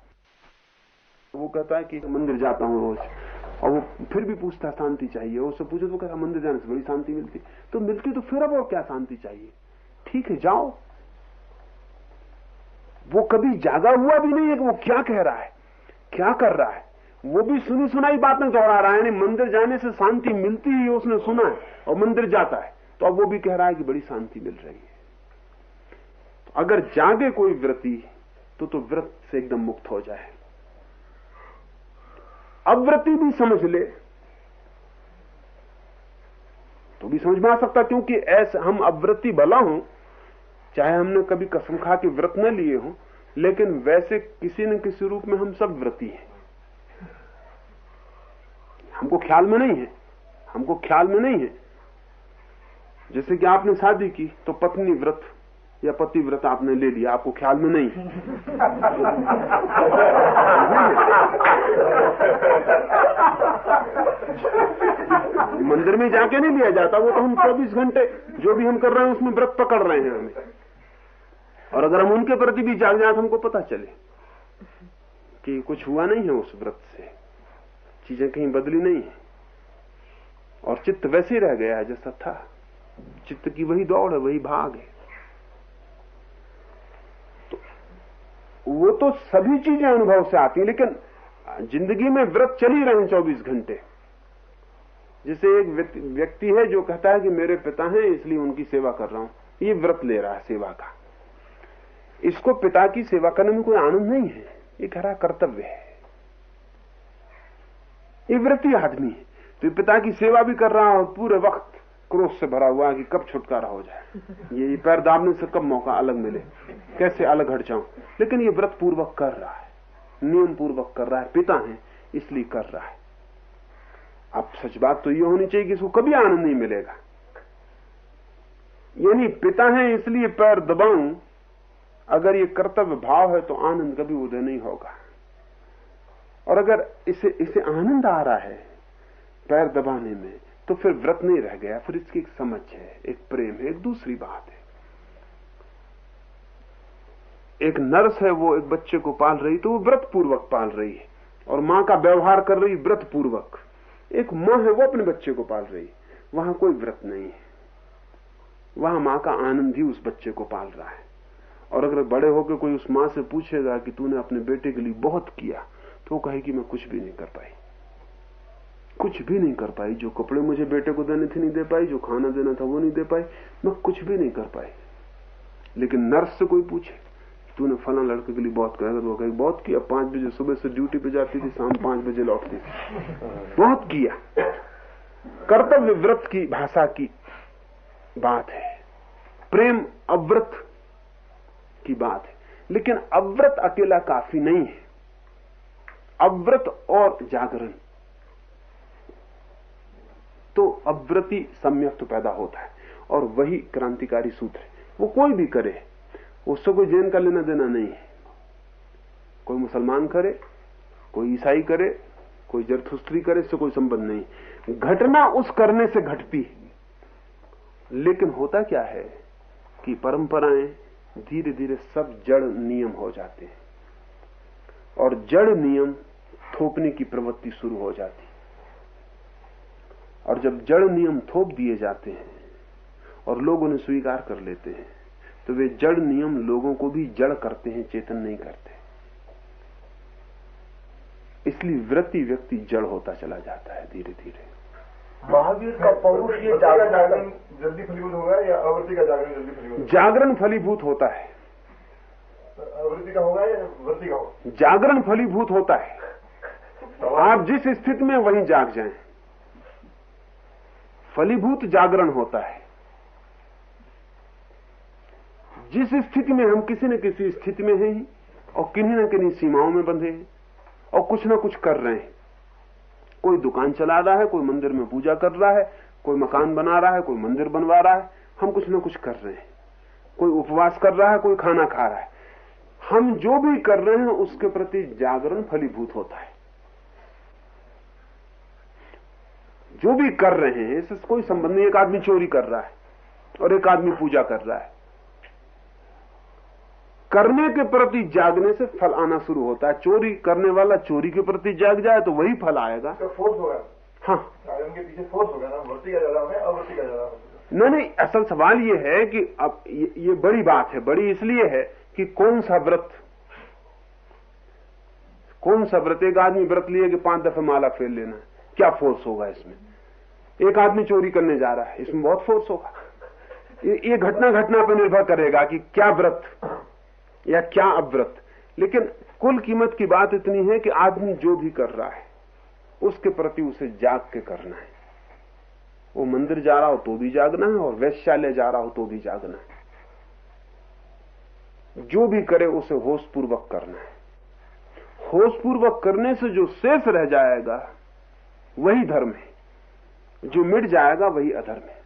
वो कहता है कि मंदिर जाता हूँ रोज। और वो फिर भी पूछता शांति चाहिए? उससे पूछे तो कहता मंदिर जाने से बड़ी शांति मिलती। तो मिलती तो फिर अब और क्या शांति चाहिए? ठीक है, जाओ। वो कभी जागा हुआ भी नहीं है कि वो क्या कह रहा है, क्या कर रहा है। वो भी सुनी सुनाई बात बातें दोहरा रहा है, यानी मंदिर जाने से शांति मिलती ही उसने सुना है और मंदिर जाता है। तो अब वो भी कह रहा है कि बड़ी शांति मिल रही है। अगर जागे कोई व्रति तो तो व्रत से एकदम मुक्त हो जाए। अव्रति भी समझ ले। तो भी समझ में आ सकता, क्योंकि ऐसे हम अव्रति भला हो, चाहे हमने कभी कसम खा के व्रत न लिए हो, लेकिन वैसे किसी न किसी रूप में हम सब व्रती हैं। हमको ख्याल में नहीं है। हमको ख्याल में नहीं है। जैसे कि आपने शादी की तो पत्नी व्रत या पति व्रत आपने ले लिया, आपको ख्याल में नहीं? मंदिर में जाके नहीं लिया जाता, वो तो हम 24 घंटे जो भी हम कर रहे हैं, उसमें व्रत पकड़ रहे हैं हमें। और अगर हम उनके प्रति भी जाग जाए तो हमको पता चले कि कुछ हुआ नहीं है उस व्रत से। चीज़ें कहीं बदली नहीं है। और चित्त वैसे रह गया है, जैसा था। चित्त की वही दौड़ है, वही भाग है। वो तो सभी चीज़ें अनुभव से आती हैं, लेकिन ज़िंदगी में व्रत चल ही रहे हैं चौबीस घंटे। जैसे एक व्यक्ति है जो कहता है कि मेरे पिता हैं, इसलिए उनकी सेवा कर रहा हूँ। ये व्रत ले रहा है सेवा का। इसको पिता की सेवा करने में कोई आनंद नहीं है। ये खरा कर्तव्य है। ये व्रती आदमी है। तो पिता की सेवा भी कर रहा है पूरे वक्त। क्रोध से भरा हुआ है कि कब छुटकारा हो जाए। ये पैर दाबने से कब मौका अलग मिले? कैसे अलग हट जाऊँ? लेकिन ये व्रत पूर्वक कर रहा है। नियम पूर्वक कर रहा है। पिता है, इसलिए कर रहा है। अब सच बात तो ये होनी चाहिए कि इसको कभी आनंद नहीं मिलेगा। यानी पिता है, इसलिए पैर दबाऊं। अगर ये कर्तव्य भाव है तो आनंद कभी उदय नहीं होगा। और अगर इसे इसे आनंद आ रहा है, पैर दबाने में तो फिर व्रत नहीं रह गया, फिर इसकी एक समझ है, एक प्रेम है, एक दूसरी बात है। एक नर्स है, वो एक बच्चे को पाल रही तो वो व्रत पूर्वक पाल रही है, और माँ का व्यवहार कर रही व्रत पूर्वक एक माँ है, वो अपने बच्चे को पाल रही, वहाँ कोई व्रत नहीं है। वहाँ माँ का आनंद ही उस बच्चे को पाल रहा है। और अगर बड़े होकर कोई उस माँ से पूछेगा कि तूने अपने बेटे के लिए बहुत किया तो वो कहेगी, मैं कुछ भी नहीं कर पाई। कुछ भी नहीं कर पाई। जो कपड़े मुझे बेटे को देने थे नहीं दे पाई, जो खाना देना था वो नहीं दे पाई। मैं कुछ भी नहीं कर पाई। लेकिन नर्स से कोई पूछे, तूने फला लड़के के लिए बहुत कहा तो कहे, बहुत किया, पाँच बजे सुबह से ड्यूटी पे जाती थी, शाम पाँच बजे लौटती थी। बहुत किया। कर्तव्य व्रत की भाषा की बात है। प्रेम अव्रत की बात है। लेकिन अव्रत अकेला काफ़ी नहीं है। अव्रत और जागरण तो अव्रति सम्यक तो पैदा होता है। और वही क्रांतिकारी सूत्र है। वो कोई भी करे, उससे कोई जैन का लेना देना नहीं है। कोई मुसलमान करे, कोई ईसाई करे, कोई जरथुस्त्री करे, इससे कोई संबंध नहीं। घटना उस करने से घटती लेकिन होता क्या है कि परंपराएँ धीरे धीरे सब जड़ नियम हो जाते हैं। और जड़ नियम थोपने की प्रवृत्ति शुरू हो जाती और जब जड़ नियम थोप दिए जाते हैं और लोग उन्हें स्वीकार कर लेते हैं तो वे जड़ नियम लोगों को भी जड़ करते हैं चेतन नहीं करते। इसलिए वृत्ति व्यक्ति जड़ होता चला जाता है धीरे धीरे महावीर का पौरुष ये जागरण जल्दी फलीभूत होगा या अवृत्ति का जागरण जल्दी फलीभूत जागरण फलीभूत होता है। अवृत्ति का होगा या वृत्ति का होगा? जागरण फलीभूत होता है। आप जिस स्थिति में वहीं जाग जाएँ। फलीभूत जागरण होता है। जिस स्थिति में हम किसी न किसी स्थिति में हैं और किन्हीं न किन्हीं सीमाओं में बंधे हैं और कुछ न कुछ कर रहे हैं। कोई दुकान चला रहा है, कोई मंदिर में पूजा कर रहा है, कोई मकान बना रहा है, कोई मंदिर बनवा रहा है, हम कुछ न कुछ कर रहे हैं। कोई उपवास कर रहा है, कोई खाना खा रहा है। हम जो भी कर रहे हैं, उसके प्रति जागरण फलीभूत होता है। जो भी कर रहे हैं इससे कोई संबंध नहीं। एक आदमी चोरी कर रहा है और एक आदमी पूजा कर रहा है। करने के प्रति जागने से फल आना शुरू होता है। चोरी करने वाला चोरी के प्रति जाग जाए तो वही फल आएगा। तो फोर्स होगा। हाँ। उनके पीछे फोर्स होगा ना। का ज़्यादा का ज़्यादा नहीं नहीं असल सवाल ये है कि अब ये, ये बड़ी बात है बड़ी इसलिए है कि कौन सा व्रत कौन सा व्रत? एक आदमी व्रत लिए कि पाँच दफे माला फेर लेना क्या फोर्स होगा इसमें? एक आदमी चोरी करने जा रहा है, इसमें बहुत फोर्स होगा। ये घटना घटना पर निर्भर करेगा कि क्या व्रत या क्या अव्रत। लेकिन कुल कीमत की बात इतनी है कि आदमी जो भी कर रहा है, उसके प्रति उसे जाग के करना है। वो मंदिर जा रहा हो तो भी जागना है और वैश्यालय जा रहा हो तो भी जागना है। जो भी करे उसे होशपूर्वक करना है। होशपूर्वक करने से जो शेष रह जाएगा, वही धर्म है। जो मिट जाएगा वही अधर्म है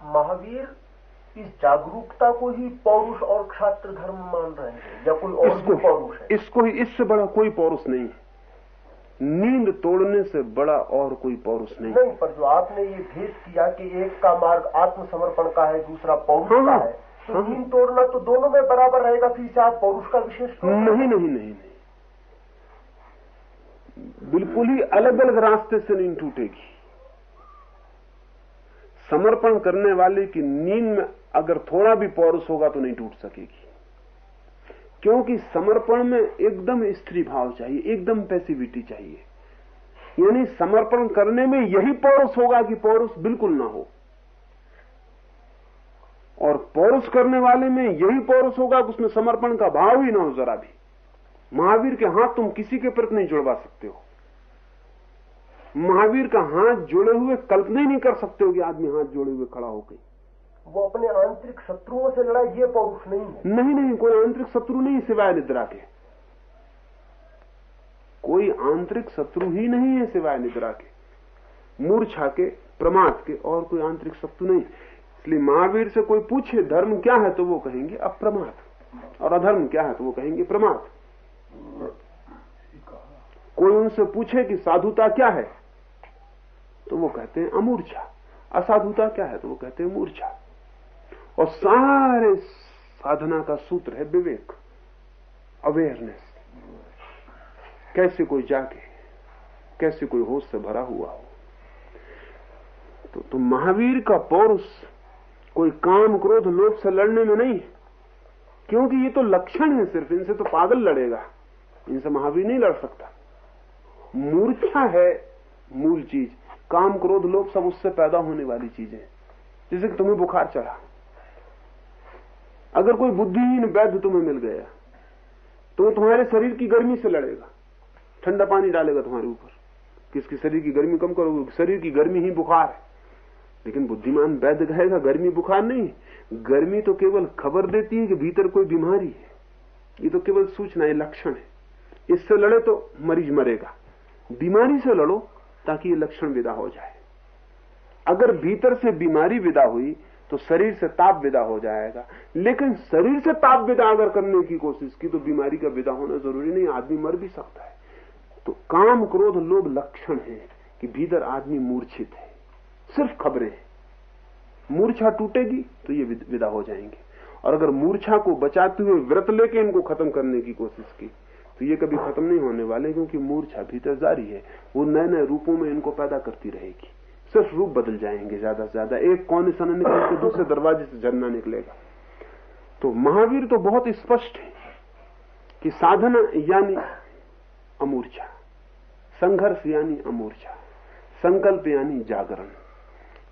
महावीर इस जागरूकता को ही पौरुष और क्षात्र धर्म मान रहे हैं या कोई और इसको पौरुष है? इसको ही इससे बड़ा कोई पौरुष नहीं है। नींद तोड़ने से बड़ा और कोई पौरुष नहीं नहीं पर जो आपने ये भेद किया कि एक का मार्ग आत्मसमर्पण का है दूसरा पौरुष हाँ, का है तो हाँ। नींद तोड़ना तो दोनों में बराबर रहेगा फिर से आप पौरुष का विशेष नहीं नहीं नहीं नहीं। बिल्कुल ही अलग अलग रास्ते से नींद टूटेगी। समर्पण करने वाले की नींद में अगर थोड़ा भी पौरुष होगा तो नहीं टूट सकेगी। क्योंकि समर्पण में एकदम स्त्री भाव चाहिए, एकदम पैसिविटी चाहिए। यानी समर्पण करने में यही पौरुष होगा कि पौरुष बिल्कुल ना हो। और पौरुष करने वाले में यही पौरुष होगा कि उसमें समर्पण का भाव ही ना हो जरा भी। महावीर के हाथ तुम किसी के प्रति नहीं जुड़वा सकते हो। महावीर का हाथ जोड़े हुए कल्पना ही नहीं कर सकते हो कि आदमी हाथ जोड़े हुए खड़ा हो गई। वो अपने आंतरिक शत्रुओं से लड़ा ये पौरुष नहीं है। नहीं नहीं कोई आंतरिक शत्रु नहीं सिवाय निद्रा के। कोई आंतरिक शत्रु ही नहीं है सिवाय निद्रा के। मूर्छा के प्रमाद के और कोई आंतरिक शत्रु नहीं इसलिए महावीर से कोई पूछे धर्म क्या है तो वो कहेंगे अप्रमाद। और अधर्म क्या है तो वो कहेंगे प्रमाद। कोई उनसे पूछे कि साधुता क्या है तो वो कहते हैं अमूर्छा। असाधुता क्या है? तो वो कहते हैं मूर्छा। और सारे साधना का सूत्र है विवेक अवेयरनेस कैसे कोई जागे कैसे कोई होश से भरा हुआ हो। तो, तो महावीर का पौरुष कोई काम क्रोध लोभ से लड़ने में नहीं क्योंकि ये तो लक्षण है सिर्फ़ इनसे तो पागल लड़ेगा। इनसे महावीर नहीं लड़ सकता। मूर्छा है मूल चीज़। काम क्रोध लोभ सब उससे पैदा होने वाली चीज़ें जैसे कि तुम्हें बुखार चढ़ा। अगर कोई बुद्धिहीन वैद्य तुम्हें मिल गया तो वो तुम्हारे शरीर की गर्मी से लड़ेगा। ठंडा पानी डालेगा तुम्हारे ऊपर। किसकी शरीर की गर्मी कम करोगे? शरीर की गर्मी ही बुखार है। लेकिन बुद्धिमान वैद्य कहेगा, गर्मी बुखार नहीं गर्मी तो केवल खबर देती है कि भीतर कोई बीमारी है। ये तो केवल सूचना है लक्षण है। इससे लड़े तो मरीज़ मरेगा। बीमारी से लड़ो ताकि ये लक्षण विदा हो जाए। अगर भीतर से बीमारी विदा हुई तो शरीर से ताप विदा हो जाएगा। लेकिन शरीर से ताप विदा अगर करने की कोशिश की तो बीमारी का विदा होना ज़रूरी नहीं, आदमी मर भी सकता है। तो काम क्रोध लोभ लक्षण है कि भीतर आदमी मूर्छित है। सिर्फ़ खबरें मूर्छा टूटेगी तो ये विदा हो जाएँगे। और अगर मूर्छा को बचाते हुए व्रत लेके इनको खत्म करने की कोशिश की तो ये कभी खत्म नहीं होने वाले क्योंकि मूर्छा भीतर जारी है। वो नए नए रूपों में इनको पैदा करती रहेगी। सिर्फ़ रूप बदल जाएँगे ज़्यादा से ज़्यादा। एक कोने से निकल के दूसरे दरवाजे से झरना निकलेगा। तो महावीर तो बहुत स्पष्ट है कि साधना यानी अमूर्छा, संघर्ष यानी अमूर्छा, संकल्प यानी जागरण।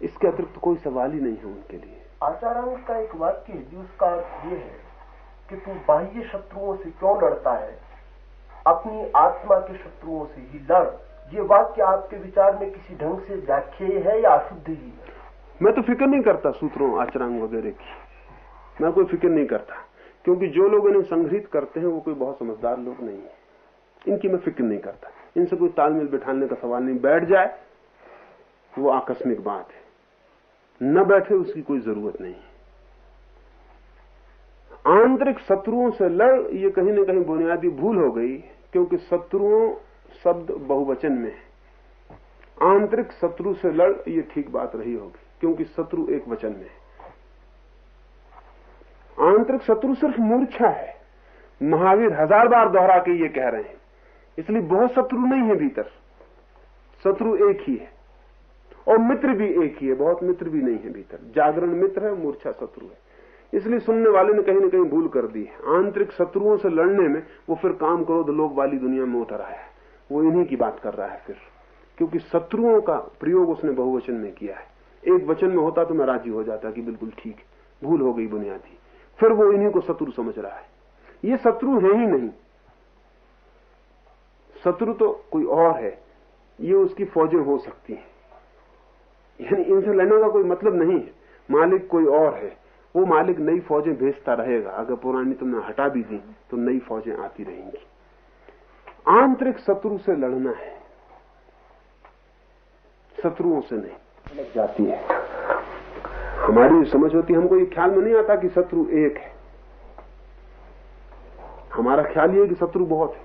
इसके अतिरिक्त कोई सवाल ही नहीं है उनके लिए। आचारांश का एक वाक्य है, जिसका अर्थ ये है कि तू बाह्य शत्रुओं से क्यों लड़ता है? अपनी आत्मा के शत्रुओं से ही लड़। ये वाक्य आपके विचार में किसी ढंग से व्याख्या है या अशुद्ध ही है? मैं तो फ़िक्र नहीं करता सूत्रों आचरण वगैरह की। मैं कोई फ़िक्र नहीं करता, क्योंकि जो लोग इन्हें संग्रहित करते हैं, वो कोई बहुत समझदार लोग नहीं है। इनकी मैं फ़िक्र नहीं करता। इनसे कोई तालमेल बिठाने का सवाल नहीं। बैठ जाए, वो आकस्मिक बात है। न बैठे, उसकी कोई ज़रूरत नहीं आंतरिक शत्रुओं से लड़, ये कहीं ना कहीं बुनियादी भूल हो गई। क्योंकि शत्रुओं शब्द बहुवचन में है। आंतरिक शत्रु से लड़, ये ठीक बात रही होगी, क्योंकि शत्रु एक वचन में है। आंतरिक शत्रु सिर्फ़ मूर्छा है। महावीर हज़ार बार दोहरा के ये कह रहे हैं। इसलिए बहुत शत्रु नहीं है भीतर। शत्रु एक ही है। और मित्र भी एक ही है, बहुत मित्र भी नहीं है भीतर। जागरण मित्र है, मूर्छा शत्रु है। इसलिए सुनने वाले ने कहीं ना कहीं भूल कर दी है। आंतरिक शत्रुओं से लड़ने में वो फिर काम क्रोध लोग वाली दुनिया में उतर आया है। वो इन्हीं की बात कर रहा है फिर। क्योंकि शत्रुओं का प्रयोग उसने बहुवचन में किया है। एक वचन में होता तो मैं राज़ी हो जाता कि बिल्कुल ठीक, भूल हो गई बुनियादी। फिर वो इन्हीं को शत्रु समझ रहा है। ये शत्रु है ही नहीं। शत्रु तो कोई और है। ये उसकी फौजें हो सकती हैं। यानी इनसे लड़ने का कोई मतलब नहीं है। मालिक कोई और है। वो मालिक नई फौजें भेजता रहेगा। अगर पुरानी तुमने हटा भी दी तो नई फौजें आती रहेंगी। आंतरिक शत्रु से लड़ना है। शत्रुओं से नहीं लग जाती है। हमारी समझ होती हमको ये ख्याल में नहीं आता कि शत्रु एक है। हमारा ख्याल ये है कि शत्रु बहुत है।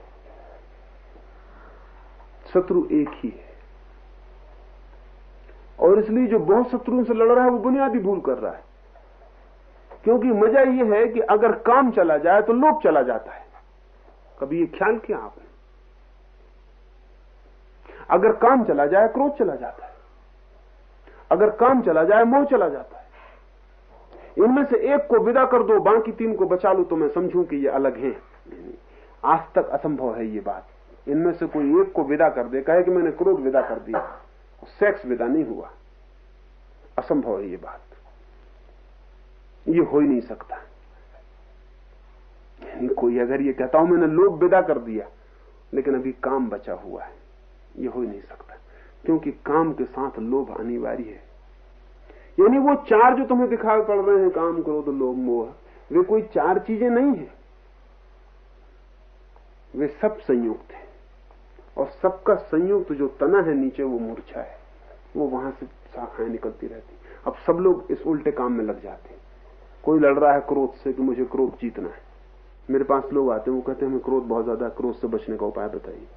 शत्रु एक ही है। और इसलिए जो बहुत शत्रुओं से लड़ रहा है, वो बुनियादी भूल कर रहा है। क्योंकि मज़ा यह है कि अगर काम चला जाए तो लोभ चला जाता है। कभी ये ख्याल किया आपने? अगर काम चला जाए, क्रोध चला जाता है। अगर काम चला जाए, मोह चला जाता है। इनमें से एक को विदा कर दो, बाकी तीन को बचा लो तो मैं समझूं कि ये अलग हैं। आज तक असंभव है ये बात। इनमें से कोई एक को विदा कर दे, कहे कि मैंने क्रोध विदा कर दिया। सेक्स विदा नहीं हुआ। असंभव है ये बात। ये हो ही नहीं सकता। कोई अगर ये कहता हूँ, मैंने लोभ विदा कर दिया, लेकिन अभी काम बचा हुआ है, ये हो ही नहीं सकता। क्योंकि काम के साथ लोभ अनिवार्य है। यानी वो चार जो तुम्हें दिखाई पड़ रहे हैं, काम, क्रोध, लोभ, मोह, वे कोई चार चीज़ें नहीं है। वे सब संयुक्त हैं। और सबका संयुक्त जो तना है नीचे, वो मूर्छा है। वो वहाँ से शाखाएँ निकलती रहती अब सब लोग इस उल्टे काम में लग जाते हैं। कोई लड़ रहा है क्रोध से कि मुझे क्रोध जीतना है? मेरे पास लोग आते हैं, वो कहते हैं, हमें क्रोध बहुत ज़्यादा क्रोध से बचने का उपाय बताइए।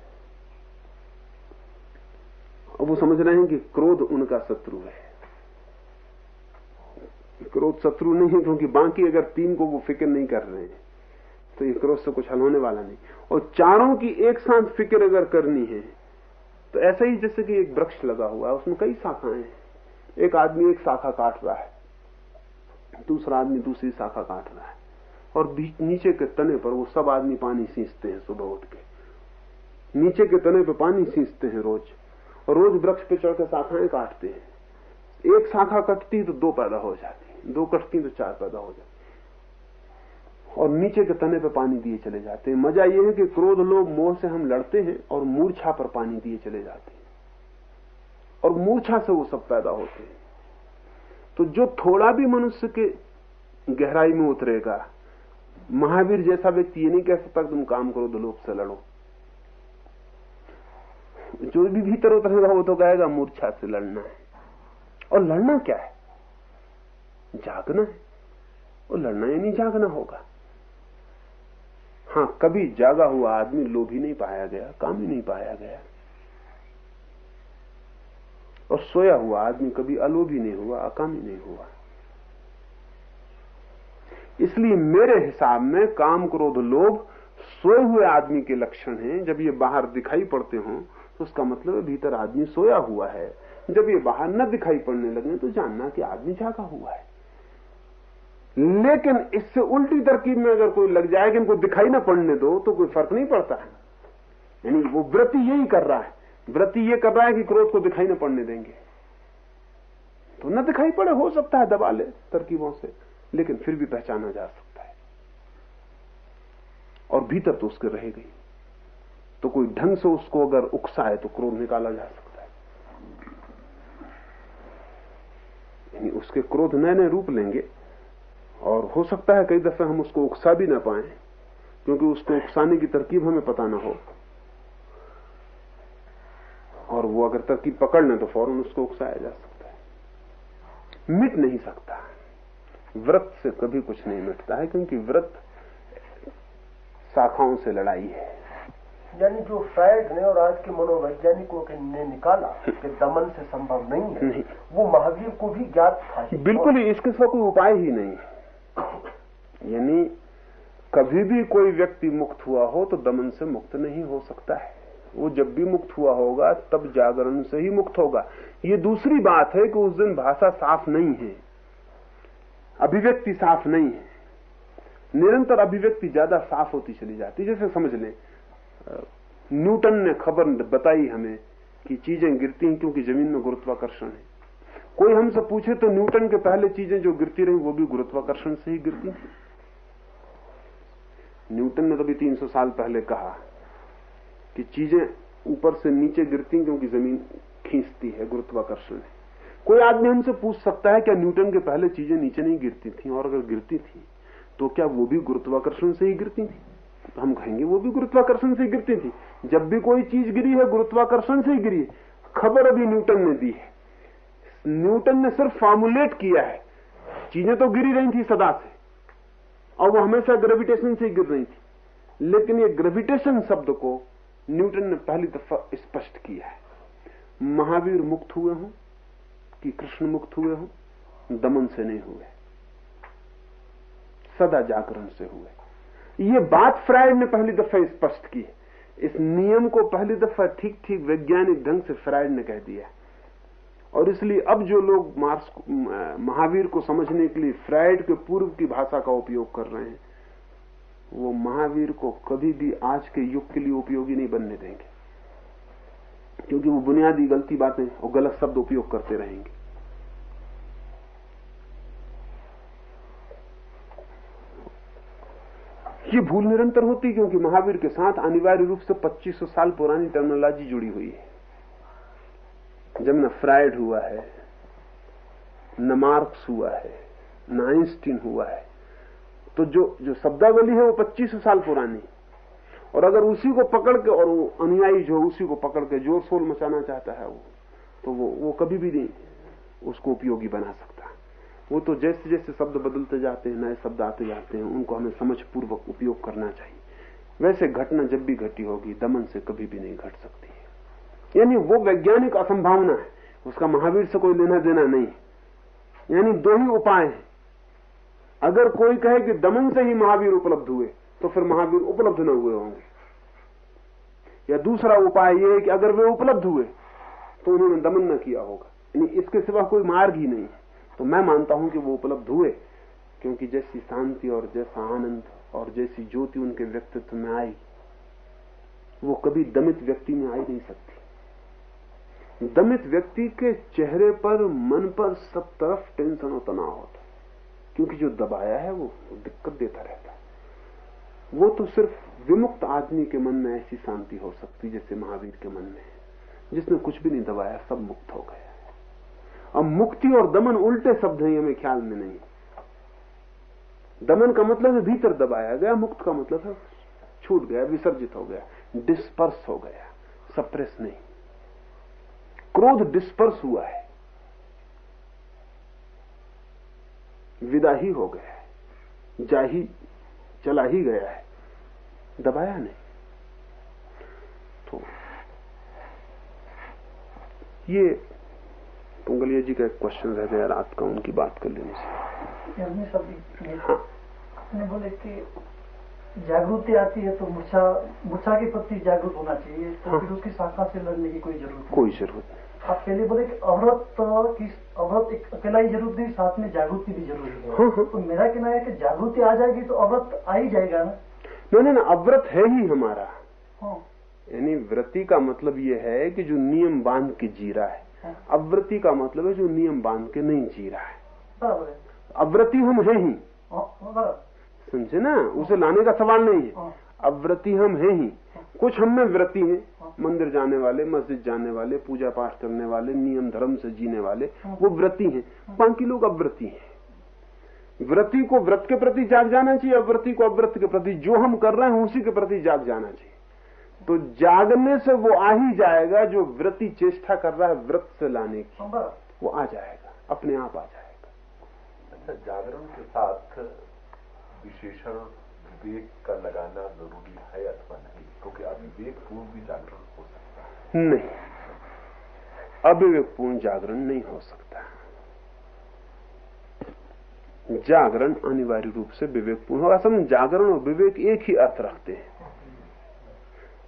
अब वो समझ रहे हैं कि क्रोध उनका शत्रु है। क्रोध शत्रु नहीं है, क्योंकि बाकी अगर तीन को वो फ़िक्र नहीं कर रहे हैं तो ये क्रोध से कुछ हल होने वाला नहीं। और चारों की एक साथ फ़िक्र अगर करनी है तो ऐसा ही जैसे कि एक वृक्ष लगा हुआ है, उसमें कई शाखाएँ हैं। एक आदमी एक शाखा काट रहा है। दूसरा आदमी दूसरी शाखा काट रहा है। और बीच नीचे के तने पर वो सब आदमी पानी सींचते हैं सुबह उठ के। नीचे के तने पर पानी सींचते हैं रोज। और रोज वृक्ष पे चढ़कर शाखाएँ काटते हैं। एक शाखा कटती तो दो पैदा हो जाती दो कटती तो चार पैदा हो जाती और नीचे के तने पे पानी दिए चले जाते हैं। मज़ा यह है कि क्रोध लोग मोह से हम लड़ते हैं और मूर्छा पर पानी दिए चले जाते हैं। और मूर्छा से वो सब पैदा होते हैं। तो जो थोड़ा भी मनुष्य के गहराई में उतरेगा, महावीर जैसा व्यक्ति ये नहीं कह सकता तुम काम करो दो लोभ से लड़ो। जो भी भीतर उतरेगा वो तो कहेगा, मूर्छा से लड़ना है। और लड़ना क्या है? जागना है। और लड़ना ही नहीं जागना होगा। हाँ कभी जागा हुआ आदमी लोभी नहीं पाया गया, काम ही नहीं पाया गया। और सोया हुआ आदमी कभी अलोभी नहीं हुआ अकामी नहीं हुआ। इसलिए मेरे हिसाब में काम क्रोध लोभ सोए हुए आदमी के लक्षण हैं। जब ये बाहर दिखाई पड़ते हों तो उसका मतलब है भीतर आदमी सोया हुआ है। जब ये बाहर न दिखाई पड़ने लगे तो जानना कि आदमी जागा हुआ है। लेकिन इससे उल्टी तरकीब में अगर कोई लग जाए कि इनको दिखाई ना पड़ने दो तो कोई फ़र्क नहीं पड़ता। है यानी वो व्रति यही कर रहा है। व्रति ये कर रहा है कि क्रोध को दिखाई न पड़ने देंगे। तो न दिखाई पड़े, हो सकता है दबा ले तरकीबों से, लेकिन फिर भी पहचाना जा सकता है। और भीतर तो उसके रह गई। तो कोई ढंग से उसको अगर उकसाए तो क्रोध निकाला जा सकता है। यानी उसके क्रोध नए नए रूप लेंगे, और हो सकता है कई दफे हम उसको उकसा भी ना पाए, क्योंकि उसको उकसाने की तरकीब हमें पता ना हो। और वो अगर तरकीब पकड़ लें तो फ़ौरन उसको उकसाया जा सकता है। मिट नहीं सकता व्रत से कभी कुछ नहीं मिटता है क्योंकि व्रत शाखाओं से लड़ाई है। यानी जो फ्रायड ने और आज के मनोवैज्ञानिकों के ने निकाला कि दमन से संभव नहीं है नहीं। वो महावीर को भी ज्ञात था बिल्कुल ही इसके सिवा कोई उपाय ही नहीं यानी कभी भी कोई व्यक्ति मुक्त हुआ हो तो दमन से मुक्त नहीं हो सकता है। वो जब भी मुक्त हुआ होगा, तब जागरण से ही मुक्त होगा। ये दूसरी बात है कि उस दिन भाषा साफ़ नहीं है, अभिव्यक्ति साफ़ नहीं है। निरंतर अभिव्यक्ति ज़्यादा साफ़ होती चली जाती जैसे समझ लें न्यूटन ने खबर बताई हमें कि चीज़ें गिरती हैं क्योंकि ज़मीन में गुरुत्वाकर्षण है। कोई हमसे पूछे तो न्यूटन के पहले चीज़ें जो गिरती रही, वो भी गुरुत्वाकर्षण से ही गिरती थी। न्यूटन ने कभी 300 साल पहले कहा कि चीज़ें ऊपर से नीचे गिरती क्योंकि ज़मीन खींचती है, गुरुत्वाकर्षण है। कोई आदमी हमसे पूछ सकता है, क्या न्यूटन के पहले चीज़ें नीचे नहीं गिरती थी, और अगर गिरती थी तो क्या वो भी गुरुत्वाकर्षण से ही गिरती थी? तो हम कहेंगे, वो भी गुरुत्वाकर्षण से गिरती थी। जब भी कोई चीज़ गिरी है, गुरुत्वाकर्षण से ही गिरी खबर अभी न्यूटन ने दी है। न्यूटन ने सिर्फ़ फॉर्मुलेट किया है। चीज़ें तो गिरी रही थी सदा से, और वो हमेशा ग्रेविटेशन से ही गिर रही थी। लेकिन ये ग्रेविटेशन शब्द को न्यूटन ने पहली दफ़ा स्पष्ट किया है। महावीर मुक्त हुए हों कि कृष्ण मुक्त हुए हों, दमन से नहीं हुए। सदा जागरण से हुए। ये बात फ्राइड ने पहली दफ़ा स्पष्ट की है। इस नियम को पहली दफ़ा ठीक ठीक वैज्ञानिक ढंग से फ्राइड ने कह दिया और इसलिए अब जो लोग मार्स महावीर को समझने के लिए फ्राइड के पूर्व की भाषा का उपयोग कर रहे हैं वो महावीर को कभी भी आज के युग के लिए उपयोगी नहीं बनने देंगे। क्योंकि वो बुनियादी गलती बातें और गलत शब्द उपयोग करते रहेंगे। ये भूल निरंतर होती क्योंकि महावीर के साथ अनिवार्य रूप से 2500 साल पुरानी टेक्नोलॉजी जुड़ी हुई है। जब न फ्राइड हुआ है, न मार्क्स हुआ है, न आइंस्टीन हुआ है तो जो जो शब्दावली है वो 2500 साल पुरानी और अगर उसी को पकड़ के, और वो अनुयायी जो उसी को पकड़ के ज़ोर शोर मचाना चाहता है वो तो वो वो कभी भी नहीं उसको उपयोगी बना सकता। वो तो जैसे जैसे शब्द बदलते जाते हैं, नए शब्द आते जाते हैं, उनको हमें समझ पूर्वक उपयोग करना चाहिए। वैसे घटना जब भी घटी होगी, दमन से कभी भी नहीं घट सकती है। यानी वो वैज्ञानिक असंभावना है, उसका महावीर से कोई लेना देना नहीं यानी दो ही उपाय हैं। अगर कोई कहे कि दमन से ही महावीर उपलब्ध हुए तो फिर महावीर उपलब्ध न हुए होंगे। या दूसरा उपाय यह है कि अगर वे उपलब्ध हुए तो उन्होंने दमन न किया होगा। यानी इसके सिवा कोई मार्ग ही नहीं है। तो मैं मानता हूँ कि वो उपलब्ध हुए, क्योंकि जैसी शांति और जैसा आनंद और जैसी ज्योति उनके व्यक्तित्व में आई, वो कभी दमित व्यक्ति में आई नहीं सकती। दमित व्यक्ति के चेहरे पर, मन पर सब तरफ़ टेंशन और तनाव होता क्योंकि जो दबाया है, वो दिक्कत देता रहता है। वो तो सिर्फ़ विमुक्त आदमी के मन में ऐसी शांति हो सकती, जैसे महावीर के मन में। जिसने कुछ भी नहीं दबाया, सब मुक्त हो गया अब मुक्ति और दमन उल्टे शब्द हैं हमें ख्याल में नहीं दमन का मतलब है भीतर दबाया गया, मुक्त का मतलब है छूट गया, विसर्जित हो गया, डिस्पर्स हो गया, सप्रेस नहीं। क्रोध डिस्पर्स हुआ है। विदा ही हो गया है। जा ही चला ही गया है। दबाया नहीं। तो ये पुंगलिया जी का एक क्वेश्चन रह गया रात का उनकी बात कर लेने से। हाँ बोले कि जागृति आती है तो मूर्छा मूर्छा के प्रति जागरूक होना चाहिए। तो हाँ। फिर उसकी शाखा से लड़ने की कोई ज़रूरत कोई ज़रूरत नहीं। आप पहले बोले कि अवरत की अवरत एक अकेला ही ज़रूरत नहीं साथ में जागृति भी ज़रूरी है। हाँ, हाँ। तो मेरा कहना है कि जागृति आ जाएगी तो अवरत आ ही जाएगा ना? नहीं ना अव्रत है ही हमारा। हाँ। यानी व्रति का मतलब ये है कि जो नियम बाँध के जी रहा है। अव्रति का मतलब है जो नियम बाँध के नहीं जी रहा है। अव्रति हम है ही। समझे ना? उसे लाने का सवाल नहीं है। अव्रति हम है ही। कुछ हम में व्रति हैं। मंदिर जाने वाले मस्जिद जाने वाले पूजा पाठ करने वाले नियम धर्म से जीने वाले वो व्रति हैं। बाकी लोग अव्रति हैं। व्रति को व्रत के प्रति जाग जाना चाहिए अव्रति को अव्रत के प्रति जो हम कर रहे हैं उसी के प्रति जाग जाना चाहिए। तो जागने से वो आ ही जाएगा जो व्रति चेष्टा कर रहा है व्रत से लाने की। वो आ जाएगा अपने आप आ जाएगा। अच्छा जागरण के साथ विशेषण विवेक का लगाना ज़रूरी है अथवा नहीं? क्योंकि अविवेक पूर्ण भी जागरण हो सकता है। नहीं। अविवेकपूर्ण जागरण नहीं हो सकता। जागरण अनिवार्य रूप से विवेकपूर्ण होगा समझ जागरण और विवेक एक ही अर्थ रखते हैं।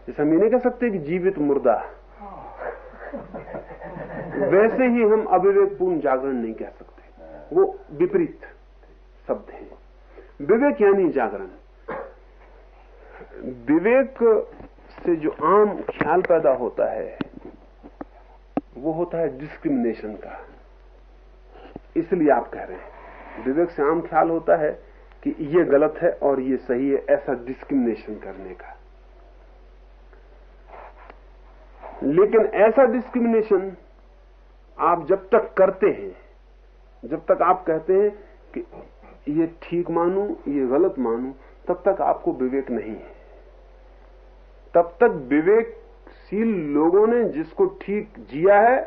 जैसे हम ये नहीं कह सकते कि जीवित मुर्दा। वैसे ही हम अविवेकपूर्ण जागरण नहीं कह सकते। वो विपरीत शब्द है। विवेक यानी जागरण। विवेक से जो आम ख्याल पैदा होता है, वो होता है डिस्क्रिमिनेशन का। इसलिए आप कह रहे हैं, विवेक से आम ख्याल होता है कि ये गलत है और ये सही है ऐसा डिस्क्रिमिनेशन करने का। लेकिन ऐसा डिस्क्रिमिनेशन आप जब तक करते हैं, जब तक आप कहते हैं कि ये ठीक मानू, ये गलत मानू, तब तक आपको विवेक नहीं है। तब तक विवेकशील लोगों ने जिसको ठीक जिया है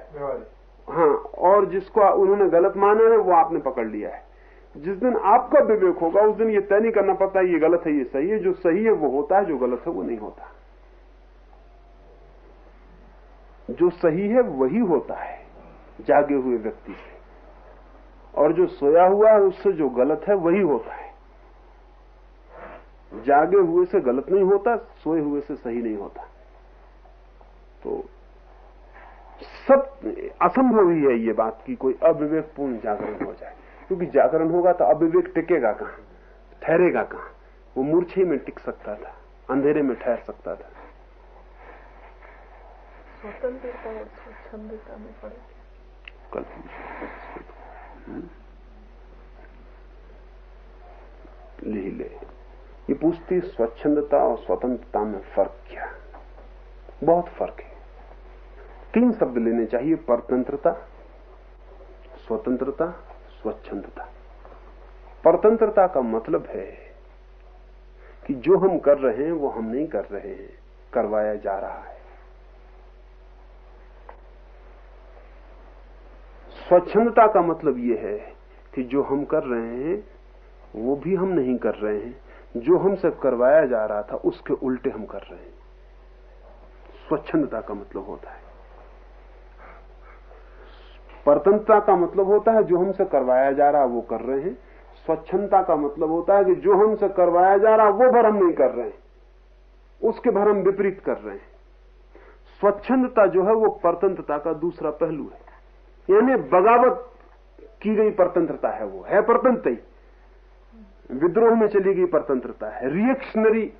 हाँ और जिसको उन्होंने गलत माना है वो आपने पकड़ लिया है। जिस दिन आपका विवेक होगा उस दिन ये तय नहीं करना पड़ता ये गलत है ये सही है जो सही है वो होता है जो गलत है वो नहीं होता। जो सही है वही होता है जागे हुए व्यक्ति से। और जो सोया हुआ है उससे जो गलत है वही होता है। जागे हुए से गलत नहीं होता सोए हुए से सही नहीं होता। तो सब असंभव ही है ये बात कि कोई अविवेकपूर्ण जागरण हो जाए। क्योंकि जागरण होगा तो अविवेक टिकेगा कहाँ? ठहरेगा कहाँ? वो मूर्छे में टिक सकता था अंधेरे में ठहर सकता था। स्वतंत्रता और स्वच्छंदता में पड़े। कल ले ले। पूछती, स्वच्छंदता और स्वतंत्रता में फ़र्क क्या? बहुत फ़र्क है। तीन शब्द लेने चाहिए, परतंत्रता, स्वतंत्रता, स्वच्छंदता। परतंत्रता का मतलब है कि जो हम कर रहे हैं, वो हम नहीं कर रहे हैं, करवाया जा रहा है। स्वच्छंदता का मतलब ये है कि जो हम कर रहे हैं, वो भी हम नहीं कर रहे हैं जो हमसे करवाया जा रहा था, उसके उल्टे हम कर रहे हैं। स्वच्छंदता का मतलब होता है। परतंत्रता का मतलब होता है, जो हमसे करवाया जा रहा है वो कर रहे हैं। स्वच्छंदता का मतलब होता है कि जो हमसे करवाया जा रहा है वो भर हम नहीं कर रहे हैं। उसके भर हम विपरीत कर रहे हैं। स्वच्छंदता जो है, वो परतंत्रता का दूसरा पहलू है। यानी बगावत की गई परतंत्रता है वो। है परतंत्र ही। विद्रोह में चली गई परतंत्रता है। रिएक्शनरी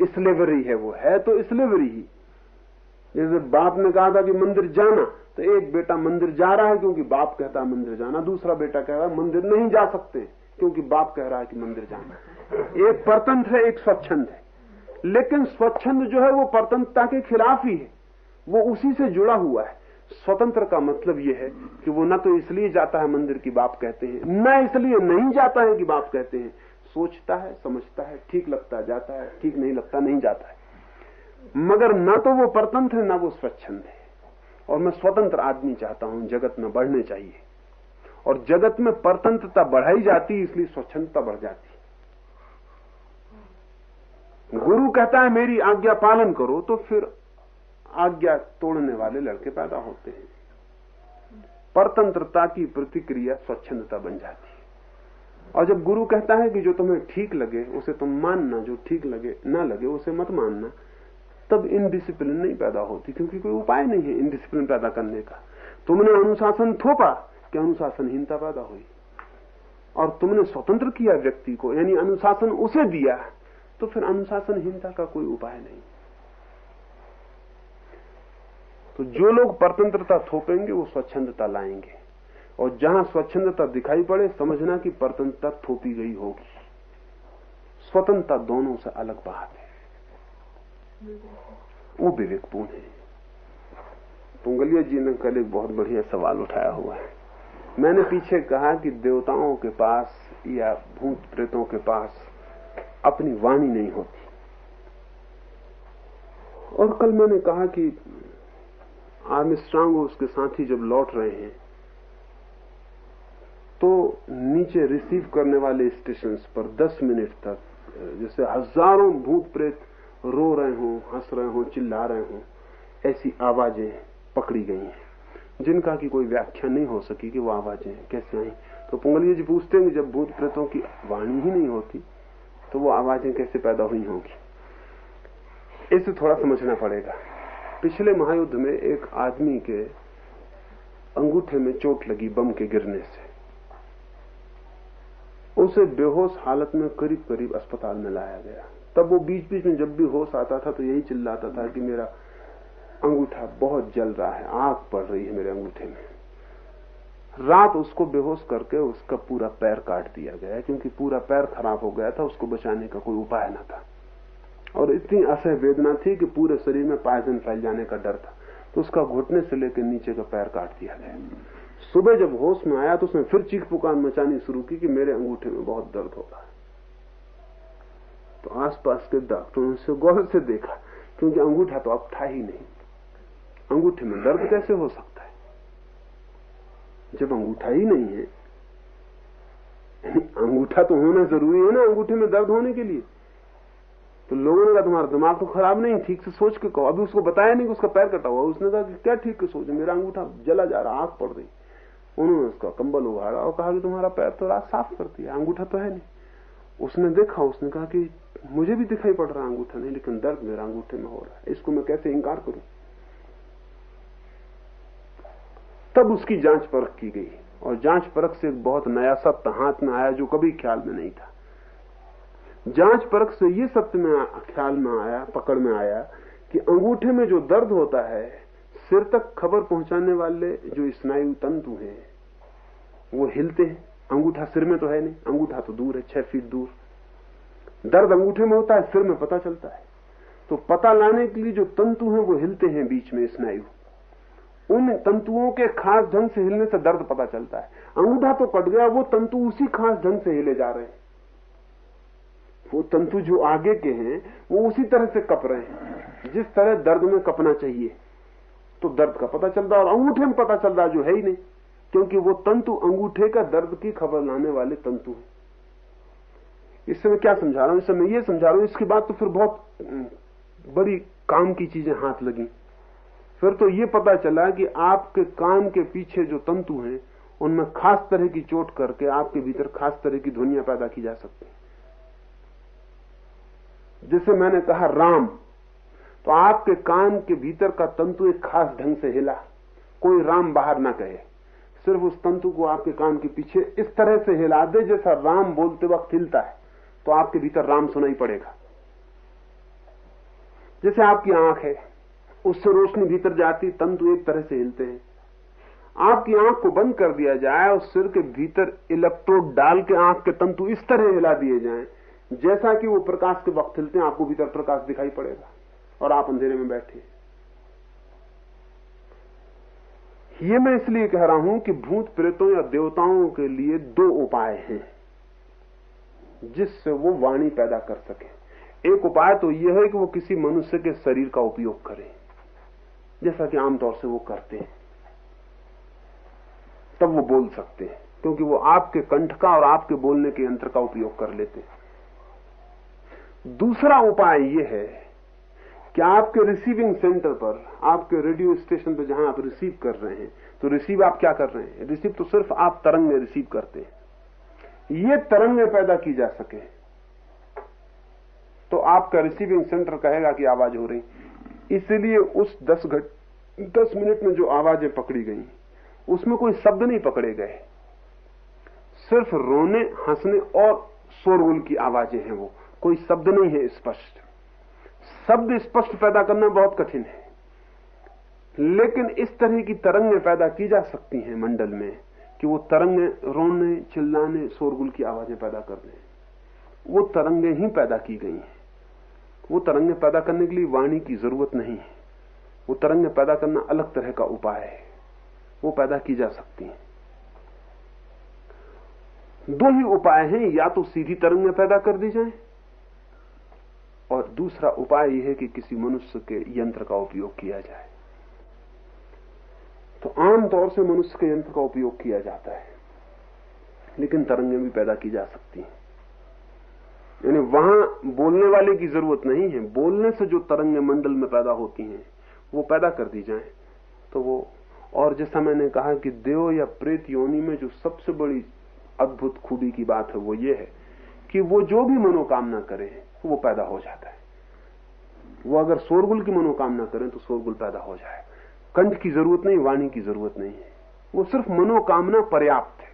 स्लेवरी है वो, है तो स्लेवरी ही। जैसे बाप ने कहा था कि मंदिर जाना तो एक बेटा मंदिर जा रहा है क्योंकि बाप कहता है मंदिर जाना। दूसरा बेटा कह रहा है मंदिर नहीं जा सकते, क्योंकि बाप कह रहा है कि मंदिर जाना। एक परतंत्र है, एक स्वच्छंद है। लेकिन स्वच्छंद जो है, वो परतंत्रता के खिलाफ ही है। वो उसी से जुड़ा हुआ है। स्वतंत्र का मतलब यह है कि वो न तो इसलिए जाता है मंदिर की बाप कहते हैं, न इसलिए नहीं जाता है कि बाप कहते हैं। सोचता है, समझता है, ठीक लगता जाता है, ठीक नहीं लगता नहीं जाता है। मगर न तो वो परतंत्र है न वो स्वच्छंद है। और मैं स्वतंत्र आदमी चाहता हूँ, जगत में बढ़ने चाहिए। और जगत में परतंत्रता बढ़ाई जाती, इसलिए स्वच्छंदता बढ़ जाती। गुरु कहता है, मेरी आज्ञा पालन करो तो फिर आज्ञा तोड़ने वाले लड़के पैदा होते हैं। परतंत्रता की प्रतिक्रिया स्वच्छंदता बन जाती। है और जब गुरु कहता है कि जो तुम्हें ठीक लगे, उसे तुम मानना, जो ठीक लगे, ना लगे, उसे मत मानना। तब इनडिसिप्लिन नहीं पैदा होती, क्योंकि कोई उपाय नहीं है इनडिसिप्लिन पैदा करने का। तुमने अनुशासन थोपा कि अनुशासनहीनता पैदा हुई। और तुमने स्वतंत्र किया व्यक्ति को, यानी अनुशासन उसे दिया तो फिर अनुशासनहीनता का कोई उपाय नहीं। तो जो लोग परतंत्रता थोपेंगे, वो स्वच्छंदता लाएँगे। और जहाँ स्वच्छंदता दिखाई पड़े, समझना कि परतंत्रता थोपी गई होगी। स्वतंत्रता दोनों से अलग बात है। वो विवेकपूर्ण है। पुंगलिया जी ने कल एक बहुत बढ़िया सवाल उठाया हुआ है। मैंने पीछे कहा कि देवताओं के पास या भूत प्रेतों के पास अपनी वाणी नहीं होती। और कल मैंने कहा कि आर्मिस्ट्रांग उसके साथी जब लौट रहे हैं तो नीचे रिसीव करने वाले स्टेशन पर 10 मिनट तक, जैसे हज़ारों भूत प्रेत रो रहे हों, हंस रहे हों, चिल्ला रहे हों, ऐसी आवाज़ें पकड़ी गई हैं, जिनका की कोई व्याख्या नहीं हो सकी कि वो आवाज़ें कैसे आई। तो पुंगलिया जी पूछते हैं कि जब भूत प्रेतों की वाणी ही नहीं होती तो वो आवाज़ें कैसे पैदा हुई होंगी? इसे थोड़ा समझना पड़ेगा। पिछले महायुद्ध में एक आदमी के अंगूठे में चोट लगी बम के गिरने से। उसे बेहोश हालत में करीब करीब अस्पताल में लाया गया। तब वो बीच बीच में जब भी होश आता था तो यही चिल्लाता था कि मेरा अंगूठा बहुत जल रहा है, आग पड़ रही है मेरे अंगूठे में। रात उसको बेहोश करके उसका पूरा पैर काट दिया गया, क्योंकि पूरा पैर खराब हो गया था, उसको बचाने का कोई उपाय न था। और इतनी असह वेदना थी कि पूरे शरीर में पायजन फैल जाने का डर था। तो उसका घुटने से लेकर नीचे का पैर काट दिया गया। सुबह जब होश में आया तो उसने फिर चीख पुकार मचानी शुरू की कि मेरे अंगूठे में बहुत दर्द हो रहा है। तो आसपास के डॉक्टरों ने उसे गौर से देखा, क्योंकि अंगूठा तो अब था ही नहीं। अंगूठे में दर्द कैसे हो सकता है? जब अंगूठा ही नहीं है अंगूठा तो होना ज़रूरी है ना अंगूठे में दर्द होने के लिए। तो लोगों ने कहा, तुम्हारा दिमाग तो खराब नहीं, ठीक से सोच के कहो। अभी उसको बताया नहीं कि उसका पैर कटा हुआ उसने कहा कि क्या ठीक से सोच? मेरा अंगूठा जला जा रहा, आग पड़ रही। उन्होंने उसका कंबल उगाड़ा और कहा कि तुम्हारा पैर तो रात साफ़ कर दिया अंगूठा तो है नहीं। उसने देखा, उसने कहा कि मुझे भी दिखाई पड़ रहा अंगूठा नहीं, लेकिन दर्द मेरा अंगूठे में हो रहा है। इसको मैं कैसे इंकार करूँ? तब उसकी जाँच परख की गई और जाँच परख से बहुत नया सत्य हाथ में आया जो कभी ख्याल में नहीं था। जाँच परख से ये सत्य में, ख्याल में आया, पकड़ में आया कि अंगूठे में जो दर्द होता है सिर तक खबर पहुँचाने वाले जो स्नायु तंतु हैं, वो हिलते हैं। अंगूठा सिर में तो है नहीं। अंगूठा तो दूर है, छह फीट दूर। दर्द अंगूठे में होता है, सिर में पता चलता है। तो पता लाने के लिए जो तंतु हैं, वो हिलते हैं बीच में स्नायु। उन तंतुओं के खास ढंग से हिलने से दर्द पता चलता है। अंगूठा तो कट गया, वो तंतु उसी खास ढंग से हिले जा रहे हैं। वो तंतु जो आगे के हैं, वो उसी तरह से कप रहे हैं। जिस तरह दर्द में कपना चाहिए। तो दर्द का पता चलता और अंगूठे में पता चल रहा जो है ही नहीं। क्योंकि वो तंतु, अंगूठे का दर्द की खबर लाने वाले तंतु हैं। इससे मैं क्या समझा रहा हूँ? इससे मैं ये समझा रहा हूँ, इसके बाद तो फिर बहुत बड़ी काम की चीज़ें हाथ लगी। फिर तो ये पता चला कि आपके कान के पीछे जो तंतु हैं, उनमें खास तरह की चोट करके आपके भीतर खास तरह की ध्वनियाँ पैदा की जा सकती जैसे मैंने कहा, राम। तो आपके कान के भीतर का तंतु एक खास ढंग से हिला। कोई राम बाहर ना कहे सिर्फ़ उस तंतु को आपके कान के पीछे इस तरह से हिला दे जैसा राम बोलते वक्त हिलता है तो आपके भीतर राम सुनाई पड़ेगा। जैसे आपकी आँख है, उससे रोशनी भीतर जाती, तंतु एक तरह से हिलते हैं। आपकी आँख को बंद कर दिया जाए और सिर के भीतर इलेक्ट्रोड डाल के आँख के तंतु इस तरह हिला दिए जाएँ, जैसा कि वो प्रकाश के वक्त हिलते हैं, आपको भीतर प्रकाश दिखाई पड़ेगा। और आप अंधेरे में बैठे ये मैं इसलिए कह रहा हूँ कि भूत प्रेतों या देवताओं के लिए दो उपाय हैं, जिससे वो वाणी पैदा कर सके। एक उपाय तो यह है कि वो किसी मनुष्य के शरीर का उपयोग करें, जैसा कि आमतौर से वो करते हैं। तब वो बोल सकते हैं, क्योंकि वो आपके कंठ का और आपके बोलने के यंत्र का उपयोग कर लेते हैं। दूसरा उपाय यह है कि आपके रिसीविंग सेंटर पर, आपके रेडियो स्टेशन पर जहाँ आप रिसीव कर रहे हैं तो रिसीव आप क्या कर रहे हैं? रिसीव तो सिर्फ़ आप तरंग में रिसीव करते हैं। ये तरंगे पैदा की जा सके। तो आपका रिसीविंग सेंटर कहेगा कि आवाज़ हो रही। इसलिए उस दस घट, दस मिनट में जो आवाज़ें पकड़ी गई, उसमें कोई शब्द नहीं पकड़े गए। सिर्फ़ रोने, हंसने और शोरगुल की आवाज़ें हैं वो। कोई शब्द नहीं है स्पष्ट। शब्द स्पष्ट पैदा करना बहुत कठिन है। लेकिन इस तरह की तरंगें पैदा की जा सकती हैं मंडल में कि वो तरंगें रोने, चिल्लाने, शोरगुल की आवाज़ें पैदा कर दें। वो तरंगें ही पैदा की गई हैं। वो तरंगें पैदा करने के लिए वाणी की ज़रूरत नहीं है। वो तरंगें पैदा करना अलग तरह का उपाय है। वो पैदा की जा सकती हैं। दो ही उपाय हैं, या तो सीधी तरंगें पैदा कर दी जाए और दूसरा उपाय यह है कि किसी मनुष्य के यंत्र का उपयोग किया जाए। तो आमतौर से मनुष्य के यंत्र का उपयोग किया जाता है, लेकिन तरंगें भी पैदा की जा सकती हैं। यानी वहाँ बोलने वाले की ज़रूरत नहीं है। बोलने से जो तरंगें मंडल में पैदा होती हैं, वो पैदा कर दी जाए। तो वो, और जैसा मैंने कहा कि देव या प्रेत योनि में जो सबसे बड़ी अद्भुत खूबी की बात है वो ये है कि वो जो भी मनोकामना करे वो पैदा हो जाता है। वो अगर शोरगुल की मनोकामना करें तो शोरगुल पैदा हो जाए। कंठ की ज़रूरत नहीं, वाणी की ज़रूरत नहीं है। वो सिर्फ़ मनोकामना पर्याप्त है।